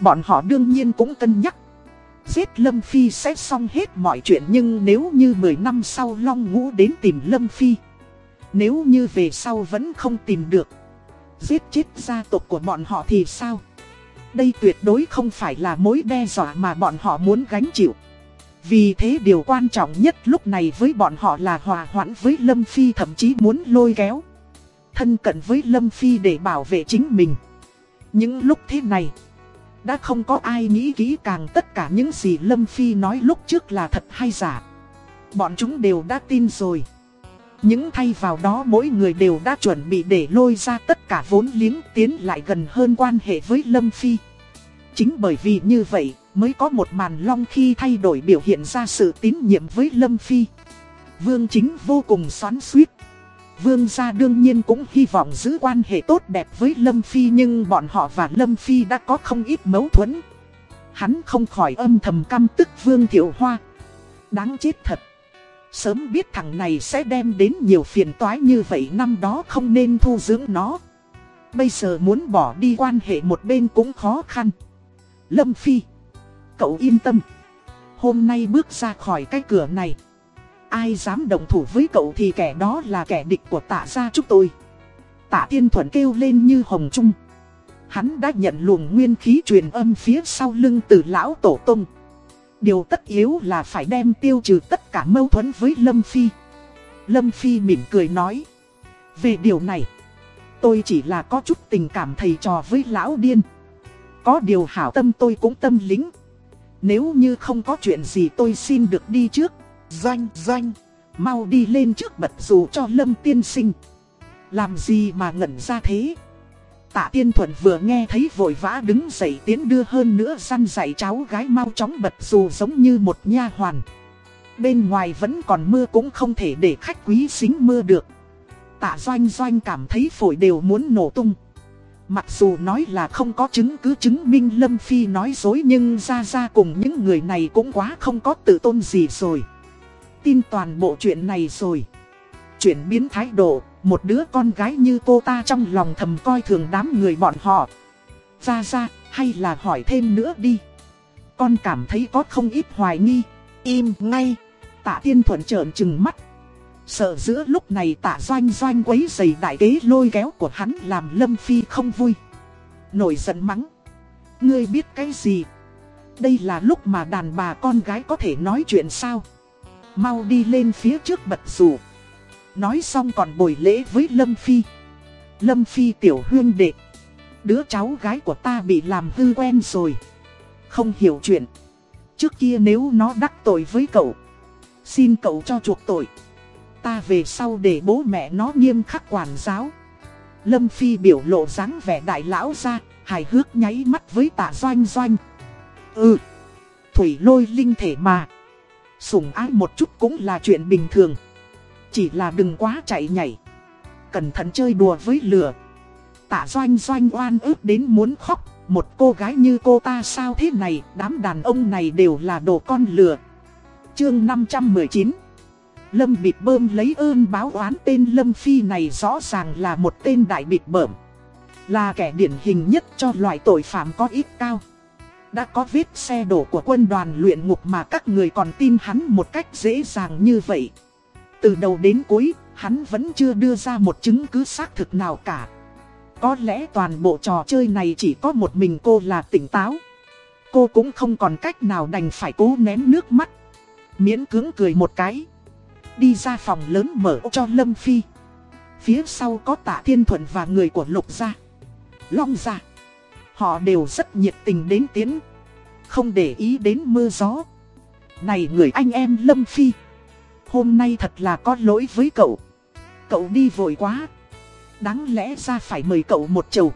Bọn họ đương nhiên cũng cân nhắc. Giết Lâm Phi sẽ xong hết mọi chuyện nhưng nếu như 10 năm sau Long Ngũ đến tìm Lâm Phi. Nếu như về sau vẫn không tìm được. Giết chết gia tộc của bọn họ thì sao? Đây tuyệt đối không phải là mối đe dọa mà bọn họ muốn gánh chịu. Vì thế điều quan trọng nhất lúc này với bọn họ là hòa hoãn với Lâm Phi thậm chí muốn lôi kéo. Thân cận với Lâm Phi để bảo vệ chính mình. Những lúc thế này, Đã không có ai nghĩ kỹ càng tất cả những gì Lâm Phi nói lúc trước là thật hay giả. Bọn chúng đều đã tin rồi. Những thay vào đó mỗi người đều đã chuẩn bị để lôi ra tất cả vốn liếng tiến lại gần hơn quan hệ với Lâm Phi. Chính bởi vì như vậy mới có một màn long khi thay đổi biểu hiện ra sự tín nhiệm với Lâm Phi. Vương chính vô cùng xoắn suýt. Vương gia đương nhiên cũng hy vọng giữ quan hệ tốt đẹp với Lâm Phi nhưng bọn họ và Lâm Phi đã có không ít mâu thuẫn. Hắn không khỏi âm thầm căm tức Vương Thiệu Hoa. Đáng chết thật. Sớm biết thằng này sẽ đem đến nhiều phiền toái như vậy năm đó không nên thu dưỡng nó. Bây giờ muốn bỏ đi quan hệ một bên cũng khó khăn. Lâm Phi. Cậu yên tâm. Hôm nay bước ra khỏi cái cửa này. Ai dám động thủ với cậu thì kẻ đó là kẻ địch của tạ gia chúng tôi. Tạ Tiên Thuận kêu lên như hồng trung. Hắn đã nhận luồng nguyên khí truyền âm phía sau lưng từ lão tổ tông. Điều tất yếu là phải đem tiêu trừ tất cả mâu thuẫn với Lâm Phi. Lâm Phi mỉm cười nói. Về điều này, tôi chỉ là có chút tình cảm thầy trò với lão điên. Có điều hảo tâm tôi cũng tâm lính. Nếu như không có chuyện gì tôi xin được đi trước. Doanh, doanh, mau đi lên trước bật dù cho Lâm tiên sinh. Làm gì mà ngẩn ra thế? Tạ Tiên Thuận vừa nghe thấy vội vã đứng dậy tiến đưa hơn nữa săn dạy cháu gái mau chóng bật dù giống như một nha hoàn. Bên ngoài vẫn còn mưa cũng không thể để khách quý xính mưa được. Tạ Doanh Doanh cảm thấy phổi đều muốn nổ tung. Mặc dù nói là không có chứng cứ chứng minh Lâm Phi nói dối nhưng ra ra cùng những người này cũng quá không có tự tôn gì rồi. Tin toàn bộ chuyện này rồi. Chuyển biến thái độ, một đứa con gái như cô ta trong lòng thầm coi thường đám người bọn họ. Ra ra, hay là hỏi thêm nữa đi. Con cảm thấy có không ít hoài nghi. Im ngay. Tạ tiên thuận trợn trừng mắt. Sợ giữa lúc này tạ doanh doanh quấy giày đại kế lôi kéo của hắn làm Lâm Phi không vui. Nổi giận mắng. Ngươi biết cái gì? Đây là lúc mà đàn bà con gái có thể nói chuyện sao? Mau đi lên phía trước bật rủ. Nói xong còn bồi lễ với Lâm Phi. Lâm Phi tiểu hương đệ. Đứa cháu gái của ta bị làm hư quen rồi. Không hiểu chuyện. Trước kia nếu nó đắc tội với cậu. Xin cậu cho chuộc tội. Ta về sau để bố mẹ nó nghiêm khắc quản giáo. Lâm Phi biểu lộ dáng vẻ đại lão ra, hài hước nháy mắt với tạ doanh doanh. Ừ, thủy lôi linh thể mà. sùng ái một chút cũng là chuyện bình thường. Chỉ là đừng quá chạy nhảy. Cẩn thận chơi đùa với lửa. Tạ doanh doanh oan ức đến muốn khóc. Một cô gái như cô ta sao thế này, đám đàn ông này đều là đồ con lừa. Chương 519 Lâm bịt bơm lấy ơn báo oán tên Lâm Phi này rõ ràng là một tên đại bịt bởm Là kẻ điển hình nhất cho loại tội phạm có ít cao. Đã có vết xe đổ của quân đoàn luyện ngục mà các người còn tin hắn một cách dễ dàng như vậy. Từ đầu đến cuối, hắn vẫn chưa đưa ra một chứng cứ xác thực nào cả. Có lẽ toàn bộ trò chơi này chỉ có một mình cô là tỉnh táo. Cô cũng không còn cách nào đành phải cố nén nước mắt. Miễn cưỡng cười một cái. Đi ra phòng lớn mở cho Lâm Phi. Phía sau có tạ thiên thuận và người của Lục gia. Long gia. Họ đều rất nhiệt tình đến tiến. Không để ý đến mưa gió. Này người anh em Lâm Phi. Hôm nay thật là có lỗi với cậu. Cậu đi vội quá. Đáng lẽ ra phải mời cậu một chầu.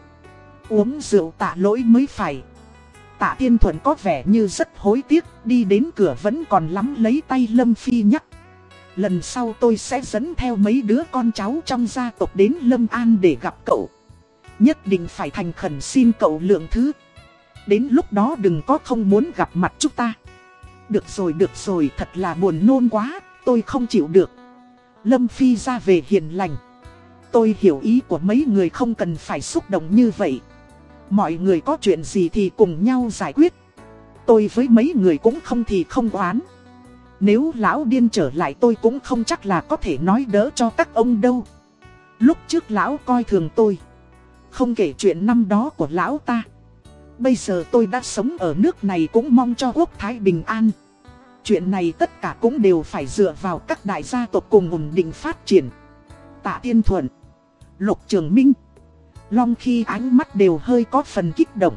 Uống rượu tạ lỗi mới phải. Tạ Tiên Thuận có vẻ như rất hối tiếc, đi đến cửa vẫn còn lắm lấy tay Lâm Phi nhắc. Lần sau tôi sẽ dẫn theo mấy đứa con cháu trong gia tộc đến Lâm An để gặp cậu. Nhất định phải thành khẩn xin cậu lượng thứ. Đến lúc đó đừng có không muốn gặp mặt chúng ta. Được rồi được rồi thật là buồn nôn quá, tôi không chịu được. Lâm Phi ra về hiền lành. Tôi hiểu ý của mấy người không cần phải xúc động như vậy. Mọi người có chuyện gì thì cùng nhau giải quyết. Tôi với mấy người cũng không thì không oán. Nếu lão điên trở lại tôi cũng không chắc là có thể nói đỡ cho các ông đâu. Lúc trước lão coi thường tôi. Không kể chuyện năm đó của lão ta. Bây giờ tôi đã sống ở nước này cũng mong cho quốc thái bình an. Chuyện này tất cả cũng đều phải dựa vào các đại gia tộc cùng ổn định phát triển. Tạ Tiên Thuận, Lục Trường Minh, Long khi ánh mắt đều hơi có phần kích động.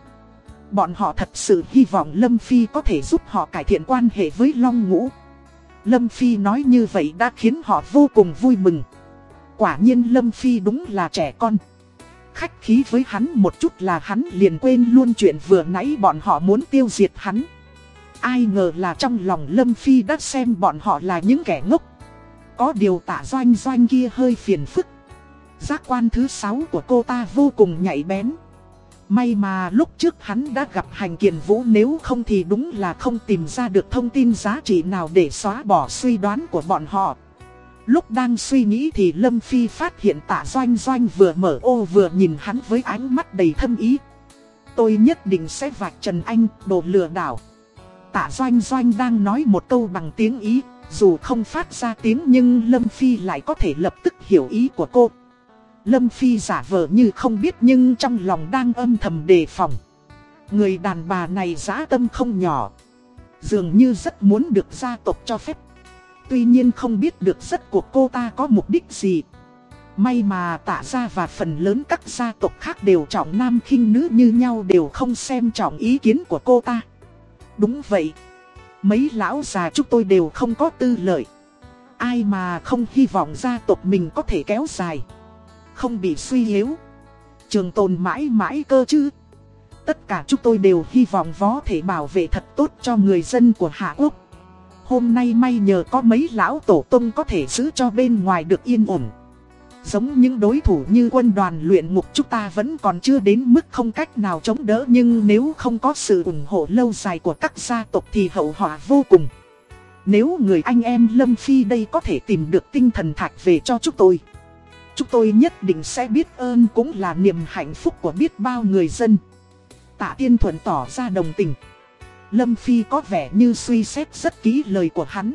Bọn họ thật sự hy vọng Lâm Phi có thể giúp họ cải thiện quan hệ với Long Ngũ. Lâm Phi nói như vậy đã khiến họ vô cùng vui mừng. Quả nhiên Lâm Phi đúng là trẻ con. Khách khí với hắn một chút là hắn liền quên luôn chuyện vừa nãy bọn họ muốn tiêu diệt hắn. Ai ngờ là trong lòng Lâm Phi đã xem bọn họ là những kẻ ngốc. Có điều Tả doanh doanh kia hơi phiền phức. Giác quan thứ 6 của cô ta vô cùng nhạy bén. May mà lúc trước hắn đã gặp hành kiền vũ nếu không thì đúng là không tìm ra được thông tin giá trị nào để xóa bỏ suy đoán của bọn họ. Lúc đang suy nghĩ thì Lâm Phi phát hiện tạ doanh doanh vừa mở ô vừa nhìn hắn với ánh mắt đầy thâm ý. Tôi nhất định sẽ vạch Trần Anh, đồ lừa đảo. Tạ doanh doanh đang nói một câu bằng tiếng Ý, dù không phát ra tiếng nhưng Lâm Phi lại có thể lập tức hiểu ý của cô. Lâm Phi giả vờ như không biết nhưng trong lòng đang âm thầm đề phòng. Người đàn bà này giá tâm không nhỏ. Dường như rất muốn được gia tộc cho phép. Tuy nhiên không biết được rất của cô ta có mục đích gì. May mà tạ ra và phần lớn các gia tộc khác đều trọng nam khinh nữ như nhau đều không xem trọng ý kiến của cô ta. Đúng vậy. Mấy lão già chúng tôi đều không có tư lợi. Ai mà không hy vọng gia tộc mình có thể kéo dài. Không bị suy yếu. Trường tồn mãi mãi cơ chứ. Tất cả chúng tôi đều hy vọng võ thể bảo vệ thật tốt cho người dân của Hạ Quốc. Hôm nay may nhờ có mấy lão tổ tông có thể giữ cho bên ngoài được yên ổn. Giống những đối thủ như quân đoàn luyện ngục chúng ta vẫn còn chưa đến mức không cách nào chống đỡ, Nhưng nếu không có sự ủng hộ lâu dài của các gia tộc thì hậu họa vô cùng. Nếu người anh em Lâm Phi đây có thể tìm được tinh thần thạch về cho chúng tôi Chúng tôi nhất định sẽ biết ơn cũng là niềm hạnh phúc của biết bao người dân. Tạ Tiên Thuận tỏ ra đồng tình. Lâm Phi có vẻ như suy xét rất kỹ lời của hắn.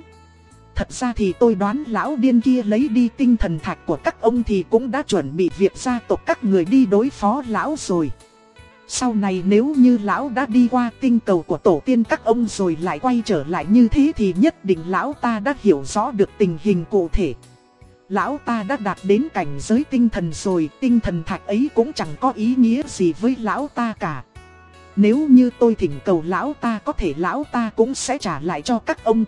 Thật ra thì tôi đoán lão điên kia lấy đi tinh thần thạch của các ông thì cũng đã chuẩn bị việc gia tộc các người đi đối phó lão rồi. Sau này nếu như lão đã đi qua tinh cầu của tổ tiên các ông rồi lại quay trở lại như thế thì nhất định lão ta đã hiểu rõ được tình hình cụ thể. Lão ta đã đạt đến cảnh giới tinh thần rồi, tinh thần thạch ấy cũng chẳng có ý nghĩa gì với lão ta cả. Nếu như tôi thỉnh cầu lão ta có thể lão ta cũng sẽ trả lại cho các ông.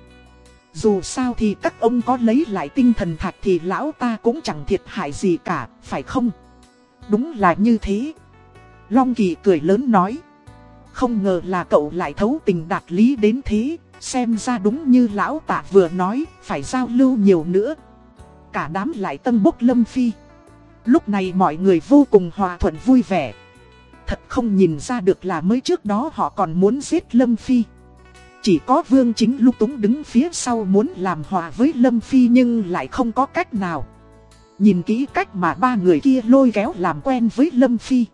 Dù sao thì các ông có lấy lại tinh thần thạch thì lão ta cũng chẳng thiệt hại gì cả, phải không? Đúng là như thế. Long Kỳ cười lớn nói. Không ngờ là cậu lại thấu tình đạt lý đến thế, xem ra đúng như lão tạ vừa nói, phải giao lưu nhiều nữa. Cả đám lại tân bốc Lâm Phi. Lúc này mọi người vô cùng hòa thuận vui vẻ. Thật không nhìn ra được là mới trước đó họ còn muốn giết Lâm Phi. Chỉ có Vương Chính lúc túng đứng phía sau muốn làm hòa với Lâm Phi nhưng lại không có cách nào. Nhìn kỹ cách mà ba người kia lôi kéo làm quen với Lâm Phi.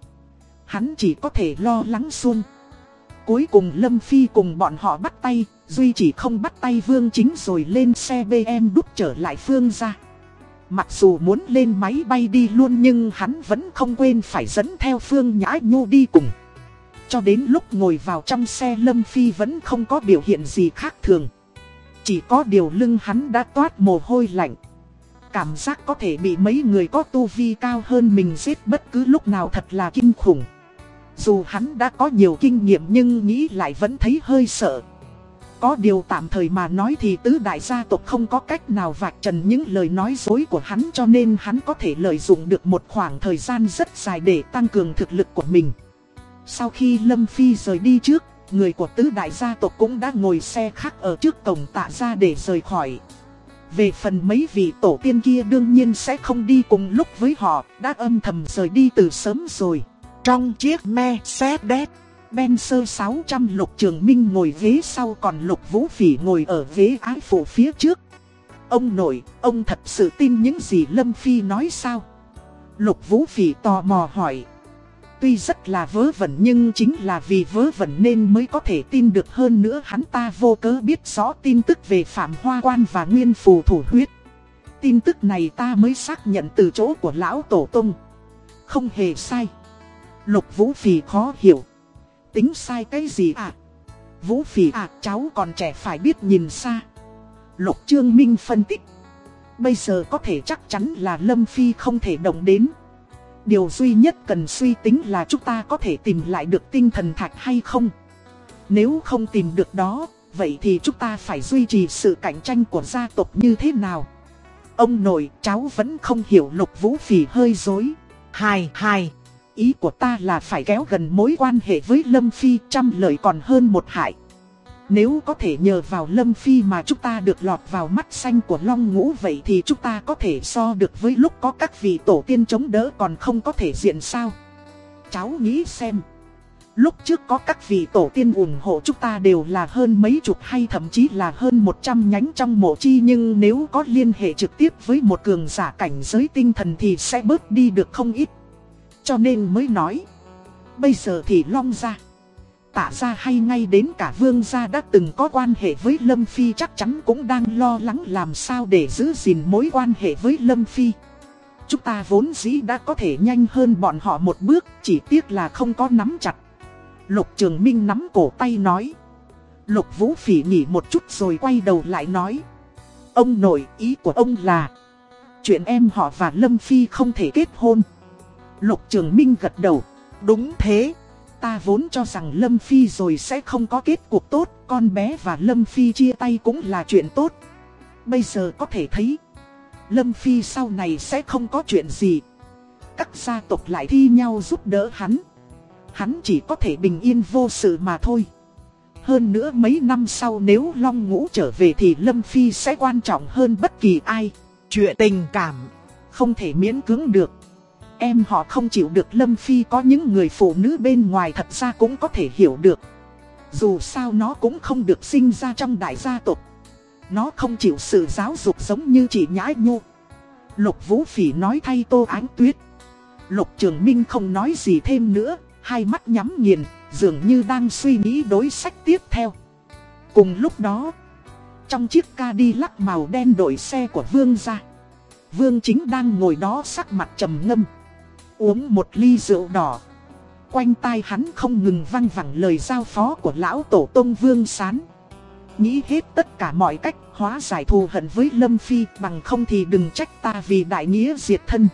Hắn chỉ có thể lo lắng xuân. Cuối cùng Lâm Phi cùng bọn họ bắt tay, Duy chỉ không bắt tay Vương Chính rồi lên xe BM đúc trở lại Phương ra. Mặc dù muốn lên máy bay đi luôn nhưng hắn vẫn không quên phải dẫn theo Phương Nhã Nhu đi cùng. Cho đến lúc ngồi vào trong xe Lâm Phi vẫn không có biểu hiện gì khác thường. Chỉ có điều lưng hắn đã toát mồ hôi lạnh. Cảm giác có thể bị mấy người có tu vi cao hơn mình giết bất cứ lúc nào thật là kinh khủng. Dù hắn đã có nhiều kinh nghiệm nhưng nghĩ lại vẫn thấy hơi sợ. Có điều tạm thời mà nói thì tứ đại gia tộc không có cách nào vạch trần những lời nói dối của hắn cho nên hắn có thể lợi dụng được một khoảng thời gian rất dài để tăng cường thực lực của mình. Sau khi Lâm Phi rời đi trước, người của tứ đại gia tộc cũng đã ngồi xe khác ở trước cổng tạ ra để rời khỏi. Về phần mấy vị tổ tiên kia đương nhiên sẽ không đi cùng lúc với họ, đã âm thầm rời đi từ sớm rồi. Trong chiếc Mercedes, Benzer 600 Lục Trường Minh ngồi ghế sau còn Lục Vũ Phỉ ngồi ở ghế ái phụ phía trước. Ông nội, ông thật sự tin những gì Lâm Phi nói sao? Lục Vũ Phỉ tò mò hỏi. Tuy rất là vớ vẩn nhưng chính là vì vớ vẩn nên mới có thể tin được hơn nữa hắn ta vô cớ biết rõ tin tức về Phạm Hoa Quan và Nguyên Phù Thủ Huyết. Tin tức này ta mới xác nhận từ chỗ của Lão Tổ Tông. Không hề sai. Lục Vũ Phì khó hiểu. Tính sai cái gì à? Vũ Phì à cháu còn trẻ phải biết nhìn xa. Lục Trương Minh phân tích. Bây giờ có thể chắc chắn là Lâm Phi không thể động đến. Điều duy nhất cần suy tính là chúng ta có thể tìm lại được tinh thần thạch hay không. Nếu không tìm được đó, vậy thì chúng ta phải duy trì sự cạnh tranh của gia tộc như thế nào? Ông nội, cháu vẫn không hiểu lục vũ phỉ hơi dối. Hai, hai. Ý của ta là phải kéo gần mối quan hệ với Lâm Phi trăm lời còn hơn một hại. Nếu có thể nhờ vào Lâm Phi mà chúng ta được lọt vào mắt xanh của Long Ngũ vậy thì chúng ta có thể so được với lúc có các vị tổ tiên chống đỡ còn không có thể diện sao. Cháu nghĩ xem. Lúc trước có các vị tổ tiên ủng hộ chúng ta đều là hơn mấy chục hay thậm chí là hơn 100 nhánh trong mộ chi Nhưng nếu có liên hệ trực tiếp với một cường giả cảnh giới tinh thần thì sẽ bớt đi được không ít Cho nên mới nói, Bây giờ thì long ra tạ ra hay ngay đến cả vương gia đã từng có quan hệ với Lâm Phi chắc chắn cũng đang lo lắng làm sao để giữ gìn mối quan hệ với Lâm Phi Chúng ta vốn dĩ đã có thể nhanh hơn bọn họ một bước, chỉ tiếc là không có nắm chặt Lục Trường Minh nắm cổ tay nói. Lục Vũ Phỉ nghỉ một chút rồi quay đầu lại nói. Ông nội ý của ông là. Chuyện em họ và Lâm Phi không thể kết hôn. Lục Trường Minh gật đầu. Đúng thế. Ta vốn cho rằng Lâm Phi rồi sẽ không có kết cuộc tốt. Con bé và Lâm Phi chia tay cũng là chuyện tốt. Bây giờ có thể thấy. Lâm Phi sau này sẽ không có chuyện gì. Các gia tộc lại thi nhau giúp đỡ hắn hắn chỉ có thể bình yên vô sự mà thôi. Hơn nữa mấy năm sau nếu Long Ngũ trở về thì Lâm Phi sẽ quan trọng hơn bất kỳ ai. Chuyện tình cảm, không thể miễn cưỡng được. Em họ không chịu được Lâm Phi có những người phụ nữ bên ngoài thật ra cũng có thể hiểu được. Dù sao nó cũng không được sinh ra trong đại gia tộc. Nó không chịu sự giáo dục giống như chị Nhã nhu Lục Vũ Phỉ nói thay Tô Ánh Tuyết. Lục Trường Minh không nói gì thêm nữa, hai mắt nhắm nghiền, dường như đang suy nghĩ đối sách tiếp theo. Cùng lúc đó, trong chiếc ca đi lắc màu đen đổi xe của Vương ra, Vương chính đang ngồi đó sắc mặt trầm ngâm, uống một ly rượu đỏ. Quanh tai hắn không ngừng văng vẳng lời giao phó của lão tổ tông Vương Sán. Nghĩ hết tất cả mọi cách hóa giải thù hận với Lâm Phi bằng không thì đừng trách ta vì đại nghĩa diệt thân.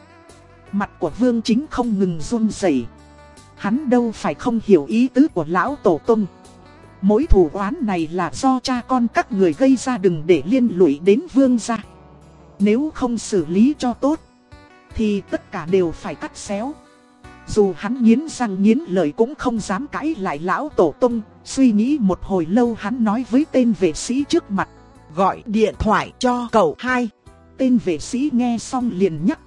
Mặt của Vương chính không ngừng run rẩy Hắn đâu phải không hiểu ý tứ của lão tổ tông. Mối thủ oán này là do cha con các người gây ra đừng để liên lụy đến vương gia. Nếu không xử lý cho tốt, thì tất cả đều phải cắt xéo. Dù hắn nghiến răng nghiến lời cũng không dám cãi lại lão tổ tông, suy nghĩ một hồi lâu hắn nói với tên vệ sĩ trước mặt. Gọi điện thoại cho cậu hai. Tên vệ sĩ nghe xong liền nhắc.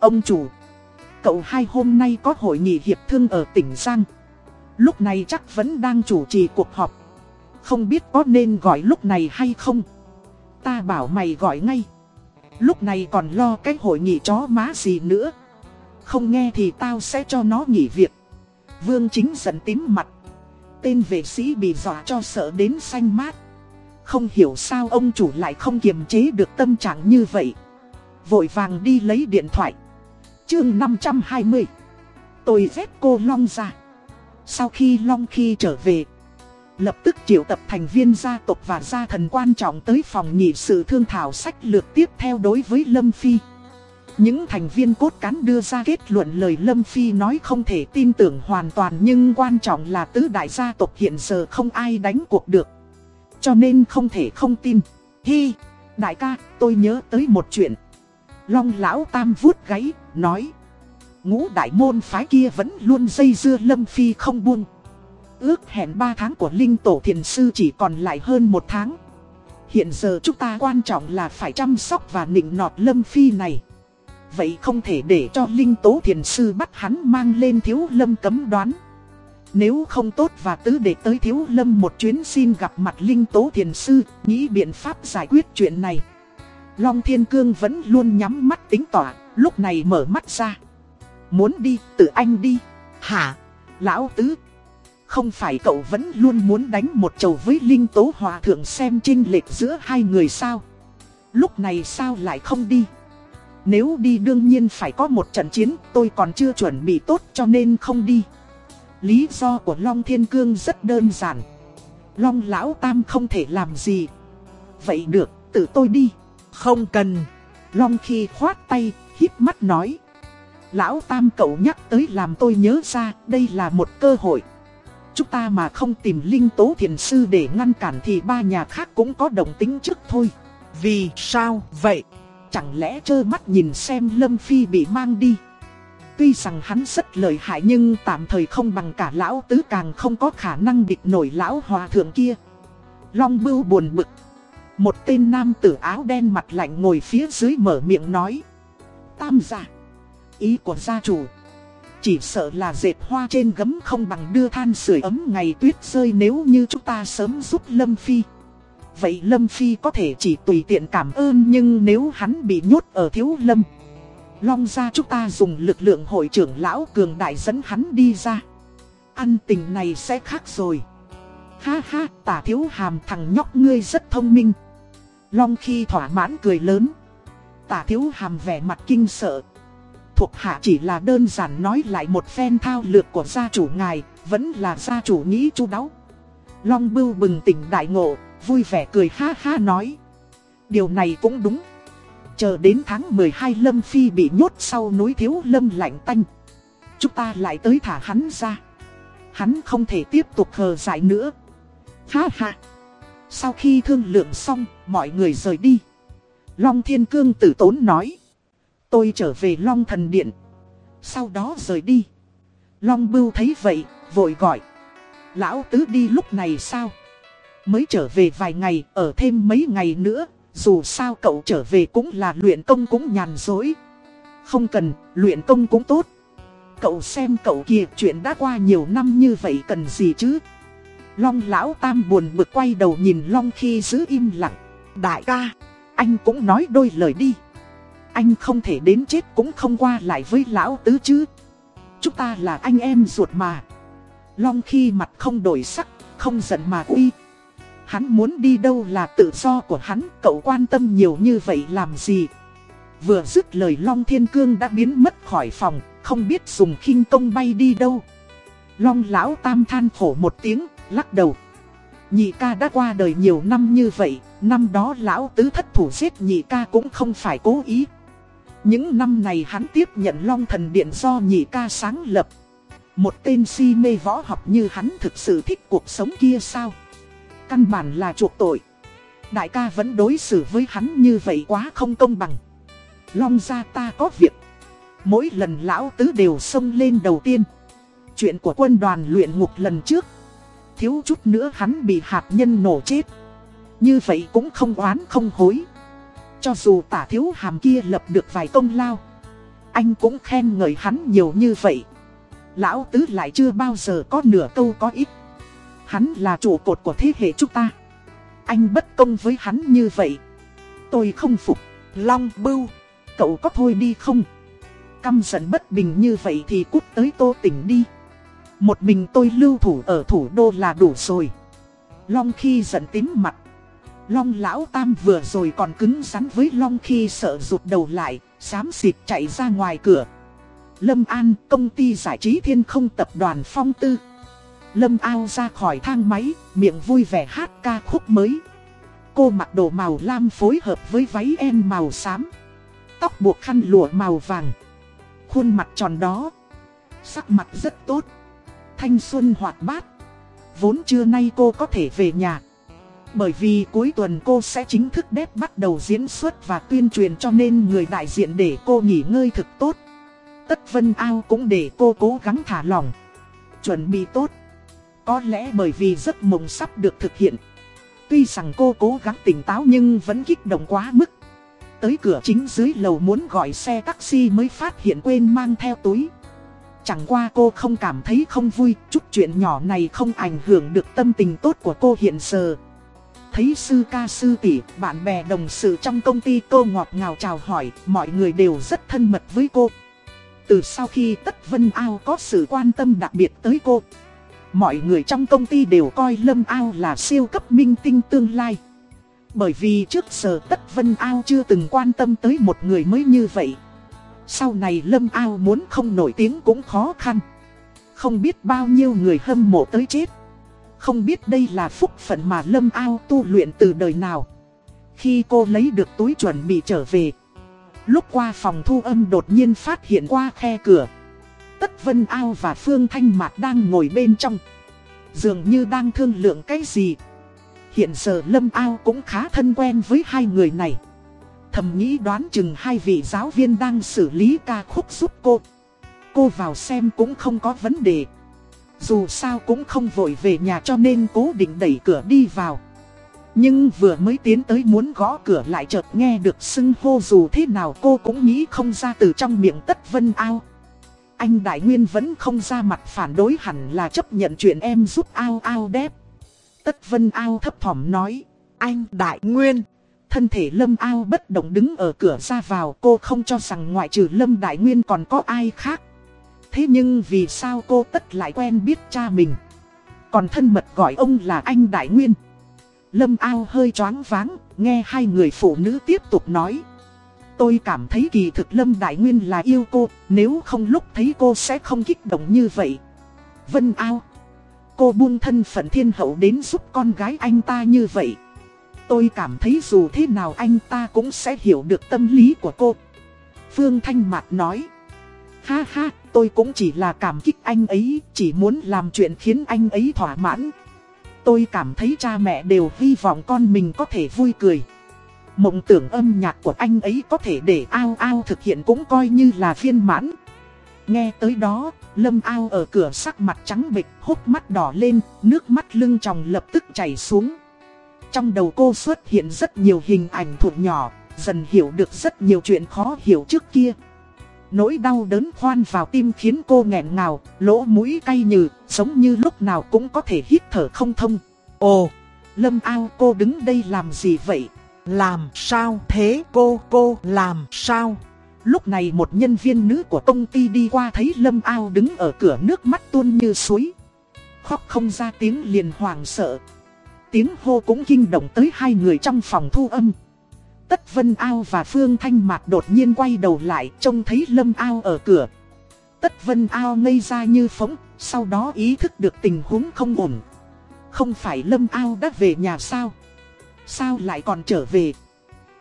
Ông chủ, cậu hai hôm nay có hội nghị hiệp thương ở tỉnh Giang. Lúc này chắc vẫn đang chủ trì cuộc họp. Không biết có nên gọi lúc này hay không. Ta bảo mày gọi ngay. Lúc này còn lo cái hội nghị chó má gì nữa. Không nghe thì tao sẽ cho nó nghỉ việc. Vương chính giận tím mặt. Tên vệ sĩ bị dọa cho sợ đến xanh mát. Không hiểu sao ông chủ lại không kiềm chế được tâm trạng như vậy. Vội vàng đi lấy điện thoại chương 520 Tôi vét cô Long ra Sau khi Long khi trở về Lập tức triệu tập thành viên gia tộc và gia thần quan trọng tới phòng nghị sự thương thảo sách lược tiếp theo đối với Lâm Phi. Những thành viên cốt cán đưa ra kết luận lời Lâm Phi nói không thể tin tưởng hoàn toàn Nhưng quan trọng là tứ đại gia tộc hiện giờ không ai đánh cuộc được. Cho nên không thể không tin. Hi, đại ca, tôi nhớ tới một chuyện. Long lão tam vuốt gáy, nói. Ngũ đại môn phái kia vẫn luôn dây dưa Lâm Phi không buông. Ước hẹn 3 tháng của Linh Tổ Thiền Sư chỉ còn lại hơn một tháng Hiện giờ chúng ta quan trọng là phải chăm sóc và nịnh nọt Lâm Phi này Vậy không thể để cho Linh Tố Thiền Sư bắt hắn mang lên Thiếu Lâm cấm đoán Nếu không tốt và tứ để tới Thiếu Lâm một chuyến xin gặp mặt Linh Tố Thiền Sư Nghĩ biện pháp giải quyết chuyện này Long Thiên Cương vẫn luôn nhắm mắt tính tỏa, lúc này mở mắt ra. Muốn đi, tự anh đi. Hả? Lão Tứ. Không phải cậu vẫn luôn muốn đánh một chầu với Linh Tố Hòa Thượng xem chênh lệch giữa hai người sao? Lúc này sao lại không đi? Nếu đi đương nhiên phải có một trận chiến, tôi còn chưa chuẩn bị tốt cho nên không đi. Lý do của Long Thiên Cương rất đơn giản. Long Lão Tam không thể làm gì. Vậy được, tự tôi đi. Không cần. Long khi khoát tay, hít mắt nói. Lão Tam cậu nhắc tới làm tôi nhớ ra đây là một cơ hội. Chúng ta mà không tìm Linh Tố Thiền Sư để ngăn cản thì ba nhà khác cũng có đồng tính trước thôi. Vì sao vậy? Chẳng lẽ trơ mắt nhìn xem Lâm Phi bị mang đi? Tuy rằng hắn rất lợi hại nhưng tạm thời không bằng cả lão tứ càng không có khả năng địch nổi lão hòa thượng kia. Long bưu buồn bực. Một tên nam tử áo đen mặt lạnh ngồi phía dưới mở miệng nói. Tam gia. Ý của gia chủ. Chỉ sợ là dệt hoa trên gấm không bằng đưa than sưởi ấm ngày tuyết rơi nếu như chúng ta sớm giúp Lâm Phi. Vậy Lâm Phi có thể chỉ tùy tiện cảm ơn nhưng nếu hắn bị nhốt ở thiếu Lâm. Long ra chúng ta dùng lực lượng hội trưởng lão cường đại dẫn hắn đi ra. Ăn tình này sẽ khác rồi. Ha ha, tả thiếu hàm thằng nhóc ngươi rất thông minh. Long khi thỏa mãn cười lớn. Tả thiếu hàm vẻ mặt kinh sợ. Thuộc hạ chỉ là đơn giản nói lại một phen thao lược của gia chủ ngài, vẫn là gia chủ nghĩ chu đáo. Long bưu bừng tỉnh đại ngộ, vui vẻ cười ha ha nói. Điều này cũng đúng. Chờ đến tháng 12 Lâm Phi bị nhốt sau núi thiếu lâm lạnh tanh. Chúng ta lại tới thả hắn ra. Hắn không thể tiếp tục hờ dại nữa. Ha ha. Sau khi thương lượng xong, mọi người rời đi. Long Thiên Cương tử tốn nói. Tôi trở về Long Thần Điện. Sau đó rời đi. Long Bưu thấy vậy, vội gọi. Lão Tứ đi lúc này sao? Mới trở về vài ngày, ở thêm mấy ngày nữa, dù sao cậu trở về cũng là luyện công cũng nhàn dối. Không cần, luyện công cũng tốt. Cậu xem cậu kia chuyện đã qua nhiều năm như vậy cần gì chứ? Long lão tam buồn bực quay đầu nhìn Long khi giữ im lặng. Đại ca, anh cũng nói đôi lời đi. Anh không thể đến chết cũng không qua lại với lão tứ chứ. Chúng ta là anh em ruột mà. Long khi mặt không đổi sắc, không giận mà uy. Hắn muốn đi đâu là tự do của hắn, cậu quan tâm nhiều như vậy làm gì? Vừa dứt lời Long Thiên Cương đã biến mất khỏi phòng, không biết dùng khinh công bay đi đâu. Long lão tam than khổ một tiếng, lắc đầu. Nhị ca đã qua đời nhiều năm như vậy, năm đó lão tứ thất thủ giết nhị ca cũng không phải cố ý. Những năm này hắn tiếp nhận Long Thần Điện do nhị ca sáng lập. Một tên si mê võ học như hắn thực sự thích cuộc sống kia sao? Căn bản là chuộc tội. Đại ca vẫn đối xử với hắn như vậy quá không công bằng. Long gia ta có việc. Mỗi lần lão tứ đều xông lên đầu tiên. Chuyện của quân đoàn luyện ngục lần trước. Thiếu chút nữa hắn bị hạt nhân nổ chết. Như vậy cũng không oán không hối. Cho dù tả thiếu hàm kia lập được vài công lao. Anh cũng khen ngợi hắn nhiều như vậy. Lão tứ lại chưa bao giờ có nửa câu có ít. Hắn là trụ cột của thế hệ chúng ta. Anh bất công với hắn như vậy. Tôi không phục. Long bưu. Cậu có thôi đi không? Căm giận bất bình như vậy thì cút tới tô tỉnh đi. Một mình tôi lưu thủ ở thủ đô là đủ rồi. Long khi giận tím mặt. Long lão tam vừa rồi còn cứng rắn với Long khi sợ rụt đầu lại, xám xịt chạy ra ngoài cửa. Lâm An, công ty giải trí thiên không tập đoàn phong tư. Lâm ao ra khỏi thang máy, miệng vui vẻ hát ca khúc mới. Cô mặc đồ màu lam phối hợp với váy em màu xám. Tóc buộc khăn lụa màu vàng. Khuôn mặt tròn đó. Sắc mặt rất tốt. Thanh xuân hoạt bát. Vốn trưa nay cô có thể về nhà. Bởi vì cuối tuần cô sẽ chính thức đếp bắt đầu diễn xuất và tuyên truyền cho nên người đại diện để cô nghỉ ngơi thực tốt. Tất Vân Ao cũng để cô cố gắng thả lỏng. Chuẩn bị tốt. Có lẽ bởi vì giấc mộng sắp được thực hiện. Tuy rằng cô cố gắng tỉnh táo nhưng vẫn kích động quá mức. Tới cửa chính dưới lầu muốn gọi xe taxi mới phát hiện quên mang theo túi. Chẳng qua cô không cảm thấy không vui, chút chuyện nhỏ này không ảnh hưởng được tâm tình tốt của cô hiện giờ. Thấy sư ca sư tỷ, bạn bè đồng sự trong công ty cô ngọt ngào chào hỏi, mọi người đều rất thân mật với cô. Từ sau khi Tất Vân Ao có sự quan tâm đặc biệt tới cô, mọi người trong công ty đều coi Lâm Ao là siêu cấp minh tinh tương lai. Bởi vì trước giờ Tất Vân Ao chưa từng quan tâm tới một người mới như vậy. Sau này Lâm Ao muốn không nổi tiếng cũng khó khăn. Không biết bao nhiêu người hâm mộ tới chết. Không biết đây là phúc phận mà Lâm Ao tu luyện từ đời nào. Khi cô lấy được túi chuẩn bị trở về. Lúc qua phòng thu âm đột nhiên phát hiện qua khe cửa. Tất Vân Ao và Phương Thanh Mạc đang ngồi bên trong. Dường như đang thương lượng cái gì. Hiện giờ Lâm Ao cũng khá thân quen với hai người này. Thầm nghĩ đoán chừng hai vị giáo viên đang xử lý ca khúc giúp cô. Cô vào xem cũng không có vấn đề. Dù sao cũng không vội về nhà cho nên cố định đẩy cửa đi vào. Nhưng vừa mới tiến tới muốn gõ cửa lại chợt nghe được xưng hô dù thế nào cô cũng nghĩ không ra từ trong miệng tất vân ao. Anh Đại Nguyên vẫn không ra mặt phản đối hẳn là chấp nhận chuyện em giúp ao ao đép. Tất vân ao thấp thỏm nói, anh Đại Nguyên. Thân thể Lâm ao bất động đứng ở cửa ra vào cô không cho rằng ngoại trừ Lâm Đại Nguyên còn có ai khác. Thế nhưng vì sao cô tất lại quen biết cha mình? Còn thân mật gọi ông là anh Đại Nguyên. Lâm ao hơi choáng váng, Nghe hai người phụ nữ tiếp tục nói. Tôi cảm thấy kỳ thực Lâm Đại Nguyên là yêu cô, Nếu không lúc thấy cô sẽ không kích động như vậy. Vân ao, Cô buông thân phận thiên hậu đến giúp con gái anh ta như vậy. Tôi cảm thấy dù thế nào anh ta cũng sẽ hiểu được tâm lý của cô. Phương Thanh Mạt nói. Ha ha, tôi cũng chỉ là cảm kích anh ấy, chỉ muốn làm chuyện khiến anh ấy thỏa mãn. Tôi cảm thấy cha mẹ đều hy vọng con mình có thể vui cười. Mộng tưởng âm nhạc của anh ấy có thể để ao ao thực hiện cũng coi như là viên mãn. Nghe tới đó, lâm ao ở cửa sắc mặt trắng bịch, hốc mắt đỏ lên, nước mắt lưng tròng lập tức chảy xuống. Trong đầu cô xuất hiện rất nhiều hình ảnh thuộc nhỏ, dần hiểu được rất nhiều chuyện khó hiểu trước kia. Nỗi đau đớn khoan vào tim khiến cô nghẹn ngào, lỗ mũi cay nhừ, giống như lúc nào cũng có thể hít thở không thông. Ồ, Lâm ao cô đứng đây làm gì vậy? Làm sao thế cô, cô làm sao? Lúc này một nhân viên nữ của công ty đi qua thấy Lâm ao đứng ở cửa nước mắt tuôn như suối. Khóc không ra tiếng liền hoảng sợ. Tiếng hô cũng kinh động tới hai người trong phòng thu âm. Tất Vân Ao và Phương Thanh Mạc đột nhiên quay đầu lại trông thấy Lâm Ao ở cửa. Tất Vân Ao ngây ra như phóng, sau đó ý thức được tình huống không ổn. Không phải Lâm Ao đã về nhà sao? Sao lại còn trở về?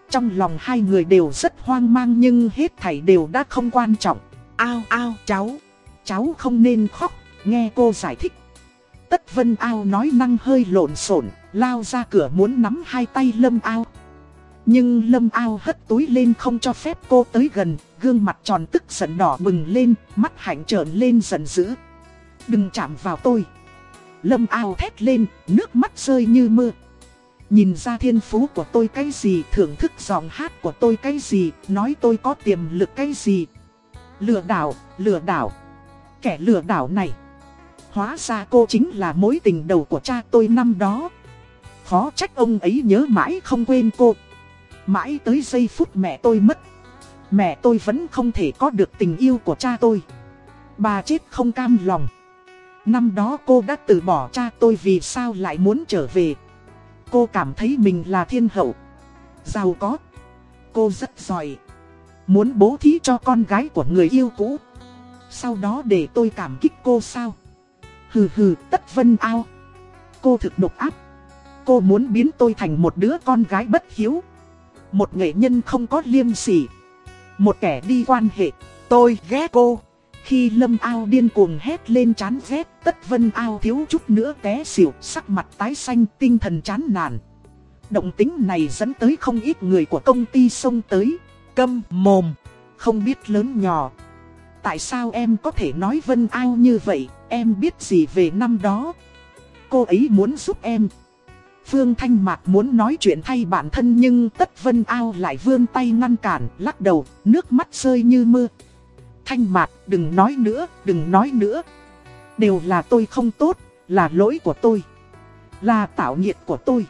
Trong lòng hai người đều rất hoang mang nhưng hết thảy đều đã không quan trọng. Ao ao cháu, cháu không nên khóc, nghe cô giải thích. Tất Vân Ao nói năng hơi lộn xộn, lao ra cửa muốn nắm hai tay Lâm Ao. Nhưng lâm ao hất túi lên không cho phép cô tới gần, gương mặt tròn tức giận đỏ bừng lên, mắt hạnh trợn lên giận dữ. Đừng chạm vào tôi. Lâm ao thét lên, nước mắt rơi như mưa. Nhìn ra thiên phú của tôi cái gì, thưởng thức giọng hát của tôi cái gì, nói tôi có tiềm lực cái gì. Lừa đảo, lừa đảo. Kẻ lừa đảo này. Hóa ra cô chính là mối tình đầu của cha tôi năm đó. Khó trách ông ấy nhớ mãi không quên cô. Mãi tới giây phút mẹ tôi mất. Mẹ tôi vẫn không thể có được tình yêu của cha tôi. Bà chết không cam lòng. Năm đó cô đã từ bỏ cha tôi vì sao lại muốn trở về. Cô cảm thấy mình là thiên hậu. Giàu có. Cô rất giỏi. Muốn bố thí cho con gái của người yêu cũ. Sau đó để tôi cảm kích cô sao? Hừ hừ, tất vân ao. Cô thực độc áp Cô muốn biến tôi thành một đứa con gái bất hiếu một nghệ nhân không có liêm sỉ. Một kẻ đi quan hệ. Tôi ghét cô. Khi lâm ao điên cuồng hét lên chán ghét, tất vân ao thiếu chút nữa té xỉu, sắc mặt tái xanh, tinh thần chán nản. Động tính này dẫn tới không ít người của công ty xông tới. Câm mồm, không biết lớn nhỏ. Tại sao em có thể nói vân ao như vậy, em biết gì về năm đó? Cô ấy muốn giúp em. Phương Thanh Mạc muốn nói chuyện thay bản thân nhưng Tất Vân Ao lại vươn tay ngăn cản, lắc đầu, nước mắt rơi như mưa. Thanh Mạc, đừng nói nữa, đừng nói nữa. Đều là tôi không tốt, là lỗi của tôi. Là tạo nghiệt của tôi.